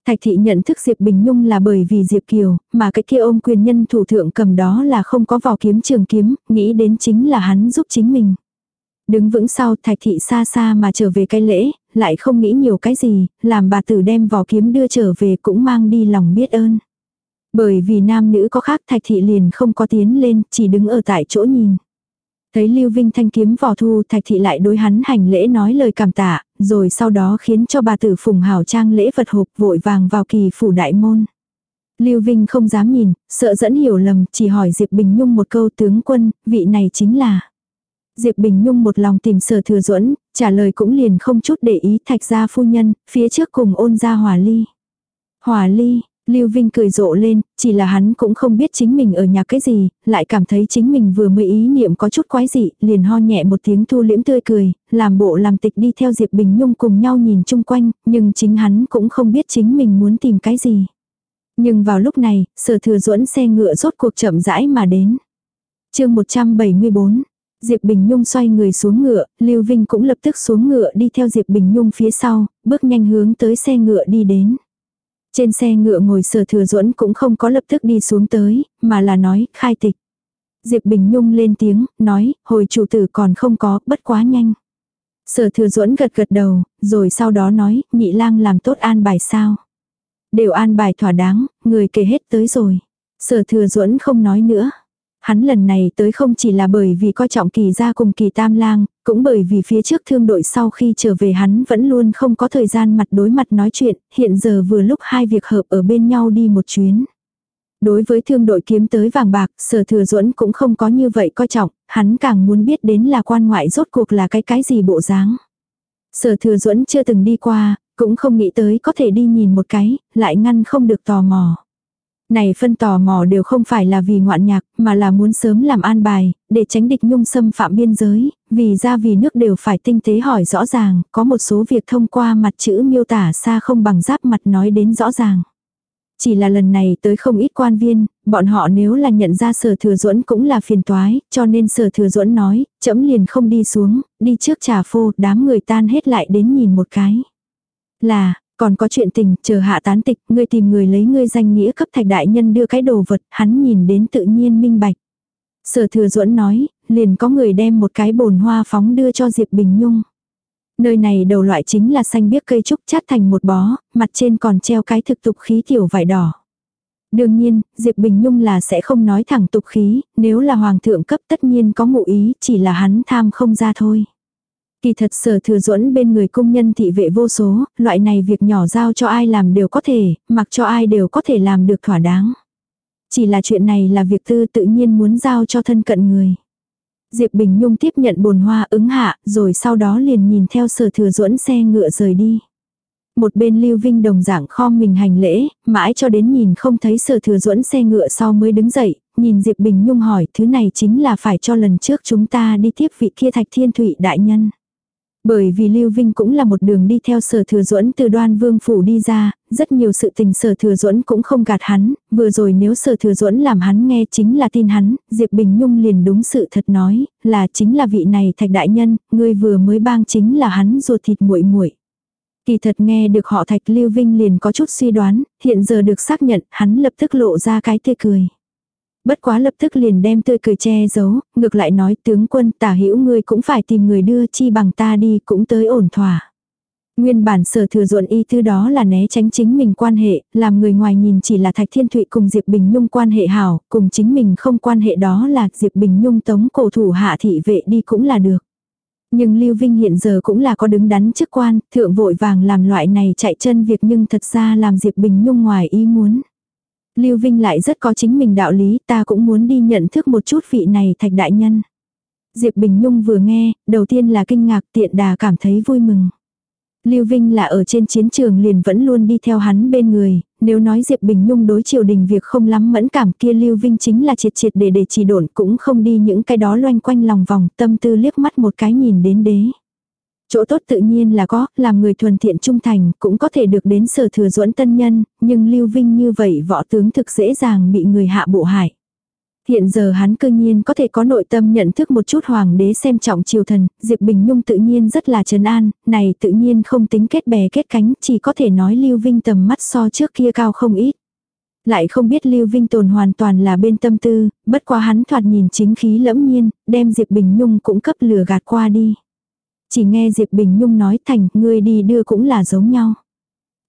Thạch thị nhận thức Diệp Bình Nhung là bởi vì Diệp Kiều, mà cái kia ôm quyền nhân thủ thượng cầm đó là không có vỏ kiếm trường kiếm, nghĩ đến chính là hắn giúp chính mình. Đứng vững sau thạch thị xa xa mà trở về cái lễ, lại không nghĩ nhiều cái gì, làm bà tử đem vỏ kiếm đưa trở về cũng mang đi lòng biết ơn. Bởi vì nam nữ có khác thạch thị liền không có tiến lên, chỉ đứng ở tại chỗ nhìn. Thấy Lưu Vinh thanh kiếm vỏ thu thạch thị lại đối hắn hành lễ nói lời cảm tạ, rồi sau đó khiến cho bà tử phùng Hào trang lễ vật hộp vội vàng vào kỳ phủ đại môn. Lưu Vinh không dám nhìn, sợ dẫn hiểu lầm, chỉ hỏi Diệp Bình Nhung một câu tướng quân, vị này chính là. Diệp Bình Nhung một lòng tìm sở thừa duẫn trả lời cũng liền không chút để ý thạch gia phu nhân, phía trước cùng ôn ra hòa ly. Hòa ly, Lưu Vinh cười rộ lên, chỉ là hắn cũng không biết chính mình ở nhà cái gì, lại cảm thấy chính mình vừa mới ý niệm có chút quái dị, liền ho nhẹ một tiếng thu liễm tươi cười, làm bộ làm tịch đi theo Diệp Bình Nhung cùng nhau nhìn chung quanh, nhưng chính hắn cũng không biết chính mình muốn tìm cái gì. Nhưng vào lúc này, sở thừa duẫn xe ngựa rốt cuộc chậm rãi mà đến. chương 174 Diệp Bình Nhung xoay người xuống ngựa, Lưu Vinh cũng lập tức xuống ngựa đi theo Diệp Bình Nhung phía sau, bước nhanh hướng tới xe ngựa đi đến. Trên xe ngựa ngồi sở thừa duẫn cũng không có lập tức đi xuống tới, mà là nói, khai tịch. Diệp Bình Nhung lên tiếng, nói, hồi chủ tử còn không có, bất quá nhanh. Sở thừa duẫn gật gật đầu, rồi sau đó nói, nhị lang làm tốt an bài sao. Đều an bài thỏa đáng, người kể hết tới rồi. Sở thừa duẫn không nói nữa. Hắn lần này tới không chỉ là bởi vì coi trọng kỳ gia cùng kỳ tam lang, cũng bởi vì phía trước thương đội sau khi trở về hắn vẫn luôn không có thời gian mặt đối mặt nói chuyện, hiện giờ vừa lúc hai việc hợp ở bên nhau đi một chuyến. Đối với thương đội kiếm tới vàng bạc, sở thừa duẫn cũng không có như vậy coi trọng, hắn càng muốn biết đến là quan ngoại rốt cuộc là cái cái gì bộ dáng. Sở thừa duẫn chưa từng đi qua, cũng không nghĩ tới có thể đi nhìn một cái, lại ngăn không được tò mò. Này phân tò mò đều không phải là vì ngoạn nhạc, mà là muốn sớm làm an bài, để tránh địch nhung xâm phạm biên giới, vì ra vì nước đều phải tinh tế hỏi rõ ràng, có một số việc thông qua mặt chữ miêu tả xa không bằng giáp mặt nói đến rõ ràng. Chỉ là lần này tới không ít quan viên, bọn họ nếu là nhận ra sở thừa duẫn cũng là phiền toái, cho nên sở thừa duẫn nói, chấm liền không đi xuống, đi trước trà phô, đám người tan hết lại đến nhìn một cái. Là, còn có chuyện tình, chờ hạ tán tịch, ngươi tìm người lấy ngươi danh nghĩa cấp thạch đại nhân đưa cái đồ vật, hắn nhìn đến tự nhiên minh bạch. Sở thừa duẫn nói, liền có người đem một cái bồn hoa phóng đưa cho Diệp Bình Nhung. Nơi này đầu loại chính là xanh biếc cây trúc chát thành một bó, mặt trên còn treo cái thực tục khí tiểu vải đỏ. Đương nhiên, Diệp Bình Nhung là sẽ không nói thẳng tục khí, nếu là hoàng thượng cấp tất nhiên có ngụ ý, chỉ là hắn tham không ra thôi. Kỳ thật sở thừa duẫn bên người công nhân thị vệ vô số, loại này việc nhỏ giao cho ai làm đều có thể, mặc cho ai đều có thể làm được thỏa đáng. Chỉ là chuyện này là việc tư tự nhiên muốn giao cho thân cận người. Diệp Bình Nhung tiếp nhận bồn hoa ứng hạ, rồi sau đó liền nhìn theo sở thừa duẫn xe ngựa rời đi. Một bên Lưu Vinh đồng dạng kho mình hành lễ, mãi cho đến nhìn không thấy sở thừa duẫn xe ngựa sau mới đứng dậy, nhìn Diệp Bình Nhung hỏi thứ này chính là phải cho lần trước chúng ta đi tiếp vị kia thạch thiên thủy đại nhân. Bởi vì Lưu Vinh cũng là một đường đi theo sở thừa duẫn từ đoan vương phủ đi ra, rất nhiều sự tình sở thừa duẫn cũng không gạt hắn, vừa rồi nếu sở thừa duẫn làm hắn nghe chính là tin hắn, Diệp Bình Nhung liền đúng sự thật nói, là chính là vị này thạch đại nhân, người vừa mới bang chính là hắn ruột thịt muội muội. Kỳ thật nghe được họ thạch Lưu Vinh liền có chút suy đoán, hiện giờ được xác nhận, hắn lập tức lộ ra cái tươi cười bất quá lập tức liền đem tươi cười che giấu, ngược lại nói tướng quân tả hữu ngươi cũng phải tìm người đưa chi bằng ta đi cũng tới ổn thỏa. Nguyên bản sở thừa ruộn y tư đó là né tránh chính mình quan hệ, làm người ngoài nhìn chỉ là Thạch Thiên Thụy cùng Diệp Bình Nhung quan hệ hảo, cùng chính mình không quan hệ đó là Diệp Bình Nhung tống cổ thủ hạ thị vệ đi cũng là được. Nhưng Lưu Vinh hiện giờ cũng là có đứng đắn chức quan, thượng vội vàng làm loại này chạy chân việc nhưng thật ra làm Diệp Bình Nhung ngoài ý muốn. Lưu Vinh lại rất có chính mình đạo lý, ta cũng muốn đi nhận thức một chút vị này thạch đại nhân. Diệp Bình Nhung vừa nghe, đầu tiên là kinh ngạc tiện đà cảm thấy vui mừng. Lưu Vinh là ở trên chiến trường liền vẫn luôn đi theo hắn bên người, nếu nói Diệp Bình Nhung đối triều đình việc không lắm mẫn cảm kia Lưu Vinh chính là triệt triệt để để chỉ độn cũng không đi những cái đó loanh quanh lòng vòng tâm tư liếc mắt một cái nhìn đến đế. Chỗ tốt tự nhiên là có, làm người thuần thiện trung thành, cũng có thể được đến sở thừa duẫn tân nhân, nhưng Lưu Vinh như vậy võ tướng thực dễ dàng bị người hạ bộ hại. Hiện giờ hắn cơ nhiên có thể có nội tâm nhận thức một chút hoàng đế xem trọng triều thần, Diệp Bình Nhung tự nhiên rất là trấn an, này tự nhiên không tính kết bè kết cánh, chỉ có thể nói Lưu Vinh tầm mắt so trước kia cao không ít. Lại không biết Lưu Vinh tồn hoàn toàn là bên tâm tư, bất quá hắn thoạt nhìn chính khí lẫm nhiên, đem Diệp Bình Nhung cũng cấp lừa gạt qua đi. Chỉ nghe Diệp Bình Nhung nói thành, ngươi đi đưa cũng là giống nhau.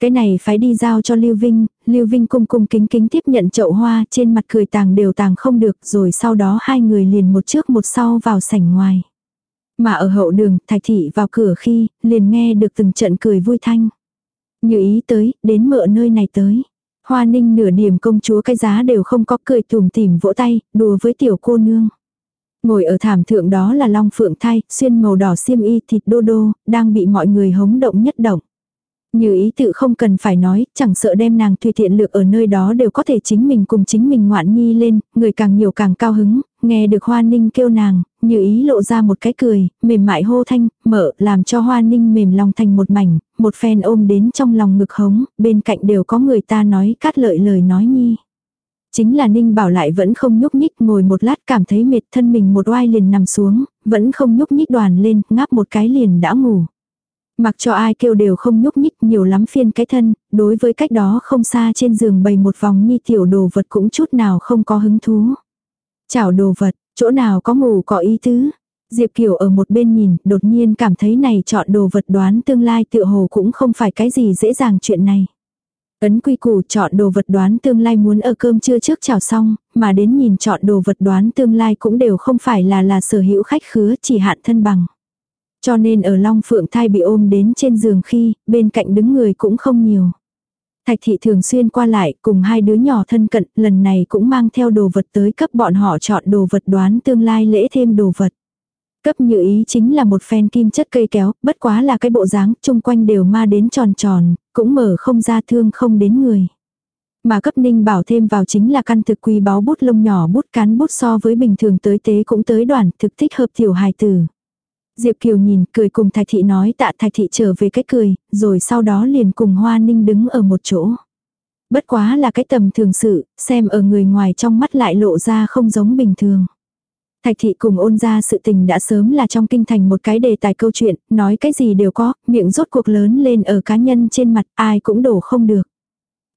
Cái này phải đi giao cho Lưu Vinh, Lưu Vinh cung cung kính kính tiếp nhận chậu hoa, trên mặt cười tàng đều tàng không được, rồi sau đó hai người liền một trước một sau vào sảnh ngoài. Mà ở hậu đường, Thạch Thị vào cửa khi, liền nghe được từng trận cười vui thanh. Như ý tới, đến mợ nơi này tới. Hoa ninh nửa điểm công chúa cái giá đều không có cười tùm tìm vỗ tay, đùa với tiểu cô nương. Ngồi ở thảm thượng đó là long phượng thai, xuyên màu đỏ xiêm y thịt đô đô, đang bị mọi người hống động nhất động. Như ý tự không cần phải nói, chẳng sợ đem nàng tùy tiện lược ở nơi đó đều có thể chính mình cùng chính mình ngoạn nhi lên, người càng nhiều càng cao hứng, nghe được hoa ninh kêu nàng, như ý lộ ra một cái cười, mềm mại hô thanh, mở, làm cho hoa ninh mềm lòng thành một mảnh, một phen ôm đến trong lòng ngực hống, bên cạnh đều có người ta nói cát lợi lời nói nhi. Chính là Ninh Bảo lại vẫn không nhúc nhích ngồi một lát cảm thấy mệt thân mình một oai liền nằm xuống, vẫn không nhúc nhích đoàn lên, ngáp một cái liền đã ngủ. Mặc cho ai kêu đều không nhúc nhích nhiều lắm phiên cái thân, đối với cách đó không xa trên giường bày một vòng nhi tiểu đồ vật cũng chút nào không có hứng thú. Chảo đồ vật, chỗ nào có ngủ có ý tứ. Diệp Kiều ở một bên nhìn, đột nhiên cảm thấy này chọn đồ vật đoán tương lai tựa hồ cũng không phải cái gì dễ dàng chuyện này. Ấn quy củ chọn đồ vật đoán tương lai muốn ở cơm trưa trước chào xong, mà đến nhìn chọn đồ vật đoán tương lai cũng đều không phải là là sở hữu khách khứa chỉ hạn thân bằng. Cho nên ở Long Phượng thai bị ôm đến trên giường khi, bên cạnh đứng người cũng không nhiều. Thạch thị thường xuyên qua lại cùng hai đứa nhỏ thân cận, lần này cũng mang theo đồ vật tới cấp bọn họ chọn đồ vật đoán tương lai lễ thêm đồ vật. Cấp như ý chính là một phen kim chất cây kéo, bất quá là cái bộ dáng, chung quanh đều ma đến tròn tròn, cũng mở không ra thương không đến người. Mà cấp ninh bảo thêm vào chính là căn thực quý báu bút lông nhỏ bút cán bút so với bình thường tới tế cũng tới đoàn thực thích hợp tiểu hài tử. Diệp Kiều nhìn cười cùng Thạch Thị nói tạ Thạch Thị trở về cái cười, rồi sau đó liền cùng Hoa Ninh đứng ở một chỗ. Bất quá là cái tầm thường sự, xem ở người ngoài trong mắt lại lộ ra không giống bình thường. Thạch thị cùng ôn ra sự tình đã sớm là trong kinh thành một cái đề tài câu chuyện, nói cái gì đều có, miệng rốt cuộc lớn lên ở cá nhân trên mặt, ai cũng đổ không được.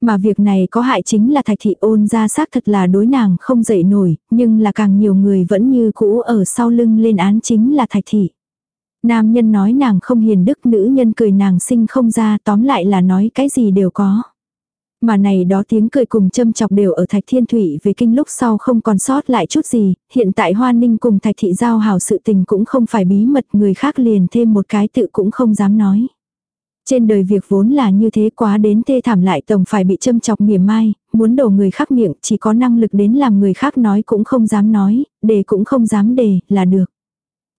Mà việc này có hại chính là thạch thị ôn ra xác thật là đối nàng không dậy nổi, nhưng là càng nhiều người vẫn như cũ ở sau lưng lên án chính là thạch thị. Nam nhân nói nàng không hiền đức nữ nhân cười nàng sinh không ra tóm lại là nói cái gì đều có. Mà này đó tiếng cười cùng châm chọc đều ở Thạch Thiên Thủy về kinh lúc sau không còn sót lại chút gì, hiện tại Hoa Ninh cùng Thạch Thị giao hảo sự tình cũng không phải bí mật người khác liền thêm một cái tự cũng không dám nói. Trên đời việc vốn là như thế quá đến tê thảm lại tổng phải bị châm chọc mỉa mai, muốn đổ người khác miệng chỉ có năng lực đến làm người khác nói cũng không dám nói, đề cũng không dám đề là được.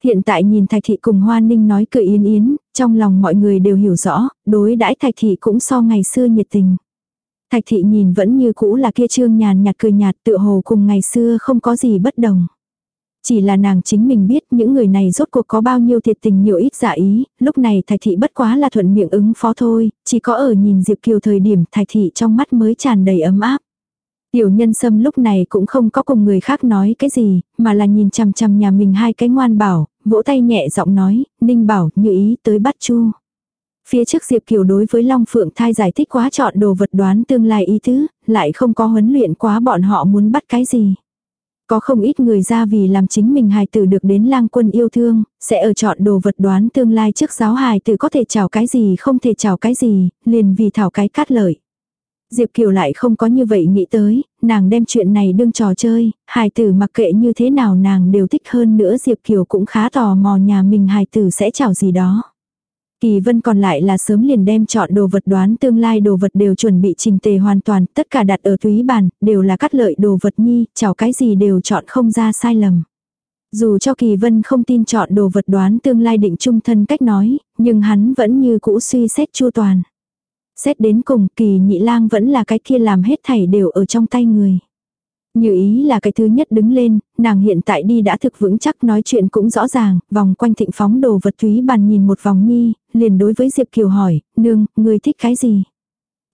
Hiện tại nhìn Thạch Thị cùng Hoa Ninh nói cười yên yến, trong lòng mọi người đều hiểu rõ, đối đãi Thạch Thị cũng so ngày xưa nhiệt tình. Thạch Thị nhìn vẫn như cũ là kia trương nhàn nhạt cười nhạt tựa hồ cùng ngày xưa không có gì bất đồng. Chỉ là nàng chính mình biết những người này rốt cuộc có bao nhiêu thiệt tình nhiều ít giả ý, lúc này Thạch Thị bất quá là thuận miệng ứng phó thôi, chỉ có ở nhìn Diệp Kiều thời điểm Thạch Thị trong mắt mới tràn đầy ấm áp. Tiểu nhân sâm lúc này cũng không có cùng người khác nói cái gì, mà là nhìn chằm chằm nhà mình hai cái ngoan bảo, vỗ tay nhẹ giọng nói, ninh bảo, như ý tới bắt chu. Phía trước Diệp Kiều đối với Long Phượng thai giải thích quá chọn đồ vật đoán tương lai ý tứ, lại không có huấn luyện quá bọn họ muốn bắt cái gì. Có không ít người ra vì làm chính mình hài tử được đến lang quân yêu thương, sẽ ở chọn đồ vật đoán tương lai trước giáo hài tử có thể chào cái gì không thể chào cái gì, liền vì thảo cái cát lợi. Diệp Kiều lại không có như vậy nghĩ tới, nàng đem chuyện này đương trò chơi, hài tử mặc kệ như thế nào nàng đều thích hơn nữa Diệp Kiều cũng khá tò mò nhà mình hài tử sẽ chào gì đó. Kỳ vân còn lại là sớm liền đem chọn đồ vật đoán tương lai đồ vật đều chuẩn bị trình tề hoàn toàn, tất cả đặt ở túy bàn, đều là cắt lợi đồ vật nhi, chào cái gì đều chọn không ra sai lầm. Dù cho kỳ vân không tin chọn đồ vật đoán tương lai định trung thân cách nói, nhưng hắn vẫn như cũ suy xét chua toàn. Xét đến cùng kỳ nhị lang vẫn là cái kia làm hết thảy đều ở trong tay người. Như ý là cái thứ nhất đứng lên, nàng hiện tại đi đã thực vững chắc nói chuyện cũng rõ ràng, vòng quanh thịnh phóng đồ vật thúy bàn nhìn một vòng nhi, liền đối với Diệp Kiều hỏi, nương, người thích cái gì?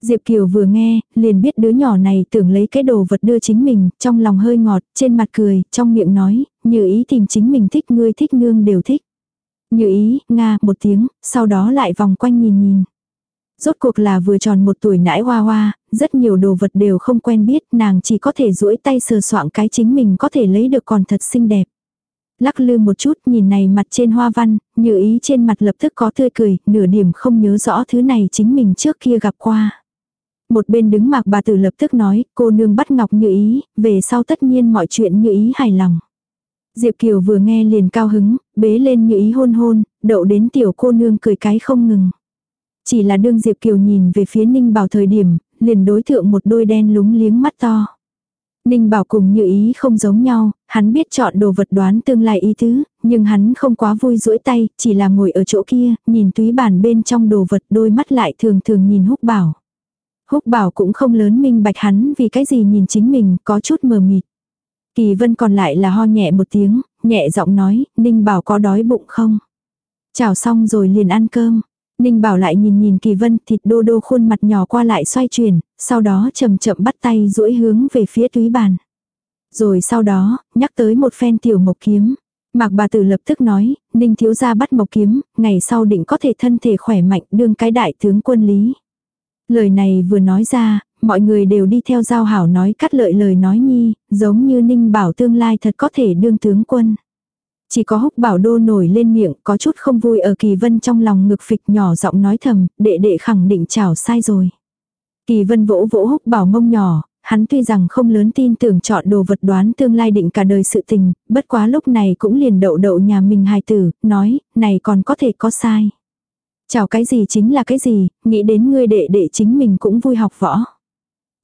Diệp Kiều vừa nghe, liền biết đứa nhỏ này tưởng lấy cái đồ vật đưa chính mình, trong lòng hơi ngọt, trên mặt cười, trong miệng nói, như ý tìm chính mình thích ngươi thích nương đều thích. Như ý, nga, một tiếng, sau đó lại vòng quanh nhìn nhìn. Rốt cuộc là vừa tròn một tuổi nãi hoa hoa, rất nhiều đồ vật đều không quen biết, nàng chỉ có thể duỗi tay sờ soạng cái chính mình có thể lấy được còn thật xinh đẹp. Lắc lư một chút nhìn này mặt trên hoa văn, như ý trên mặt lập tức có tươi cười, nửa điểm không nhớ rõ thứ này chính mình trước kia gặp qua. Một bên đứng mạc bà tử lập tức nói, cô nương bắt ngọc như ý, về sau tất nhiên mọi chuyện như ý hài lòng. Diệp Kiều vừa nghe liền cao hứng, bế lên như ý hôn hôn, đậu đến tiểu cô nương cười cái không ngừng. Chỉ là đương Diệp Kiều nhìn về phía Ninh Bảo thời điểm, liền đối thượng một đôi đen lúng liếng mắt to. Ninh Bảo cùng như ý không giống nhau, hắn biết chọn đồ vật đoán tương lai ý tứ, nhưng hắn không quá vui duỗi tay, chỉ là ngồi ở chỗ kia, nhìn túy bàn bên trong đồ vật đôi mắt lại thường thường nhìn húc bảo. Húc bảo cũng không lớn minh bạch hắn vì cái gì nhìn chính mình có chút mờ mịt. Kỳ vân còn lại là ho nhẹ một tiếng, nhẹ giọng nói, Ninh Bảo có đói bụng không? Chào xong rồi liền ăn cơm. Ninh Bảo lại nhìn nhìn Kỳ Vân thịt đô đô khuôn mặt nhỏ qua lại xoay chuyển, sau đó chậm chậm bắt tay duỗi hướng về phía túy bàn. Rồi sau đó, nhắc tới một phen tiểu mộc kiếm. Mạc bà tử lập tức nói, Ninh thiếu gia bắt mộc kiếm, ngày sau định có thể thân thể khỏe mạnh đương cái đại tướng quân lý. Lời này vừa nói ra, mọi người đều đi theo giao hảo nói cắt lợi lời nói nhi, giống như Ninh bảo tương lai thật có thể đương tướng quân. Chỉ có húc bảo đô nổi lên miệng, có chút không vui ở kỳ vân trong lòng ngực phịch nhỏ giọng nói thầm, đệ đệ khẳng định chảo sai rồi. Kỳ vân vỗ vỗ húc bảo mông nhỏ, hắn tuy rằng không lớn tin tưởng chọn đồ vật đoán tương lai định cả đời sự tình, bất quá lúc này cũng liền đậu đậu nhà mình hài tử, nói, này còn có thể có sai. Chào cái gì chính là cái gì, nghĩ đến ngươi đệ đệ chính mình cũng vui học võ.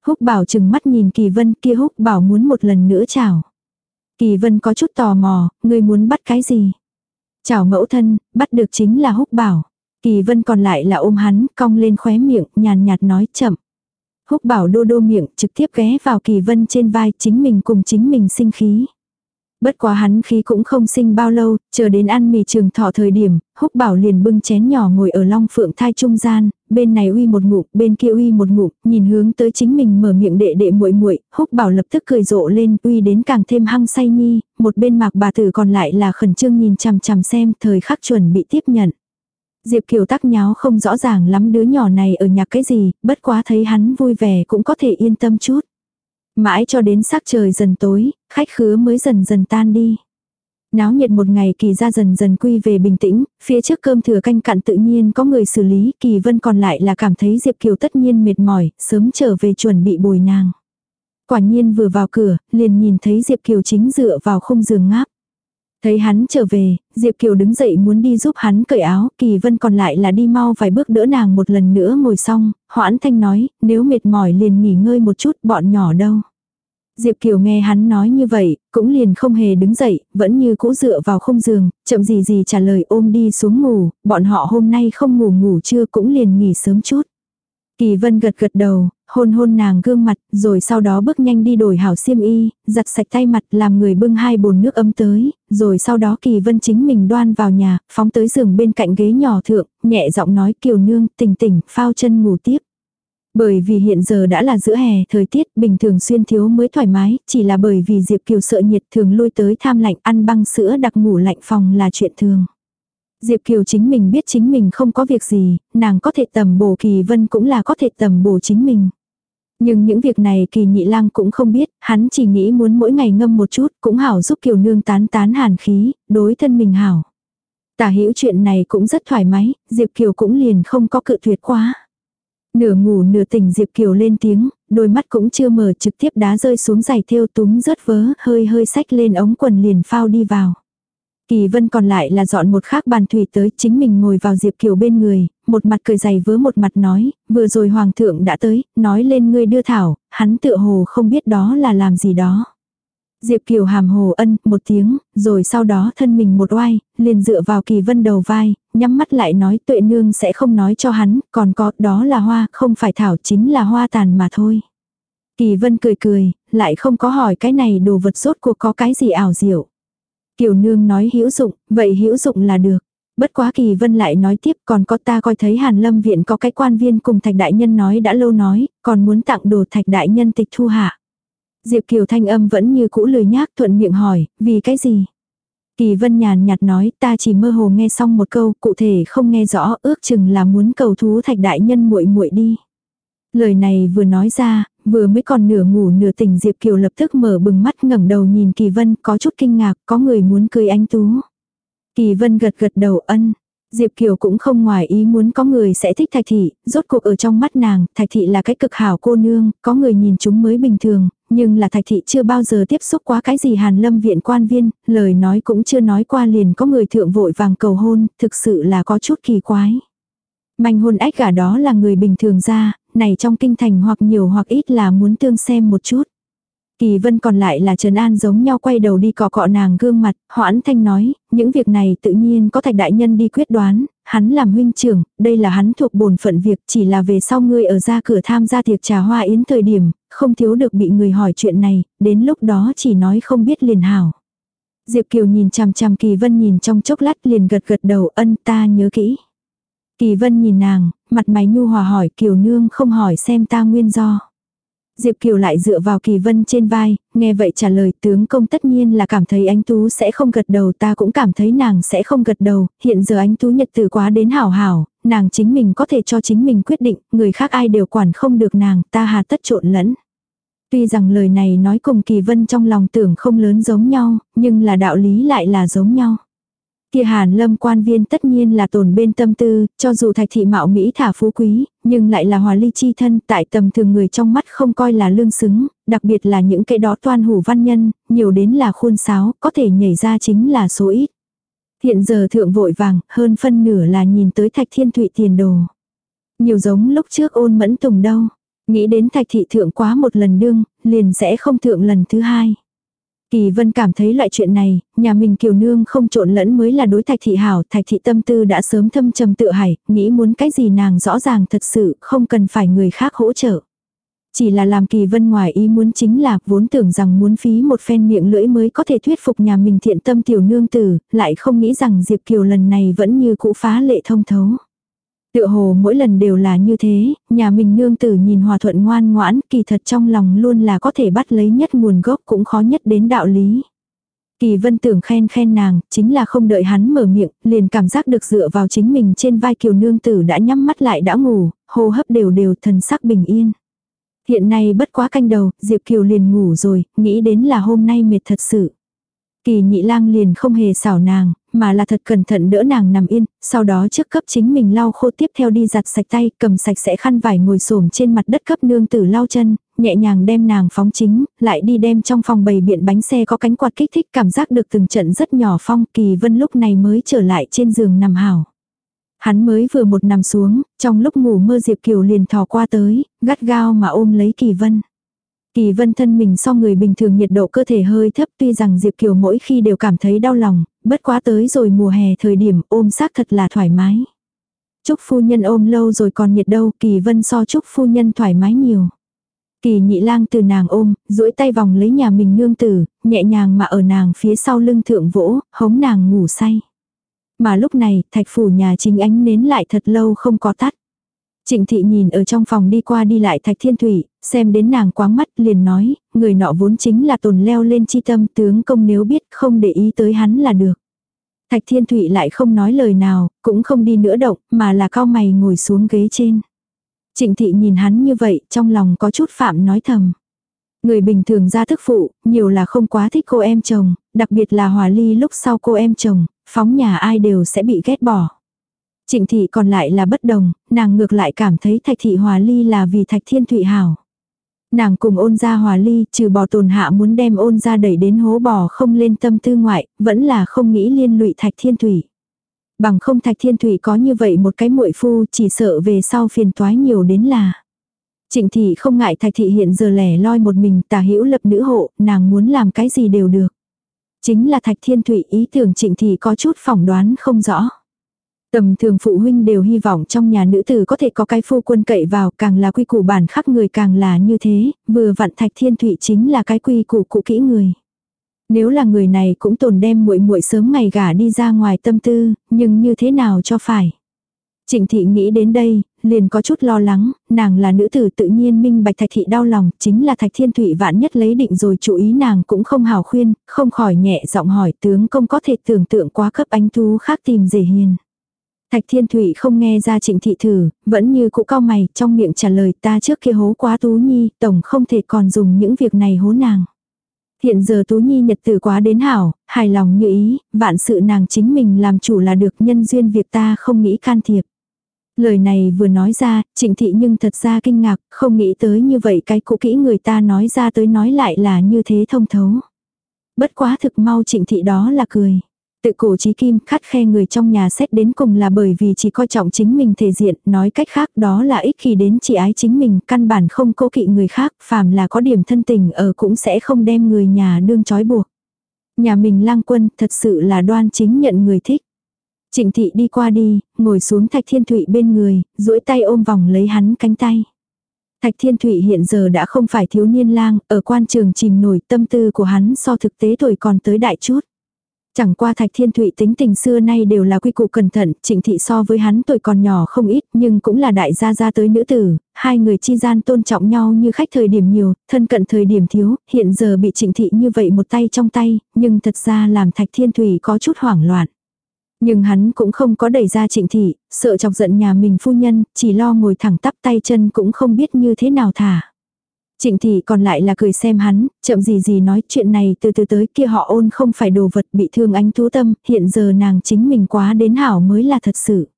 Húc bảo chừng mắt nhìn kỳ vân kia húc bảo muốn một lần nữa chào. Kỳ vân có chút tò mò, ngươi muốn bắt cái gì? Chào mẫu thân, bắt được chính là húc bảo. Kỳ vân còn lại là ôm hắn, cong lên khóe miệng, nhàn nhạt nói chậm. Húc bảo đô đô miệng, trực tiếp ghé vào kỳ vân trên vai, chính mình cùng chính mình sinh khí. Bất quá hắn khí cũng không sinh bao lâu, chờ đến ăn mì trường thọ thời điểm, húc bảo liền bưng chén nhỏ ngồi ở long phượng thai trung gian, bên này uy một ngụm, bên kia uy một ngụm, nhìn hướng tới chính mình mở miệng đệ đệ muội muội, húc bảo lập tức cười rộ lên, uy đến càng thêm hăng say nhi, một bên mạc bà tử còn lại là khẩn trương nhìn chằm chằm xem thời khắc chuẩn bị tiếp nhận. Diệp Kiều tắc nháo không rõ ràng lắm đứa nhỏ này ở nhạc cái gì, bất quá thấy hắn vui vẻ cũng có thể yên tâm chút. Mãi cho đến sắc trời dần tối, khách khứa mới dần dần tan đi. Náo nhiệt một ngày kỳ ra dần dần quy về bình tĩnh, phía trước cơm thừa canh cặn tự nhiên có người xử lý, kỳ vân còn lại là cảm thấy Diệp Kiều tất nhiên mệt mỏi, sớm trở về chuẩn bị bồi nàng. Quả nhiên vừa vào cửa, liền nhìn thấy Diệp Kiều chính dựa vào khung giường ngáp. Thấy hắn trở về, Diệp Kiều đứng dậy muốn đi giúp hắn cởi áo, Kỳ Vân còn lại là đi mau vài bước đỡ nàng một lần nữa ngồi xong, hoãn thanh nói, nếu mệt mỏi liền nghỉ ngơi một chút, bọn nhỏ đâu. Diệp Kiều nghe hắn nói như vậy, cũng liền không hề đứng dậy, vẫn như cũ dựa vào không giường, chậm gì gì trả lời ôm đi xuống ngủ, bọn họ hôm nay không ngủ ngủ trưa cũng liền nghỉ sớm chút. Kỳ Vân gật gật đầu, hôn hôn nàng gương mặt, rồi sau đó bước nhanh đi đổi hảo xiêm y, giặt sạch tay mặt làm người bưng hai bồn nước ấm tới, rồi sau đó Kỳ Vân chính mình đoan vào nhà, phóng tới giường bên cạnh ghế nhỏ thượng, nhẹ giọng nói Kiều Nương, tỉnh tỉnh, phao chân ngủ tiếp. Bởi vì hiện giờ đã là giữa hè, thời tiết bình thường xuyên thiếu mới thoải mái, chỉ là bởi vì Diệp Kiều sợ nhiệt thường lui tới tham lạnh ăn băng sữa đặc ngủ lạnh phòng là chuyện thường. Diệp Kiều chính mình biết chính mình không có việc gì, nàng có thể tầm bổ Kỳ Vân cũng là có thể tầm bổ chính mình. Nhưng những việc này Kỳ Nhị Lang cũng không biết, hắn chỉ nghĩ muốn mỗi ngày ngâm một chút, cũng hảo giúp Kiều Nương tán tán hàn khí, đối thân mình hảo. Tả hữu chuyện này cũng rất thoải mái, Diệp Kiều cũng liền không có cự tuyệt quá. Nửa ngủ nửa tỉnh Diệp Kiều lên tiếng, đôi mắt cũng chưa mở trực tiếp đá rơi xuống giày thêu túm rớt vớ, hơi hơi sách lên ống quần liền phao đi vào. Kỳ vân còn lại là dọn một khác bàn thủy tới chính mình ngồi vào Diệp Kiều bên người, một mặt cười dày vớ một mặt nói, vừa rồi hoàng thượng đã tới, nói lên ngươi đưa thảo, hắn tựa hồ không biết đó là làm gì đó. Diệp Kiều hàm hồ ân một tiếng, rồi sau đó thân mình một oai, liền dựa vào kỳ vân đầu vai, nhắm mắt lại nói tuệ nương sẽ không nói cho hắn, còn có đó là hoa, không phải thảo chính là hoa tàn mà thôi. Kỳ vân cười cười, lại không có hỏi cái này đồ vật rốt cuộc có cái gì ảo diệu. Kiều nương nói hữu dụng, vậy hữu dụng là được. Bất quá kỳ vân lại nói tiếp còn có ta coi thấy hàn lâm viện có cái quan viên cùng thạch đại nhân nói đã lâu nói, còn muốn tặng đồ thạch đại nhân tịch thu hạ. Diệp Kiều thanh âm vẫn như cũ lười nhác thuận miệng hỏi, vì cái gì? Kỳ vân nhàn nhạt nói ta chỉ mơ hồ nghe xong một câu, cụ thể không nghe rõ, ước chừng là muốn cầu thú thạch đại nhân muội muội đi. Lời này vừa nói ra, vừa mới còn nửa ngủ nửa tỉnh Diệp Kiều lập tức mở bừng mắt ngẩng đầu nhìn Kỳ Vân có chút kinh ngạc, có người muốn cưới anh Tú. Kỳ Vân gật gật đầu ân. Diệp Kiều cũng không ngoài ý muốn có người sẽ thích Thạch Thị, rốt cuộc ở trong mắt nàng, Thạch Thị là cái cực hảo cô nương, có người nhìn chúng mới bình thường, nhưng là Thạch Thị chưa bao giờ tiếp xúc quá cái gì Hàn Lâm viện quan viên, lời nói cũng chưa nói qua liền có người thượng vội vàng cầu hôn, thực sự là có chút kỳ quái. Manh hôn ách cả đó là người bình thường ra, này trong kinh thành hoặc nhiều hoặc ít là muốn tương xem một chút. Kỳ vân còn lại là Trần An giống nhau quay đầu đi cọ cọ nàng gương mặt, hoãn thanh nói, những việc này tự nhiên có thạch đại nhân đi quyết đoán, hắn làm huynh trưởng, đây là hắn thuộc bổn phận việc chỉ là về sau ngươi ở ra cửa tham gia tiệc trà hoa yến thời điểm, không thiếu được bị người hỏi chuyện này, đến lúc đó chỉ nói không biết liền hảo. Diệp Kiều nhìn chằm chằm Kỳ Vân nhìn trong chốc lát liền gật gật đầu ân ta nhớ kỹ. Kỳ Vân nhìn nàng, mặt mày nhu hòa hỏi Kiều Nương không hỏi xem ta nguyên do. Diệp Kiều lại dựa vào Kỳ Vân trên vai, nghe vậy trả lời tướng công tất nhiên là cảm thấy anh Tú sẽ không gật đầu ta cũng cảm thấy nàng sẽ không gật đầu, hiện giờ anh Tú nhật từ quá đến hảo hảo, nàng chính mình có thể cho chính mình quyết định, người khác ai đều quản không được nàng, ta hà tất trộn lẫn. Tuy rằng lời này nói cùng Kỳ Vân trong lòng tưởng không lớn giống nhau, nhưng là đạo lý lại là giống nhau. Kia hàn lâm quan viên tất nhiên là tổn bên tâm tư, cho dù thạch thị mạo Mỹ thả phú quý, nhưng lại là hòa ly chi thân tại tầm thường người trong mắt không coi là lương xứng, đặc biệt là những cái đó toan hủ văn nhân, nhiều đến là khuôn sáo, có thể nhảy ra chính là số ít. Hiện giờ thượng vội vàng, hơn phân nửa là nhìn tới thạch thiên thụy tiền đồ. Nhiều giống lúc trước ôn mẫn tùng đâu. Nghĩ đến thạch thị thượng quá một lần đương, liền sẽ không thượng lần thứ hai. Kỳ vân cảm thấy loại chuyện này, nhà mình kiều nương không trộn lẫn mới là đối thạch thị hảo, thạch thị tâm tư đã sớm thâm trầm tự hải, nghĩ muốn cái gì nàng rõ ràng thật sự, không cần phải người khác hỗ trợ. Chỉ là làm kỳ vân ngoài ý muốn chính là vốn tưởng rằng muốn phí một phen miệng lưỡi mới có thể thuyết phục nhà mình thiện tâm tiểu nương tử, lại không nghĩ rằng Diệp Kiều lần này vẫn như cũ phá lệ thông thấu. Tựa hồ mỗi lần đều là như thế, nhà mình nương tử nhìn hòa thuận ngoan ngoãn, kỳ thật trong lòng luôn là có thể bắt lấy nhất nguồn gốc cũng khó nhất đến đạo lý. Kỳ vân tưởng khen khen nàng, chính là không đợi hắn mở miệng, liền cảm giác được dựa vào chính mình trên vai kiều nương tử đã nhắm mắt lại đã ngủ, hô hấp đều đều thần sắc bình yên. Hiện nay bất quá canh đầu, Diệp Kiều liền ngủ rồi, nghĩ đến là hôm nay mệt thật sự. Kỳ nhị lang liền không hề xảo nàng, mà là thật cẩn thận đỡ nàng nằm yên, sau đó trước cấp chính mình lau khô tiếp theo đi giặt sạch tay, cầm sạch sẽ khăn vải ngồi xổm trên mặt đất cấp nương tử lau chân, nhẹ nhàng đem nàng phóng chính, lại đi đem trong phòng bày biện bánh xe có cánh quạt kích thích cảm giác được từng trận rất nhỏ phong, kỳ vân lúc này mới trở lại trên giường nằm hảo. Hắn mới vừa một nằm xuống, trong lúc ngủ mơ Diệp Kiều liền thò qua tới, gắt gao mà ôm lấy kỳ vân. Kỳ vân thân mình so người bình thường nhiệt độ cơ thể hơi thấp tuy rằng Diệp Kiều mỗi khi đều cảm thấy đau lòng, bất quá tới rồi mùa hè thời điểm ôm xác thật là thoải mái. Trúc phu nhân ôm lâu rồi còn nhiệt đâu, kỳ vân so Trúc phu nhân thoải mái nhiều. Kỳ nhị lang từ nàng ôm, duỗi tay vòng lấy nhà mình nương tử, nhẹ nhàng mà ở nàng phía sau lưng thượng vỗ, hống nàng ngủ say. Mà lúc này, thạch phủ nhà chính ánh nến lại thật lâu không có tắt. Trịnh thị nhìn ở trong phòng đi qua đi lại thạch thiên thủy, xem đến nàng quáng mắt liền nói, người nọ vốn chính là tồn leo lên chi tâm tướng công nếu biết không để ý tới hắn là được. Thạch thiên thủy lại không nói lời nào, cũng không đi nữa động, mà là cao mày ngồi xuống ghế trên. Trịnh thị nhìn hắn như vậy, trong lòng có chút phạm nói thầm. Người bình thường ra thức phụ, nhiều là không quá thích cô em chồng, đặc biệt là hòa ly lúc sau cô em chồng, phóng nhà ai đều sẽ bị ghét bỏ. Trịnh thị còn lại là bất đồng, nàng ngược lại cảm thấy thạch thị hòa ly là vì thạch thiên thụy hảo. Nàng cùng ôn ra hòa ly, trừ bỏ tồn hạ muốn đem ôn ra đẩy đến hố bò không lên tâm tư ngoại, vẫn là không nghĩ liên lụy thạch thiên thủy. Bằng không thạch thiên thủy có như vậy một cái muội phu chỉ sợ về sau phiền toái nhiều đến là. Trịnh thị không ngại thạch thị hiện giờ lẻ loi một mình tà hữu lập nữ hộ, nàng muốn làm cái gì đều được. Chính là thạch thiên thủy ý tưởng trịnh thị có chút phỏng đoán không rõ. Tầm thường phụ huynh đều hy vọng trong nhà nữ tử có thể có cái phu quân cậy vào càng là quy củ bản khắc người càng là như thế, vừa vặn thạch thiên thụy chính là cái quy củ cụ kỹ người. Nếu là người này cũng tồn đem muội muội sớm ngày gả đi ra ngoài tâm tư, nhưng như thế nào cho phải. Trịnh thị nghĩ đến đây, liền có chút lo lắng, nàng là nữ tử tự nhiên minh bạch thạch thị đau lòng, chính là thạch thiên thủy vạn nhất lấy định rồi chú ý nàng cũng không hào khuyên, không khỏi nhẹ giọng hỏi tướng công có thể tưởng tượng quá cấp ánh thú khác tìm dễ hiền. Thạch Thiên Thụy không nghe ra trịnh thị thử, vẫn như cũ cao mày, trong miệng trả lời ta trước kia hố quá Tú Nhi, tổng không thể còn dùng những việc này hố nàng. Hiện giờ Tú Nhi nhật tử quá đến hảo, hài lòng như ý, vạn sự nàng chính mình làm chủ là được nhân duyên việc ta không nghĩ can thiệp. Lời này vừa nói ra, trịnh thị nhưng thật ra kinh ngạc, không nghĩ tới như vậy cái cũ kỹ người ta nói ra tới nói lại là như thế thông thấu. Bất quá thực mau trịnh thị đó là cười. Tự cổ trí kim khát khe người trong nhà xét đến cùng là bởi vì chỉ coi trọng chính mình thể diện, nói cách khác đó là ích khi đến chỉ ái chính mình, căn bản không cố kỵ người khác, phàm là có điểm thân tình ở cũng sẽ không đem người nhà đương trói buộc. Nhà mình lang quân thật sự là đoan chính nhận người thích. Trịnh thị đi qua đi, ngồi xuống thạch thiên thụy bên người, duỗi tay ôm vòng lấy hắn cánh tay. Thạch Thiên Thụy hiện giờ đã không phải thiếu niên lang, ở quan trường chìm nổi tâm tư của hắn so thực tế tuổi còn tới đại chút. Chẳng qua Thạch Thiên Thụy tính tình xưa nay đều là quy củ cẩn thận, trịnh thị so với hắn tuổi còn nhỏ không ít nhưng cũng là đại gia gia tới nữ tử, hai người chi gian tôn trọng nhau như khách thời điểm nhiều, thân cận thời điểm thiếu, hiện giờ bị trịnh thị như vậy một tay trong tay, nhưng thật ra làm Thạch Thiên Thụy có chút hoảng loạn. Nhưng hắn cũng không có đẩy ra trịnh thị, sợ chọc giận nhà mình phu nhân, chỉ lo ngồi thẳng tắp tay chân cũng không biết như thế nào thả. Trịnh thị còn lại là cười xem hắn, chậm gì gì nói chuyện này từ từ tới kia họ ôn không phải đồ vật bị thương ánh thú tâm, hiện giờ nàng chính mình quá đến hảo mới là thật sự.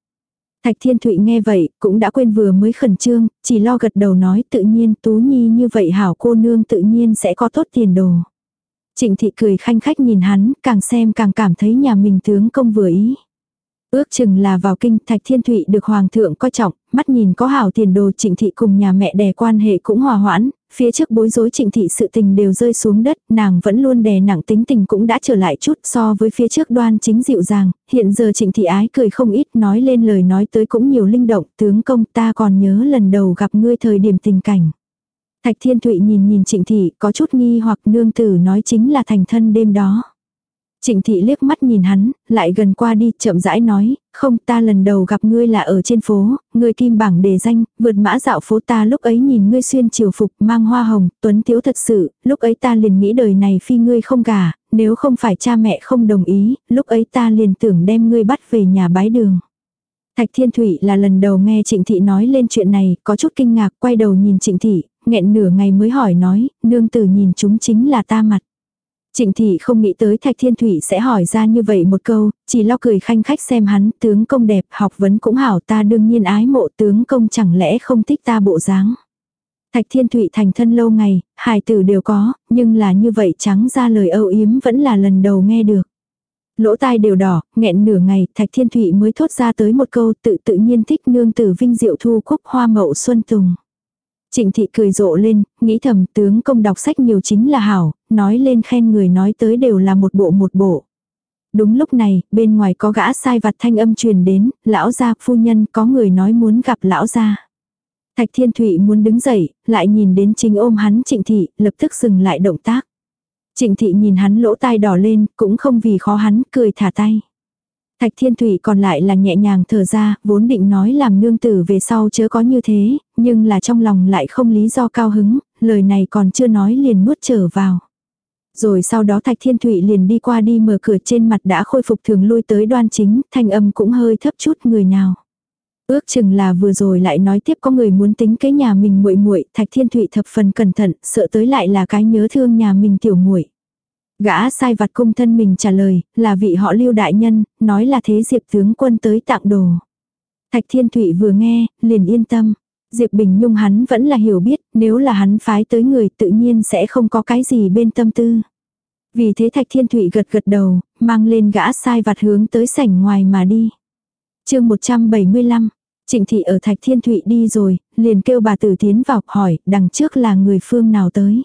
Thạch Thiên Thụy nghe vậy, cũng đã quên vừa mới khẩn trương, chỉ lo gật đầu nói tự nhiên Tú Nhi như vậy hảo cô nương tự nhiên sẽ có tốt tiền đồ. Trịnh thị cười khanh khách nhìn hắn, càng xem càng cảm thấy nhà mình tướng công vừa ý. Ước chừng là vào kinh Thạch Thiên Thụy được Hoàng thượng coi trọng, mắt nhìn có hảo tiền đồ trịnh thị cùng nhà mẹ đẻ quan hệ cũng hòa hoãn, phía trước bối rối trịnh thị sự tình đều rơi xuống đất, nàng vẫn luôn đè nặng tính tình cũng đã trở lại chút so với phía trước đoan chính dịu dàng, hiện giờ trịnh thị ái cười không ít nói lên lời nói tới cũng nhiều linh động, tướng công ta còn nhớ lần đầu gặp ngươi thời điểm tình cảnh. Thạch Thiên Thụy nhìn nhìn Trịnh Thị có chút nghi hoặc nương tử nói chính là thành thân đêm đó. Trịnh Thị liếc mắt nhìn hắn, lại gần qua đi chậm rãi nói, không ta lần đầu gặp ngươi là ở trên phố, ngươi kim bảng đề danh, vượt mã dạo phố ta lúc ấy nhìn ngươi xuyên triều phục mang hoa hồng, tuấn tiếu thật sự, lúc ấy ta liền nghĩ đời này phi ngươi không gả, nếu không phải cha mẹ không đồng ý, lúc ấy ta liền tưởng đem ngươi bắt về nhà bái đường. Thạch Thiên Thủy là lần đầu nghe Trịnh Thị nói lên chuyện này, có chút kinh ngạc, quay đầu nhìn Trịnh Thị, nghẹn nửa ngày mới hỏi nói, nương tử nhìn chúng chính là ta mặt. Trịnh thị không nghĩ tới Thạch Thiên Thủy sẽ hỏi ra như vậy một câu, chỉ lo cười khanh khách xem hắn, tướng công đẹp, học vấn cũng hảo ta đương nhiên ái mộ tướng công chẳng lẽ không thích ta bộ dáng. Thạch Thiên Thụy thành thân lâu ngày, hài tử đều có, nhưng là như vậy trắng ra lời âu yếm vẫn là lần đầu nghe được. Lỗ tai đều đỏ, nghẹn nửa ngày, Thạch Thiên Thụy mới thốt ra tới một câu tự tự nhiên thích nương tử vinh diệu thu quốc hoa mậu xuân tùng. Trịnh thị cười rộ lên, nghĩ thầm tướng công đọc sách nhiều chính là hảo, nói lên khen người nói tới đều là một bộ một bộ. Đúng lúc này, bên ngoài có gã sai vặt thanh âm truyền đến, lão gia phu nhân có người nói muốn gặp lão gia. Thạch Thiên Thụy muốn đứng dậy, lại nhìn đến chính ôm hắn Trịnh Thị, lập tức dừng lại động tác. Trịnh Thị nhìn hắn lỗ tai đỏ lên, cũng không vì khó hắn, cười thả tay. Thạch Thiên Thụy còn lại là nhẹ nhàng thở ra, vốn định nói làm nương tử về sau chớ có như thế, nhưng là trong lòng lại không lý do cao hứng, lời này còn chưa nói liền nuốt trở vào. Rồi sau đó Thạch Thiên Thụy liền đi qua đi mở cửa trên mặt đã khôi phục thường lui tới đoan chính, thanh âm cũng hơi thấp chút người nào. Ước chừng là vừa rồi lại nói tiếp có người muốn tính cái nhà mình muội muội, Thạch Thiên Thụy thập phần cẩn thận, sợ tới lại là cái nhớ thương nhà mình tiểu muội. Gã sai vặt cung thân mình trả lời, là vị họ lưu đại nhân, nói là thế Diệp tướng quân tới tặng đồ. Thạch Thiên Thụy vừa nghe, liền yên tâm. Diệp Bình Nhung hắn vẫn là hiểu biết, nếu là hắn phái tới người tự nhiên sẽ không có cái gì bên tâm tư. Vì thế Thạch Thiên Thụy gật gật đầu, mang lên gã sai vặt hướng tới sảnh ngoài mà đi. chương 175, Trịnh Thị ở Thạch Thiên Thụy đi rồi, liền kêu bà tử tiến vào hỏi đằng trước là người phương nào tới.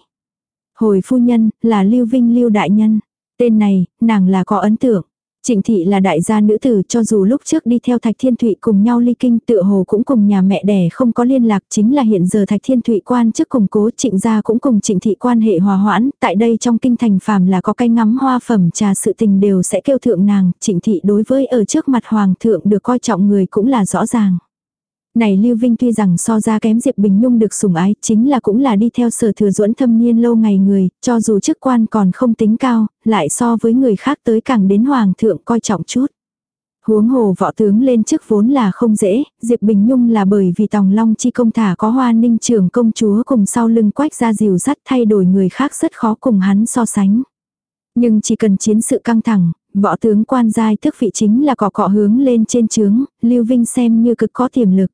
Hồi phu nhân, là Lưu Vinh Lưu Đại Nhân. Tên này, nàng là có ấn tượng. Trịnh thị là đại gia nữ tử cho dù lúc trước đi theo Thạch Thiên Thụy cùng nhau ly kinh tựa hồ cũng cùng nhà mẹ đẻ không có liên lạc chính là hiện giờ Thạch Thiên Thụy quan chức củng cố trịnh gia cũng cùng trịnh thị quan hệ hòa hoãn, tại đây trong kinh thành phàm là có cái ngắm hoa phẩm trà sự tình đều sẽ kêu thượng nàng, trịnh thị đối với ở trước mặt hoàng thượng được coi trọng người cũng là rõ ràng. Này Lưu Vinh tuy rằng so ra kém Diệp Bình Nhung được sủng ái, chính là cũng là đi theo sở thừa duẫn thâm niên lâu ngày người, cho dù chức quan còn không tính cao, lại so với người khác tới càng đến hoàng thượng coi trọng chút. Huống hồ võ tướng lên chức vốn là không dễ, Diệp Bình Nhung là bởi vì tòng long chi công thả có hoa ninh trưởng công chúa cùng sau lưng quách ra dìu dắt thay đổi người khác rất khó cùng hắn so sánh. Nhưng chỉ cần chiến sự căng thẳng, võ tướng quan giai thức vị chính là cọ cọ hướng lên trên trướng, Lưu Vinh xem như cực có tiềm lực.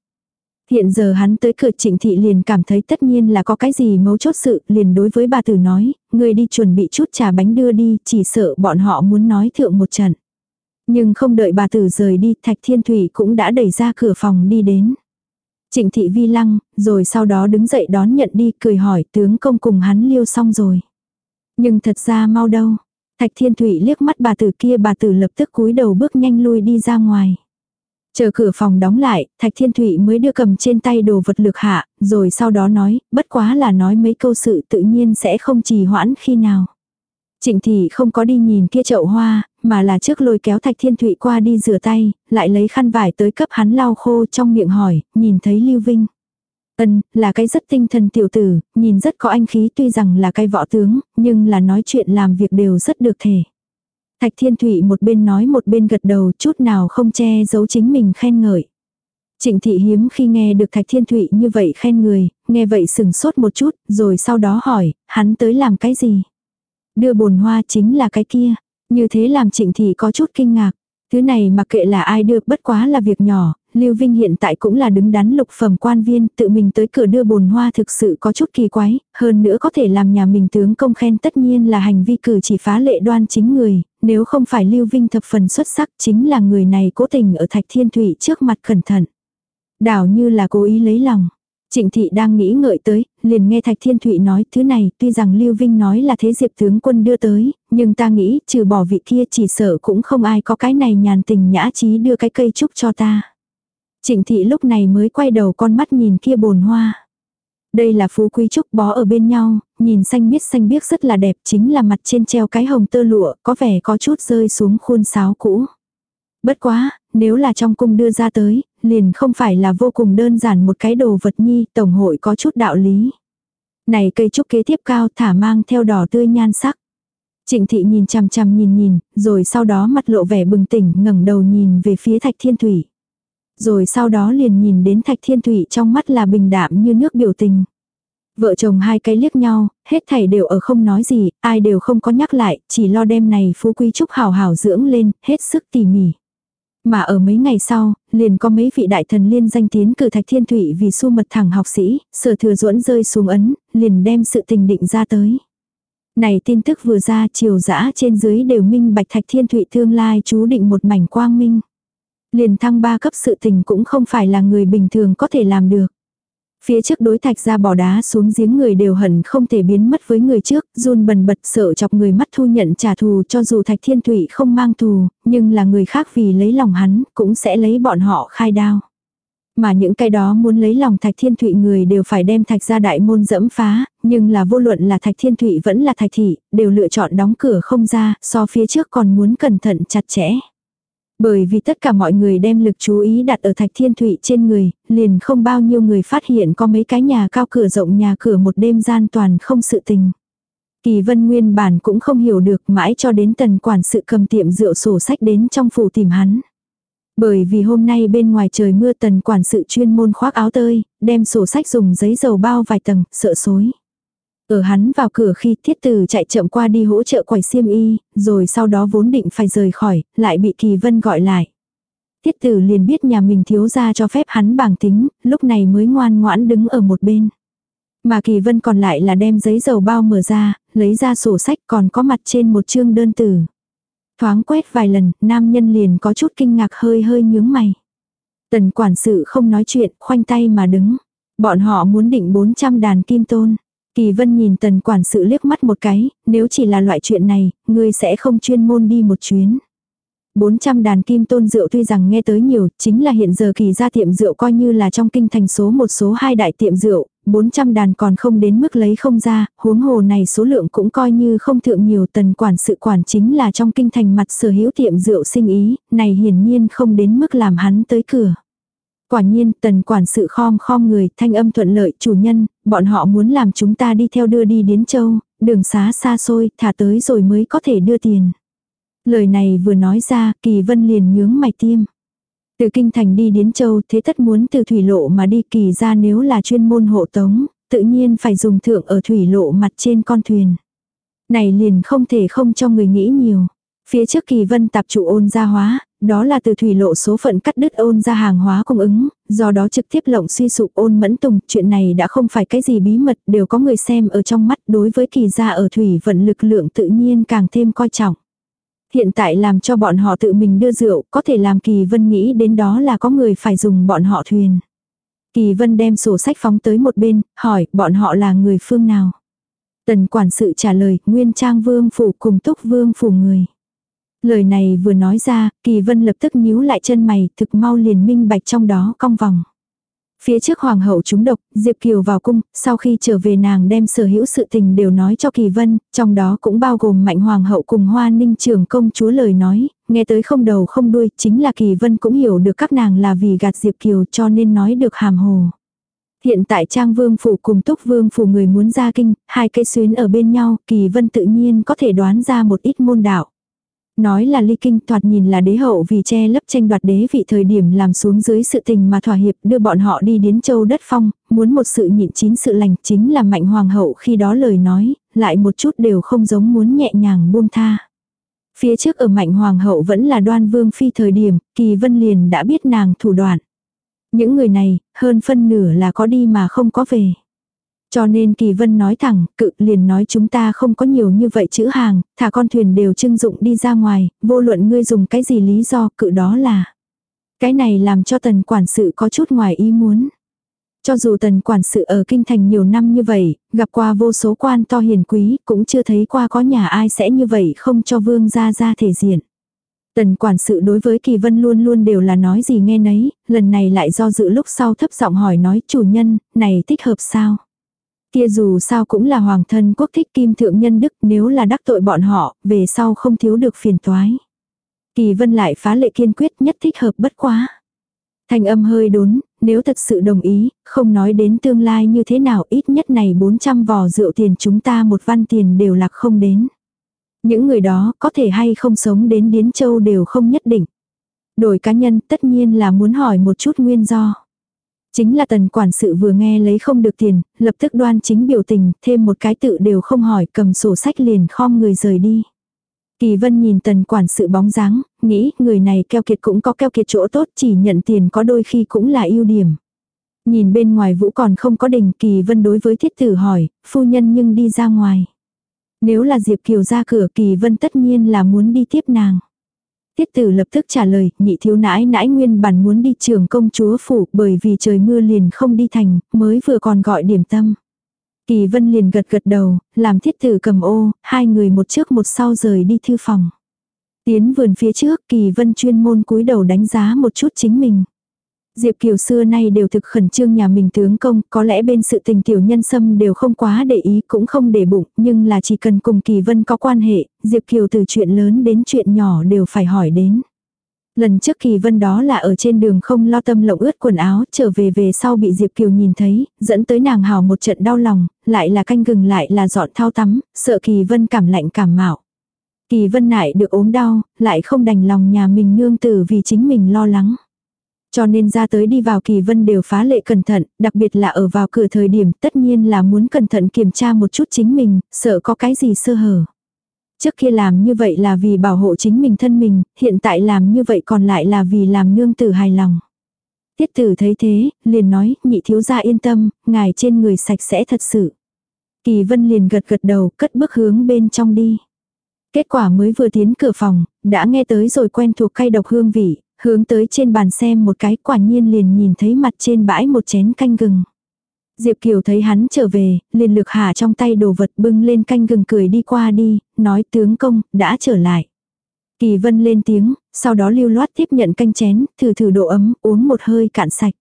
Hiện giờ hắn tới cửa trịnh thị liền cảm thấy tất nhiên là có cái gì mấu chốt sự, liền đối với bà tử nói, người đi chuẩn bị chút trà bánh đưa đi, chỉ sợ bọn họ muốn nói thượng một trận. Nhưng không đợi bà tử rời đi, Thạch Thiên Thủy cũng đã đẩy ra cửa phòng đi đến. Trịnh thị vi lăng, rồi sau đó đứng dậy đón nhận đi, cười hỏi tướng công cùng hắn liêu xong rồi. Nhưng thật ra mau đâu. Thạch Thiên Thủy liếc mắt bà tử kia bà tử lập tức cúi đầu bước nhanh lui đi ra ngoài. Chờ cửa phòng đóng lại, Thạch Thiên Thụy mới đưa cầm trên tay đồ vật lực hạ, rồi sau đó nói, bất quá là nói mấy câu sự tự nhiên sẽ không trì hoãn khi nào. Trịnh Thị không có đi nhìn kia chậu hoa, mà là trước lôi kéo Thạch Thiên Thụy qua đi rửa tay, lại lấy khăn vải tới cấp hắn lau khô trong miệng hỏi, nhìn thấy Lưu Vinh. Ân, là cái rất tinh thần tiểu tử, nhìn rất có anh khí tuy rằng là cái võ tướng, nhưng là nói chuyện làm việc đều rất được thể. Thạch Thiên Thụy một bên nói một bên gật đầu chút nào không che giấu chính mình khen ngợi. Trịnh thị hiếm khi nghe được Thạch Thiên Thụy như vậy khen người, nghe vậy sừng sốt một chút, rồi sau đó hỏi, hắn tới làm cái gì? Đưa bồn hoa chính là cái kia. Như thế làm trịnh thị có chút kinh ngạc. Thứ này mà kệ là ai đưa bất quá là việc nhỏ, Lưu Vinh hiện tại cũng là đứng đắn lục phẩm quan viên, tự mình tới cửa đưa bồn hoa thực sự có chút kỳ quái, hơn nữa có thể làm nhà mình tướng công khen tất nhiên là hành vi cử chỉ phá lệ đoan chính người, nếu không phải Lưu Vinh thập phần xuất sắc chính là người này cố tình ở Thạch Thiên Thủy trước mặt cẩn thận. Đảo như là cố ý lấy lòng. Trịnh thị đang nghĩ ngợi tới, liền nghe Thạch Thiên Thụy nói thứ này tuy rằng Lưu Vinh nói là thế diệp tướng quân đưa tới, nhưng ta nghĩ trừ bỏ vị kia chỉ sợ cũng không ai có cái này nhàn tình nhã trí đưa cái cây trúc cho ta. Trịnh thị lúc này mới quay đầu con mắt nhìn kia bồn hoa. Đây là phú quý trúc bó ở bên nhau, nhìn xanh biếc xanh biếc rất là đẹp chính là mặt trên treo cái hồng tơ lụa, có vẻ có chút rơi xuống khuôn sáo cũ. Bất quá, nếu là trong cung đưa ra tới, liền không phải là vô cùng đơn giản một cái đồ vật nhi, tổng hội có chút đạo lý. Này cây trúc kế tiếp cao thả mang theo đỏ tươi nhan sắc. Trịnh thị nhìn chằm chằm nhìn nhìn, rồi sau đó mặt lộ vẻ bừng tỉnh ngẩng đầu nhìn về phía thạch thiên thủy. Rồi sau đó liền nhìn đến thạch thiên thủy trong mắt là bình đạm như nước biểu tình. Vợ chồng hai cái liếc nhau, hết thảy đều ở không nói gì, ai đều không có nhắc lại, chỉ lo đêm này phú quý trúc hào hào dưỡng lên, hết sức tỉ mỉ. Mà ở mấy ngày sau, liền có mấy vị đại thần liên danh tiến cử Thạch Thiên Thụy vì su mật thẳng học sĩ, sở thừa duẫn rơi xuống ấn, liền đem sự tình định ra tới. Này tin tức vừa ra chiều dã trên dưới đều minh bạch Thạch Thiên Thụy tương lai chú định một mảnh quang minh. Liền thăng ba cấp sự tình cũng không phải là người bình thường có thể làm được. Phía trước đối thạch ra bỏ đá xuống giếng người đều hận không thể biến mất với người trước, run bần bật sợ chọc người mắt thu nhận trả thù cho dù thạch thiên thủy không mang thù, nhưng là người khác vì lấy lòng hắn, cũng sẽ lấy bọn họ khai đao. Mà những cái đó muốn lấy lòng thạch thiên thủy người đều phải đem thạch ra đại môn dẫm phá, nhưng là vô luận là thạch thiên thủy vẫn là thạch thị, đều lựa chọn đóng cửa không ra, so phía trước còn muốn cẩn thận chặt chẽ. Bởi vì tất cả mọi người đem lực chú ý đặt ở thạch thiên thụy trên người, liền không bao nhiêu người phát hiện có mấy cái nhà cao cửa rộng nhà cửa một đêm gian toàn không sự tình. Kỳ vân nguyên bản cũng không hiểu được mãi cho đến tần quản sự cầm tiệm rượu sổ sách đến trong phủ tìm hắn. Bởi vì hôm nay bên ngoài trời mưa tần quản sự chuyên môn khoác áo tơi, đem sổ sách dùng giấy dầu bao vài tầng, sợ xối. Ở hắn vào cửa khi thiết tử chạy chậm qua đi hỗ trợ quầy xiêm y, rồi sau đó vốn định phải rời khỏi, lại bị kỳ vân gọi lại. Thiết tử liền biết nhà mình thiếu ra cho phép hắn bảng tính, lúc này mới ngoan ngoãn đứng ở một bên. Mà kỳ vân còn lại là đem giấy dầu bao mở ra, lấy ra sổ sách còn có mặt trên một chương đơn tử. Thoáng quét vài lần, nam nhân liền có chút kinh ngạc hơi hơi nhướng mày. Tần quản sự không nói chuyện, khoanh tay mà đứng. Bọn họ muốn định 400 đàn kim tôn. Kỳ vân nhìn tần quản sự liếc mắt một cái, nếu chỉ là loại chuyện này, ngươi sẽ không chuyên môn đi một chuyến. 400 đàn kim tôn rượu tuy rằng nghe tới nhiều, chính là hiện giờ kỳ ra tiệm rượu coi như là trong kinh thành số một số hai đại tiệm rượu, 400 đàn còn không đến mức lấy không ra, huống hồ này số lượng cũng coi như không thượng nhiều tần quản sự quản chính là trong kinh thành mặt sở hữu tiệm rượu sinh ý, này hiển nhiên không đến mức làm hắn tới cửa. Quả nhiên, tần quản sự khom khom người, thanh âm thuận lợi, chủ nhân, bọn họ muốn làm chúng ta đi theo đưa đi đến Châu, đường xá xa xôi, thả tới rồi mới có thể đưa tiền. Lời này vừa nói ra, kỳ vân liền nhướng mày tiêm. Từ kinh thành đi đến Châu, thế tất muốn từ thủy lộ mà đi kỳ ra nếu là chuyên môn hộ tống, tự nhiên phải dùng thượng ở thủy lộ mặt trên con thuyền. Này liền không thể không cho người nghĩ nhiều. Phía trước kỳ vân tạp trụ ôn gia hóa, đó là từ thủy lộ số phận cắt đứt ôn ra hàng hóa cung ứng, do đó trực tiếp lộng suy sụp ôn mẫn tùng, chuyện này đã không phải cái gì bí mật, đều có người xem ở trong mắt đối với kỳ gia ở thủy vận lực lượng tự nhiên càng thêm coi trọng. Hiện tại làm cho bọn họ tự mình đưa rượu, có thể làm kỳ vân nghĩ đến đó là có người phải dùng bọn họ thuyền. Kỳ vân đem sổ sách phóng tới một bên, hỏi bọn họ là người phương nào. Tần quản sự trả lời, nguyên trang vương phủ cùng túc vương phủ người. Lời này vừa nói ra, Kỳ Vân lập tức nhíu lại chân mày, thực mau liền minh bạch trong đó cong vòng. Phía trước hoàng hậu trúng độc, Diệp Kiều vào cung, sau khi trở về nàng đem sở hữu sự tình đều nói cho Kỳ Vân, trong đó cũng bao gồm mạnh hoàng hậu cùng hoa ninh trưởng công chúa lời nói, nghe tới không đầu không đuôi, chính là Kỳ Vân cũng hiểu được các nàng là vì gạt Diệp Kiều cho nên nói được hàm hồ. Hiện tại Trang Vương Phủ cùng Túc Vương Phủ người muốn ra kinh, hai cây xuyến ở bên nhau, Kỳ Vân tự nhiên có thể đoán ra một ít môn đạo. Nói là ly kinh thoạt nhìn là đế hậu vì che lấp tranh đoạt đế vị thời điểm làm xuống dưới sự tình mà thỏa hiệp đưa bọn họ đi đến châu đất phong, muốn một sự nhịn chín sự lành chính là mạnh hoàng hậu khi đó lời nói, lại một chút đều không giống muốn nhẹ nhàng buông tha. Phía trước ở mạnh hoàng hậu vẫn là đoan vương phi thời điểm, kỳ vân liền đã biết nàng thủ đoạn. Những người này, hơn phân nửa là có đi mà không có về. Cho nên Kỳ Vân nói thẳng, cự liền nói chúng ta không có nhiều như vậy chữ hàng, thả con thuyền đều trưng dụng đi ra ngoài, vô luận ngươi dùng cái gì lý do cự đó là. Cái này làm cho tần quản sự có chút ngoài ý muốn. Cho dù tần quản sự ở kinh thành nhiều năm như vậy, gặp qua vô số quan to hiền quý, cũng chưa thấy qua có nhà ai sẽ như vậy không cho vương ra ra thể diện. Tần quản sự đối với kỳ vân luôn luôn đều là nói gì nghe nấy, lần này lại do dự lúc sau thấp giọng hỏi nói chủ nhân, này thích hợp sao? Kia dù sao cũng là hoàng thân quốc thích kim thượng nhân đức nếu là đắc tội bọn họ, về sau không thiếu được phiền toái. Kỳ vân lại phá lệ kiên quyết nhất thích hợp bất quá. Thành âm hơi đốn, nếu thật sự đồng ý, không nói đến tương lai như thế nào ít nhất này 400 vò rượu tiền chúng ta một văn tiền đều lạc không đến. Những người đó có thể hay không sống đến Điến Châu đều không nhất định. Đổi cá nhân tất nhiên là muốn hỏi một chút nguyên do. Chính là tần quản sự vừa nghe lấy không được tiền, lập tức đoan chính biểu tình, thêm một cái tự đều không hỏi cầm sổ sách liền khom người rời đi. Kỳ vân nhìn tần quản sự bóng dáng, nghĩ người này keo kiệt cũng có keo kiệt chỗ tốt chỉ nhận tiền có đôi khi cũng là ưu điểm. Nhìn bên ngoài vũ còn không có đình kỳ vân đối với thiết tử hỏi, phu nhân nhưng đi ra ngoài. Nếu là Diệp Kiều ra cửa kỳ vân tất nhiên là muốn đi tiếp nàng. Tiết tử lập tức trả lời, nhị thiếu nãi nãi nguyên bản muốn đi trường công chúa phủ bởi vì trời mưa liền không đi thành, mới vừa còn gọi điểm tâm. Kỳ vân liền gật gật đầu, làm thiết tử cầm ô, hai người một trước một sau rời đi thư phòng. Tiến vườn phía trước, kỳ vân chuyên môn cúi đầu đánh giá một chút chính mình. Diệp Kiều xưa nay đều thực khẩn trương nhà mình tướng công, có lẽ bên sự tình tiểu nhân xâm đều không quá để ý cũng không để bụng, nhưng là chỉ cần cùng Kỳ Vân có quan hệ, Diệp Kiều từ chuyện lớn đến chuyện nhỏ đều phải hỏi đến. Lần trước Kỳ Vân đó là ở trên đường không lo tâm lộng ướt quần áo, trở về về sau bị Diệp Kiều nhìn thấy, dẫn tới nàng hào một trận đau lòng, lại là canh gừng lại là dọn thao tắm, sợ Kỳ Vân cảm lạnh cảm mạo. Kỳ Vân nại được ốm đau, lại không đành lòng nhà mình nương tử vì chính mình lo lắng. Cho nên ra tới đi vào kỳ vân đều phá lệ cẩn thận, đặc biệt là ở vào cửa thời điểm tất nhiên là muốn cẩn thận kiểm tra một chút chính mình, sợ có cái gì sơ hở. Trước kia làm như vậy là vì bảo hộ chính mình thân mình, hiện tại làm như vậy còn lại là vì làm nương tử hài lòng. Tiết tử thấy thế, liền nói, nhị thiếu gia yên tâm, ngài trên người sạch sẽ thật sự. Kỳ vân liền gật gật đầu, cất bước hướng bên trong đi. Kết quả mới vừa tiến cửa phòng, đã nghe tới rồi quen thuộc cay độc hương vị, hướng tới trên bàn xem một cái quả nhiên liền nhìn thấy mặt trên bãi một chén canh gừng. Diệp Kiều thấy hắn trở về, liền lực hạ trong tay đồ vật bưng lên canh gừng cười đi qua đi, nói tướng công, đã trở lại. Kỳ vân lên tiếng, sau đó lưu loát tiếp nhận canh chén, thử thử độ ấm, uống một hơi cạn sạch.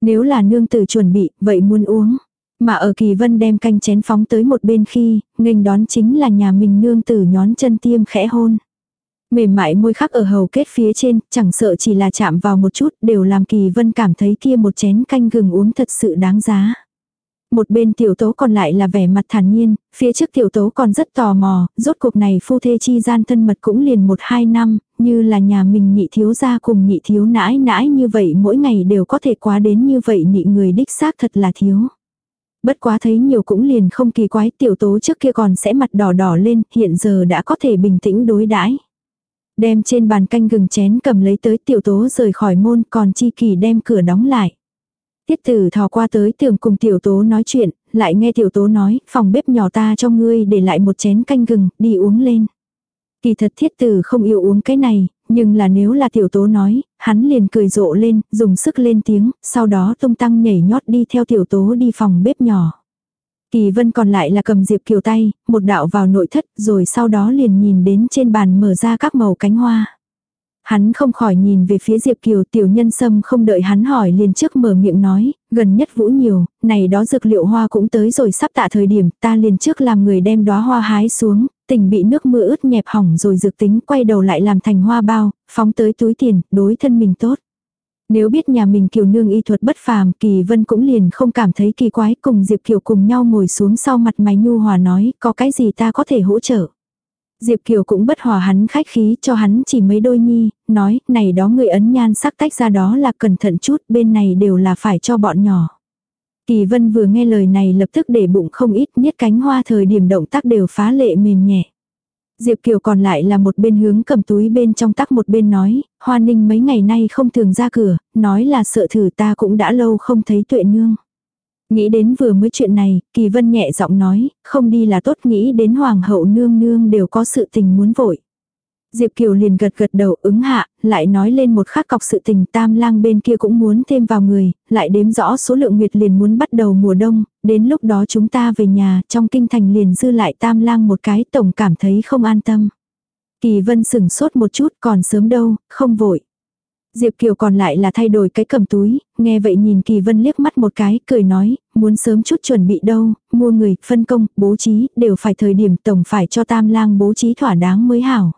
Nếu là nương tử chuẩn bị, vậy muốn uống. Mà ở kỳ vân đem canh chén phóng tới một bên khi, nghênh đón chính là nhà mình nương tử nhón chân tiêm khẽ hôn. Mềm mại môi khắc ở hầu kết phía trên, chẳng sợ chỉ là chạm vào một chút, đều làm kỳ vân cảm thấy kia một chén canh gừng uống thật sự đáng giá. Một bên tiểu tố còn lại là vẻ mặt thản nhiên, phía trước tiểu tố còn rất tò mò, rốt cuộc này phu thê chi gian thân mật cũng liền một hai năm, như là nhà mình nhị thiếu gia cùng nhị thiếu nãi nãi như vậy mỗi ngày đều có thể quá đến như vậy nhị người đích xác thật là thiếu. Bất quá thấy nhiều cũng liền không kỳ quái tiểu tố trước kia còn sẽ mặt đỏ đỏ lên, hiện giờ đã có thể bình tĩnh đối đãi Đem trên bàn canh gừng chén cầm lấy tới tiểu tố rời khỏi môn còn chi kỳ đem cửa đóng lại. Tiết tử thò qua tới tường cùng tiểu tố nói chuyện, lại nghe tiểu tố nói, phòng bếp nhỏ ta cho ngươi để lại một chén canh gừng, đi uống lên. Kỳ thật thiết tử không yêu uống cái này, nhưng là nếu là tiểu tố nói, hắn liền cười rộ lên, dùng sức lên tiếng, sau đó tung tăng nhảy nhót đi theo tiểu tố đi phòng bếp nhỏ. Kỳ vân còn lại là cầm Diệp Kiều tay, một đạo vào nội thất rồi sau đó liền nhìn đến trên bàn mở ra các màu cánh hoa. Hắn không khỏi nhìn về phía Diệp Kiều tiểu nhân sâm không đợi hắn hỏi liền trước mở miệng nói, gần nhất vũ nhiều, này đó dược liệu hoa cũng tới rồi sắp tạ thời điểm ta liền trước làm người đem đóa hoa hái xuống, tình bị nước mưa ướt nhẹp hỏng rồi dược tính quay đầu lại làm thành hoa bao, phóng tới túi tiền, đối thân mình tốt. Nếu biết nhà mình kiều nương y thuật bất phàm, kỳ vân cũng liền không cảm thấy kỳ quái cùng Diệp Kiều cùng nhau ngồi xuống sau mặt mày nhu hòa nói, có cái gì ta có thể hỗ trợ. Diệp Kiều cũng bất hòa hắn khách khí cho hắn chỉ mấy đôi nhi, nói, này đó người ấn nhan sắc tách ra đó là cẩn thận chút, bên này đều là phải cho bọn nhỏ. Kỳ vân vừa nghe lời này lập tức để bụng không ít nhất cánh hoa thời điểm động tác đều phá lệ mềm nhẹ. Diệp Kiều còn lại là một bên hướng cầm túi bên trong tắc một bên nói, Hoa Ninh mấy ngày nay không thường ra cửa, nói là sợ thử ta cũng đã lâu không thấy tuệ nương. Nghĩ đến vừa mới chuyện này, Kỳ Vân nhẹ giọng nói, không đi là tốt nghĩ đến Hoàng hậu nương nương đều có sự tình muốn vội. Diệp Kiều liền gật gật đầu ứng hạ, lại nói lên một khắc cọc sự tình tam lang bên kia cũng muốn thêm vào người, lại đếm rõ số lượng nguyệt liền muốn bắt đầu mùa đông, đến lúc đó chúng ta về nhà, trong kinh thành liền dư lại tam lang một cái tổng cảm thấy không an tâm. Kỳ vân sửng sốt một chút còn sớm đâu, không vội. Diệp Kiều còn lại là thay đổi cái cầm túi, nghe vậy nhìn Kỳ Vân liếc mắt một cái, cười nói, muốn sớm chút chuẩn bị đâu, mua người, phân công, bố trí, đều phải thời điểm tổng phải cho tam lang bố trí thỏa đáng mới hảo.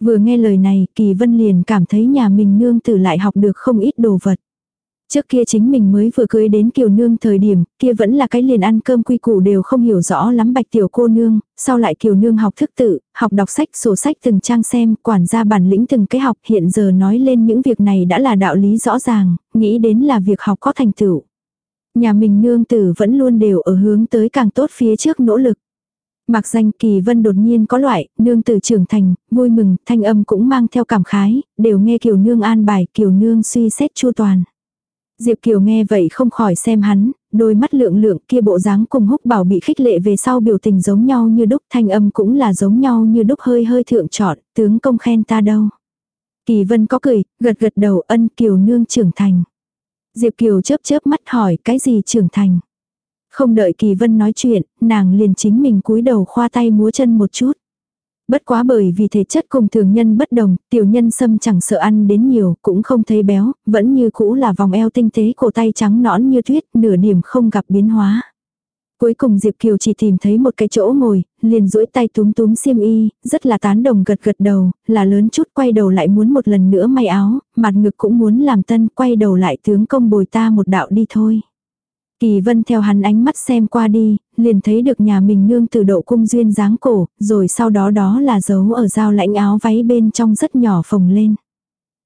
Vừa nghe lời này, Kỳ Vân liền cảm thấy nhà mình nương tử lại học được không ít đồ vật. Trước kia chính mình mới vừa cưới đến kiều nương thời điểm, kia vẫn là cái liền ăn cơm quy củ đều không hiểu rõ lắm bạch tiểu cô nương, sau lại kiều nương học thức tự, học đọc sách, sổ sách từng trang xem, quản gia bản lĩnh từng cái học, hiện giờ nói lên những việc này đã là đạo lý rõ ràng, nghĩ đến là việc học có thành tựu. Nhà mình nương tử vẫn luôn đều ở hướng tới càng tốt phía trước nỗ lực. Mặc danh kỳ vân đột nhiên có loại, nương tử trưởng thành, vui mừng, thanh âm cũng mang theo cảm khái, đều nghe kiều nương an bài, kiều nương suy xét chu toàn. Diệp Kiều nghe vậy không khỏi xem hắn, đôi mắt lượng lượng kia bộ dáng cùng húc bảo bị khích lệ về sau biểu tình giống nhau như đúc thanh âm cũng là giống nhau như đúc hơi hơi thượng trọn, tướng công khen ta đâu. Kỳ Vân có cười, gật gật đầu ân Kiều nương trưởng thành. Diệp Kiều chớp chớp mắt hỏi cái gì trưởng thành. Không đợi Kỳ Vân nói chuyện, nàng liền chính mình cúi đầu khoa tay múa chân một chút. Bất quá bởi vì thể chất cùng thường nhân bất đồng, tiểu nhân sâm chẳng sợ ăn đến nhiều, cũng không thấy béo, vẫn như cũ là vòng eo tinh tế cổ tay trắng nõn như tuyết, nửa điểm không gặp biến hóa. Cuối cùng Diệp Kiều chỉ tìm thấy một cái chỗ ngồi, liền duỗi tay túm túm xiêm y, rất là tán đồng gật gật đầu, là lớn chút quay đầu lại muốn một lần nữa may áo, mặt ngực cũng muốn làm tân quay đầu lại tướng công bồi ta một đạo đi thôi. Kỳ vân theo hắn ánh mắt xem qua đi, liền thấy được nhà mình nương từ độ cung duyên dáng cổ, rồi sau đó đó là dấu ở dao lãnh áo váy bên trong rất nhỏ phồng lên.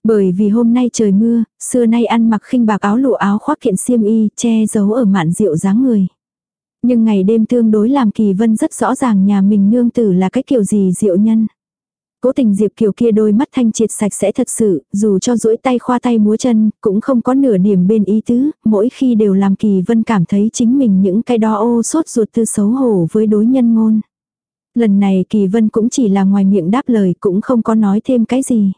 Bởi vì hôm nay trời mưa, xưa nay ăn mặc khinh bạc áo lụa áo khoác kiện xiêm y, che giấu ở mạn rượu dáng người. Nhưng ngày đêm tương đối làm kỳ vân rất rõ ràng nhà mình nương tử là cái kiểu gì diệu nhân. Cố tình Diệp Kiều kia đôi mắt thanh triệt sạch sẽ thật sự, dù cho duỗi tay khoa tay múa chân, cũng không có nửa điểm bên ý tứ, mỗi khi đều làm Kỳ Vân cảm thấy chính mình những cái đó ô sốt ruột tư xấu hổ với đối nhân ngôn. Lần này Kỳ Vân cũng chỉ là ngoài miệng đáp lời cũng không có nói thêm cái gì.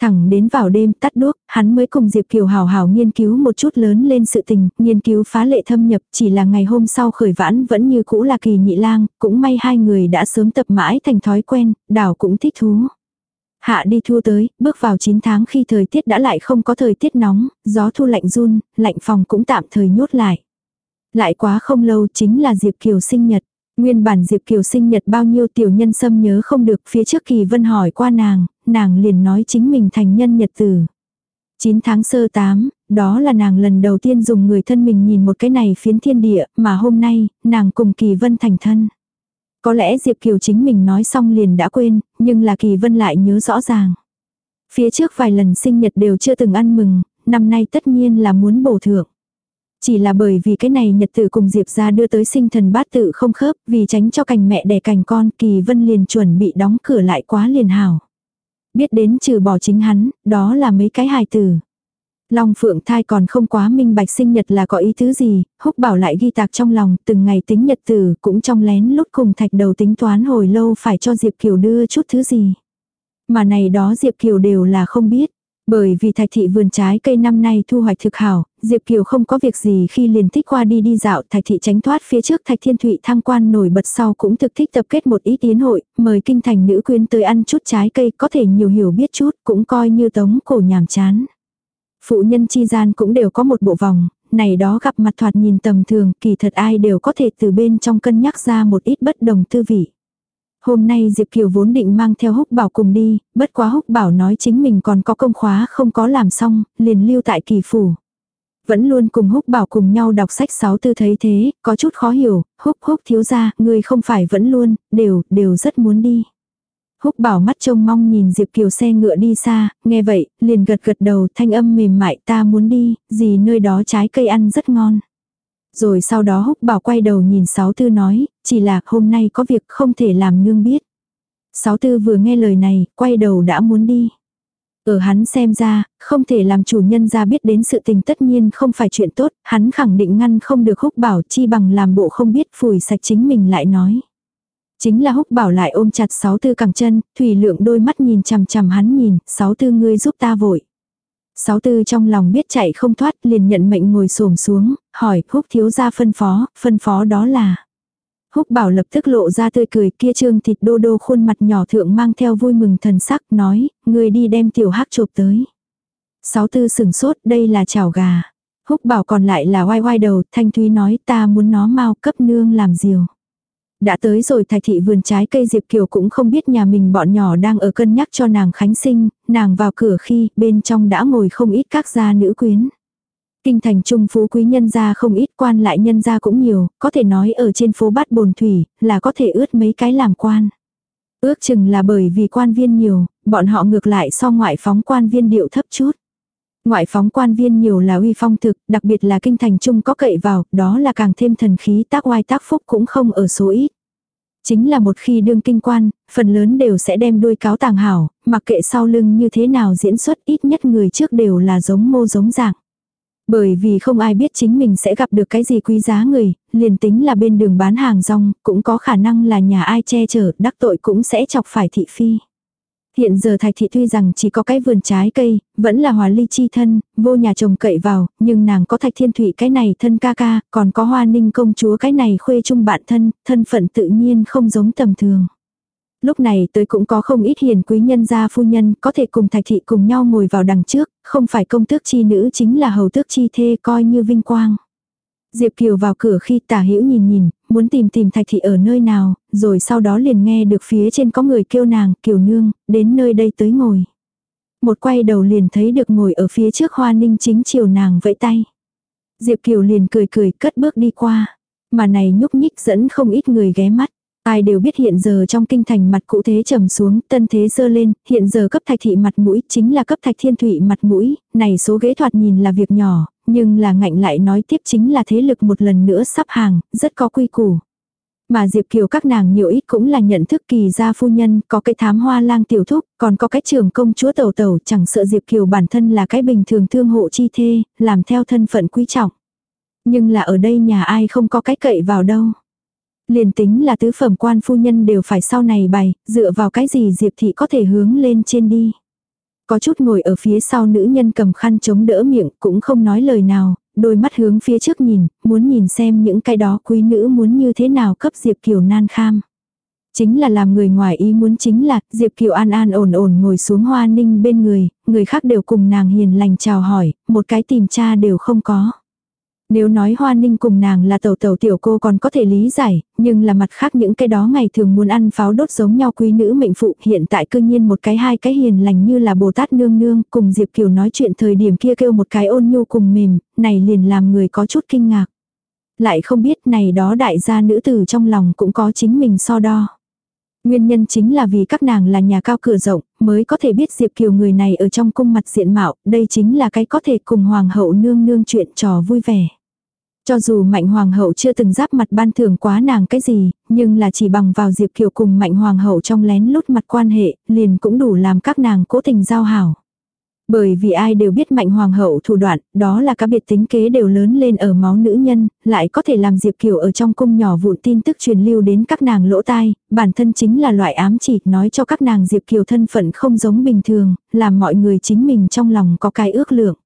Thẳng đến vào đêm tắt đuốc, hắn mới cùng Diệp Kiều hào hào nghiên cứu một chút lớn lên sự tình, nghiên cứu phá lệ thâm nhập, chỉ là ngày hôm sau khởi vãn vẫn như cũ là kỳ nhị lang, cũng may hai người đã sớm tập mãi thành thói quen, đảo cũng thích thú. Hạ đi thu tới, bước vào 9 tháng khi thời tiết đã lại không có thời tiết nóng, gió thu lạnh run, lạnh phòng cũng tạm thời nhốt lại. Lại quá không lâu chính là Diệp Kiều sinh nhật. Nguyên bản Diệp Kiều sinh nhật bao nhiêu tiểu nhân xâm nhớ không được phía trước kỳ vân hỏi qua nàng, nàng liền nói chính mình thành nhân nhật tử. 9 tháng sơ 8, đó là nàng lần đầu tiên dùng người thân mình nhìn một cái này phiến thiên địa, mà hôm nay, nàng cùng kỳ vân thành thân. Có lẽ Diệp Kiều chính mình nói xong liền đã quên, nhưng là kỳ vân lại nhớ rõ ràng. Phía trước vài lần sinh nhật đều chưa từng ăn mừng, năm nay tất nhiên là muốn bổ thưởng. Chỉ là bởi vì cái này nhật tử cùng Diệp ra đưa tới sinh thần bát tự không khớp, vì tránh cho cành mẹ đẻ cành con, Kỳ Vân liền chuẩn bị đóng cửa lại quá liền hảo. Biết đến trừ bỏ chính hắn, đó là mấy cái hài tử. Long Phượng thai còn không quá minh bạch sinh nhật là có ý tứ gì, húc bảo lại ghi tạc trong lòng, từng ngày tính nhật tử cũng trong lén lút cùng thạch đầu tính toán hồi lâu phải cho Diệp Kiều đưa chút thứ gì. Mà này đó Diệp Kiều đều là không biết. Bởi vì thạch thị vườn trái cây năm nay thu hoạch thực hảo, Diệp Kiều không có việc gì khi liền thích qua đi đi dạo thạch thị tránh thoát phía trước thạch thiên thụy tham quan nổi bật sau cũng thực thích tập kết một ít tiến hội, mời kinh thành nữ quyến tới ăn chút trái cây có thể nhiều hiểu biết chút cũng coi như tống cổ nhàm chán. Phụ nhân chi gian cũng đều có một bộ vòng, này đó gặp mặt thoạt nhìn tầm thường kỳ thật ai đều có thể từ bên trong cân nhắc ra một ít bất đồng tư vị. Hôm nay Diệp Kiều vốn định mang theo húc bảo cùng đi, bất quá húc bảo nói chính mình còn có công khóa không có làm xong, liền lưu tại kỳ phủ. Vẫn luôn cùng húc bảo cùng nhau đọc sách sáu tư thấy thế, có chút khó hiểu, húc húc thiếu ra, người không phải vẫn luôn, đều, đều rất muốn đi. Húc bảo mắt trông mong nhìn Diệp Kiều xe ngựa đi xa, nghe vậy, liền gật gật đầu thanh âm mềm mại ta muốn đi, gì nơi đó trái cây ăn rất ngon. Rồi sau đó húc bảo quay đầu nhìn sáu tư nói, chỉ là hôm nay có việc không thể làm nương biết. Sáu tư vừa nghe lời này, quay đầu đã muốn đi. Ở hắn xem ra, không thể làm chủ nhân ra biết đến sự tình tất nhiên không phải chuyện tốt, hắn khẳng định ngăn không được húc bảo chi bằng làm bộ không biết phủi sạch chính mình lại nói. Chính là húc bảo lại ôm chặt sáu tư cẳng chân, thủy lượng đôi mắt nhìn chằm chằm hắn nhìn, sáu tư ngươi giúp ta vội. Sáu tư trong lòng biết chạy không thoát liền nhận mệnh ngồi xổm xuống, hỏi húc thiếu ra phân phó, phân phó đó là. Húc bảo lập tức lộ ra tươi cười kia trương thịt đô đô khuôn mặt nhỏ thượng mang theo vui mừng thần sắc nói, người đi đem tiểu hắc chụp tới. Sáu tư sừng sốt đây là chảo gà. Húc bảo còn lại là oai oai đầu, thanh thúy nói ta muốn nó mau cấp nương làm diều. Đã tới rồi thạch thị vườn trái cây Diệp Kiều cũng không biết nhà mình bọn nhỏ đang ở cân nhắc cho nàng khánh sinh, nàng vào cửa khi bên trong đã ngồi không ít các gia nữ quyến. Kinh thành trung phú quý nhân gia không ít quan lại nhân gia cũng nhiều, có thể nói ở trên phố bát bồn thủy là có thể ướt mấy cái làm quan. Ước chừng là bởi vì quan viên nhiều, bọn họ ngược lại so ngoại phóng quan viên điệu thấp chút. Ngoại phóng quan viên nhiều là uy phong thực, đặc biệt là kinh thành trung có cậy vào, đó là càng thêm thần khí tác oai tác phúc cũng không ở số ít. Chính là một khi đương kinh quan, phần lớn đều sẽ đem đuôi cáo tàng hảo, mặc kệ sau lưng như thế nào diễn xuất ít nhất người trước đều là giống mô giống dạng. Bởi vì không ai biết chính mình sẽ gặp được cái gì quý giá người, liền tính là bên đường bán hàng rong, cũng có khả năng là nhà ai che chở, đắc tội cũng sẽ chọc phải thị phi. Hiện giờ Thạch Thị tuy rằng chỉ có cái vườn trái cây, vẫn là hòa ly chi thân, vô nhà chồng cậy vào, nhưng nàng có Thạch Thiên Thụy cái này thân ca ca, còn có Hoa Ninh công chúa cái này khuê chung bạn thân, thân phận tự nhiên không giống tầm thường. Lúc này tới cũng có không ít hiền quý nhân gia phu nhân có thể cùng Thạch Thị cùng nhau ngồi vào đằng trước, không phải công tước chi nữ chính là hầu tước chi thê coi như vinh quang. Diệp Kiều vào cửa khi tả hữu nhìn nhìn, muốn tìm tìm thạch thị ở nơi nào, rồi sau đó liền nghe được phía trên có người kêu nàng, Kiều Nương, đến nơi đây tới ngồi. Một quay đầu liền thấy được ngồi ở phía trước hoa ninh chính chiều nàng vẫy tay. Diệp Kiều liền cười cười cất bước đi qua. Mà này nhúc nhích dẫn không ít người ghé mắt. Ai đều biết hiện giờ trong kinh thành mặt cụ thế trầm xuống, tân thế dơ lên, hiện giờ cấp thạch thị mặt mũi chính là cấp thạch thiên thủy mặt mũi, này số ghế thoạt nhìn là việc nhỏ, nhưng là ngạnh lại nói tiếp chính là thế lực một lần nữa sắp hàng, rất có quy củ. Mà Diệp Kiều các nàng nhiều ít cũng là nhận thức kỳ gia phu nhân, có cái thám hoa lang tiểu thúc, còn có cái trường công chúa tẩu tẩu chẳng sợ Diệp Kiều bản thân là cái bình thường thương hộ chi thê, làm theo thân phận quý trọng. Nhưng là ở đây nhà ai không có cái cậy vào đâu. Liền tính là tứ phẩm quan phu nhân đều phải sau này bày, dựa vào cái gì Diệp Thị có thể hướng lên trên đi. Có chút ngồi ở phía sau nữ nhân cầm khăn chống đỡ miệng cũng không nói lời nào, đôi mắt hướng phía trước nhìn, muốn nhìn xem những cái đó quý nữ muốn như thế nào cấp Diệp Kiều nan kham. Chính là làm người ngoài ý muốn chính là Diệp Kiều an an ổn ổn ngồi xuống hoa ninh bên người, người khác đều cùng nàng hiền lành chào hỏi, một cái tìm cha đều không có. Nếu nói Hoa Ninh cùng nàng là tẩu tẩu tiểu cô còn có thể lý giải, nhưng là mặt khác những cái đó ngày thường muốn ăn pháo đốt giống nhau quý nữ mệnh phụ hiện tại cư nhiên một cái hai cái hiền lành như là Bồ Tát nương nương cùng Diệp Kiều nói chuyện thời điểm kia kêu một cái ôn nhu cùng mềm, này liền làm người có chút kinh ngạc. Lại không biết này đó đại gia nữ tử trong lòng cũng có chính mình so đo. Nguyên nhân chính là vì các nàng là nhà cao cửa rộng, mới có thể biết Diệp Kiều người này ở trong cung mặt diện mạo, đây chính là cái có thể cùng hoàng hậu nương nương chuyện trò vui vẻ. Cho dù Mạnh Hoàng hậu chưa từng giáp mặt ban thưởng quá nàng cái gì, nhưng là chỉ bằng vào Diệp Kiều cùng Mạnh Hoàng hậu trong lén lút mặt quan hệ, liền cũng đủ làm các nàng cố tình giao hảo. Bởi vì ai đều biết Mạnh Hoàng hậu thủ đoạn, đó là các biệt tính kế đều lớn lên ở máu nữ nhân, lại có thể làm Diệp Kiều ở trong cung nhỏ vụn tin tức truyền lưu đến các nàng lỗ tai, bản thân chính là loại ám chỉ nói cho các nàng Diệp Kiều thân phận không giống bình thường, làm mọi người chính mình trong lòng có cái ước lượng.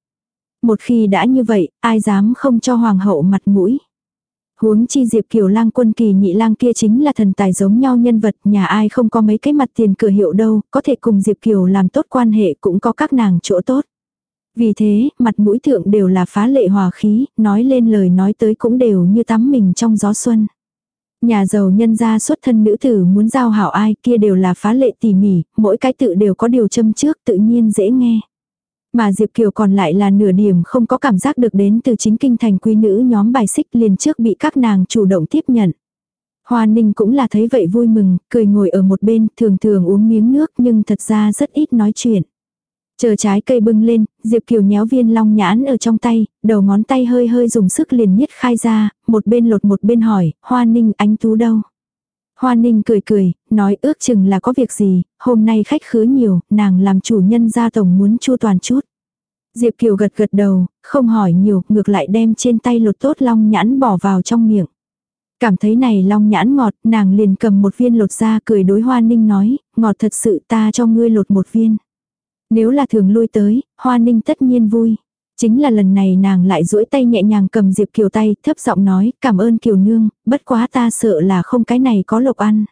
Một khi đã như vậy, ai dám không cho hoàng hậu mặt mũi. Huống chi Diệp Kiều lang quân kỳ nhị lang kia chính là thần tài giống nhau nhân vật, nhà ai không có mấy cái mặt tiền cửa hiệu đâu, có thể cùng Diệp Kiều làm tốt quan hệ cũng có các nàng chỗ tốt. Vì thế, mặt mũi thượng đều là phá lệ hòa khí, nói lên lời nói tới cũng đều như tắm mình trong gió xuân. Nhà giàu nhân gia xuất thân nữ tử muốn giao hảo ai kia đều là phá lệ tỉ mỉ, mỗi cái tự đều có điều châm trước tự nhiên dễ nghe. Mà Diệp Kiều còn lại là nửa điểm không có cảm giác được đến từ chính kinh thành quý nữ nhóm bài xích liền trước bị các nàng chủ động tiếp nhận. Hoa Ninh cũng là thấy vậy vui mừng, cười ngồi ở một bên, thường thường uống miếng nước nhưng thật ra rất ít nói chuyện. Chờ trái cây bưng lên, Diệp Kiều nhéo viên long nhãn ở trong tay, đầu ngón tay hơi hơi dùng sức liền nhất khai ra, một bên lột một bên hỏi, Hoa Ninh ánh tú đâu? Hoa Ninh cười cười, nói ước chừng là có việc gì, hôm nay khách khứa nhiều, nàng làm chủ nhân gia tổng muốn chu toàn chút. Diệp Kiều gật gật đầu, không hỏi nhiều, ngược lại đem trên tay lột tốt long nhãn bỏ vào trong miệng. Cảm thấy này long nhãn ngọt, nàng liền cầm một viên lột ra cười đối Hoa Ninh nói, ngọt thật sự ta cho ngươi lột một viên. Nếu là thường lui tới, Hoa Ninh tất nhiên vui. Chính là lần này nàng lại duỗi tay nhẹ nhàng cầm Diệp Kiều tay, thấp giọng nói, cảm ơn Kiều Nương, bất quá ta sợ là không cái này có lộc ăn.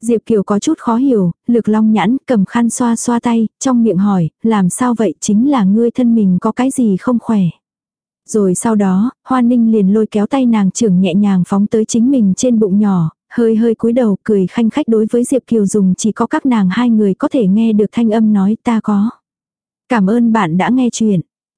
Diệp Kiều có chút khó hiểu, lực long nhãn, cầm khăn xoa xoa tay, trong miệng hỏi, làm sao vậy chính là ngươi thân mình có cái gì không khỏe. Rồi sau đó, Hoa Ninh liền lôi kéo tay nàng trưởng nhẹ nhàng phóng tới chính mình trên bụng nhỏ, hơi hơi cúi đầu cười khanh khách đối với Diệp Kiều dùng chỉ có các nàng hai người có thể nghe được thanh âm nói ta có. Cảm ơn bạn đã nghe chuyện.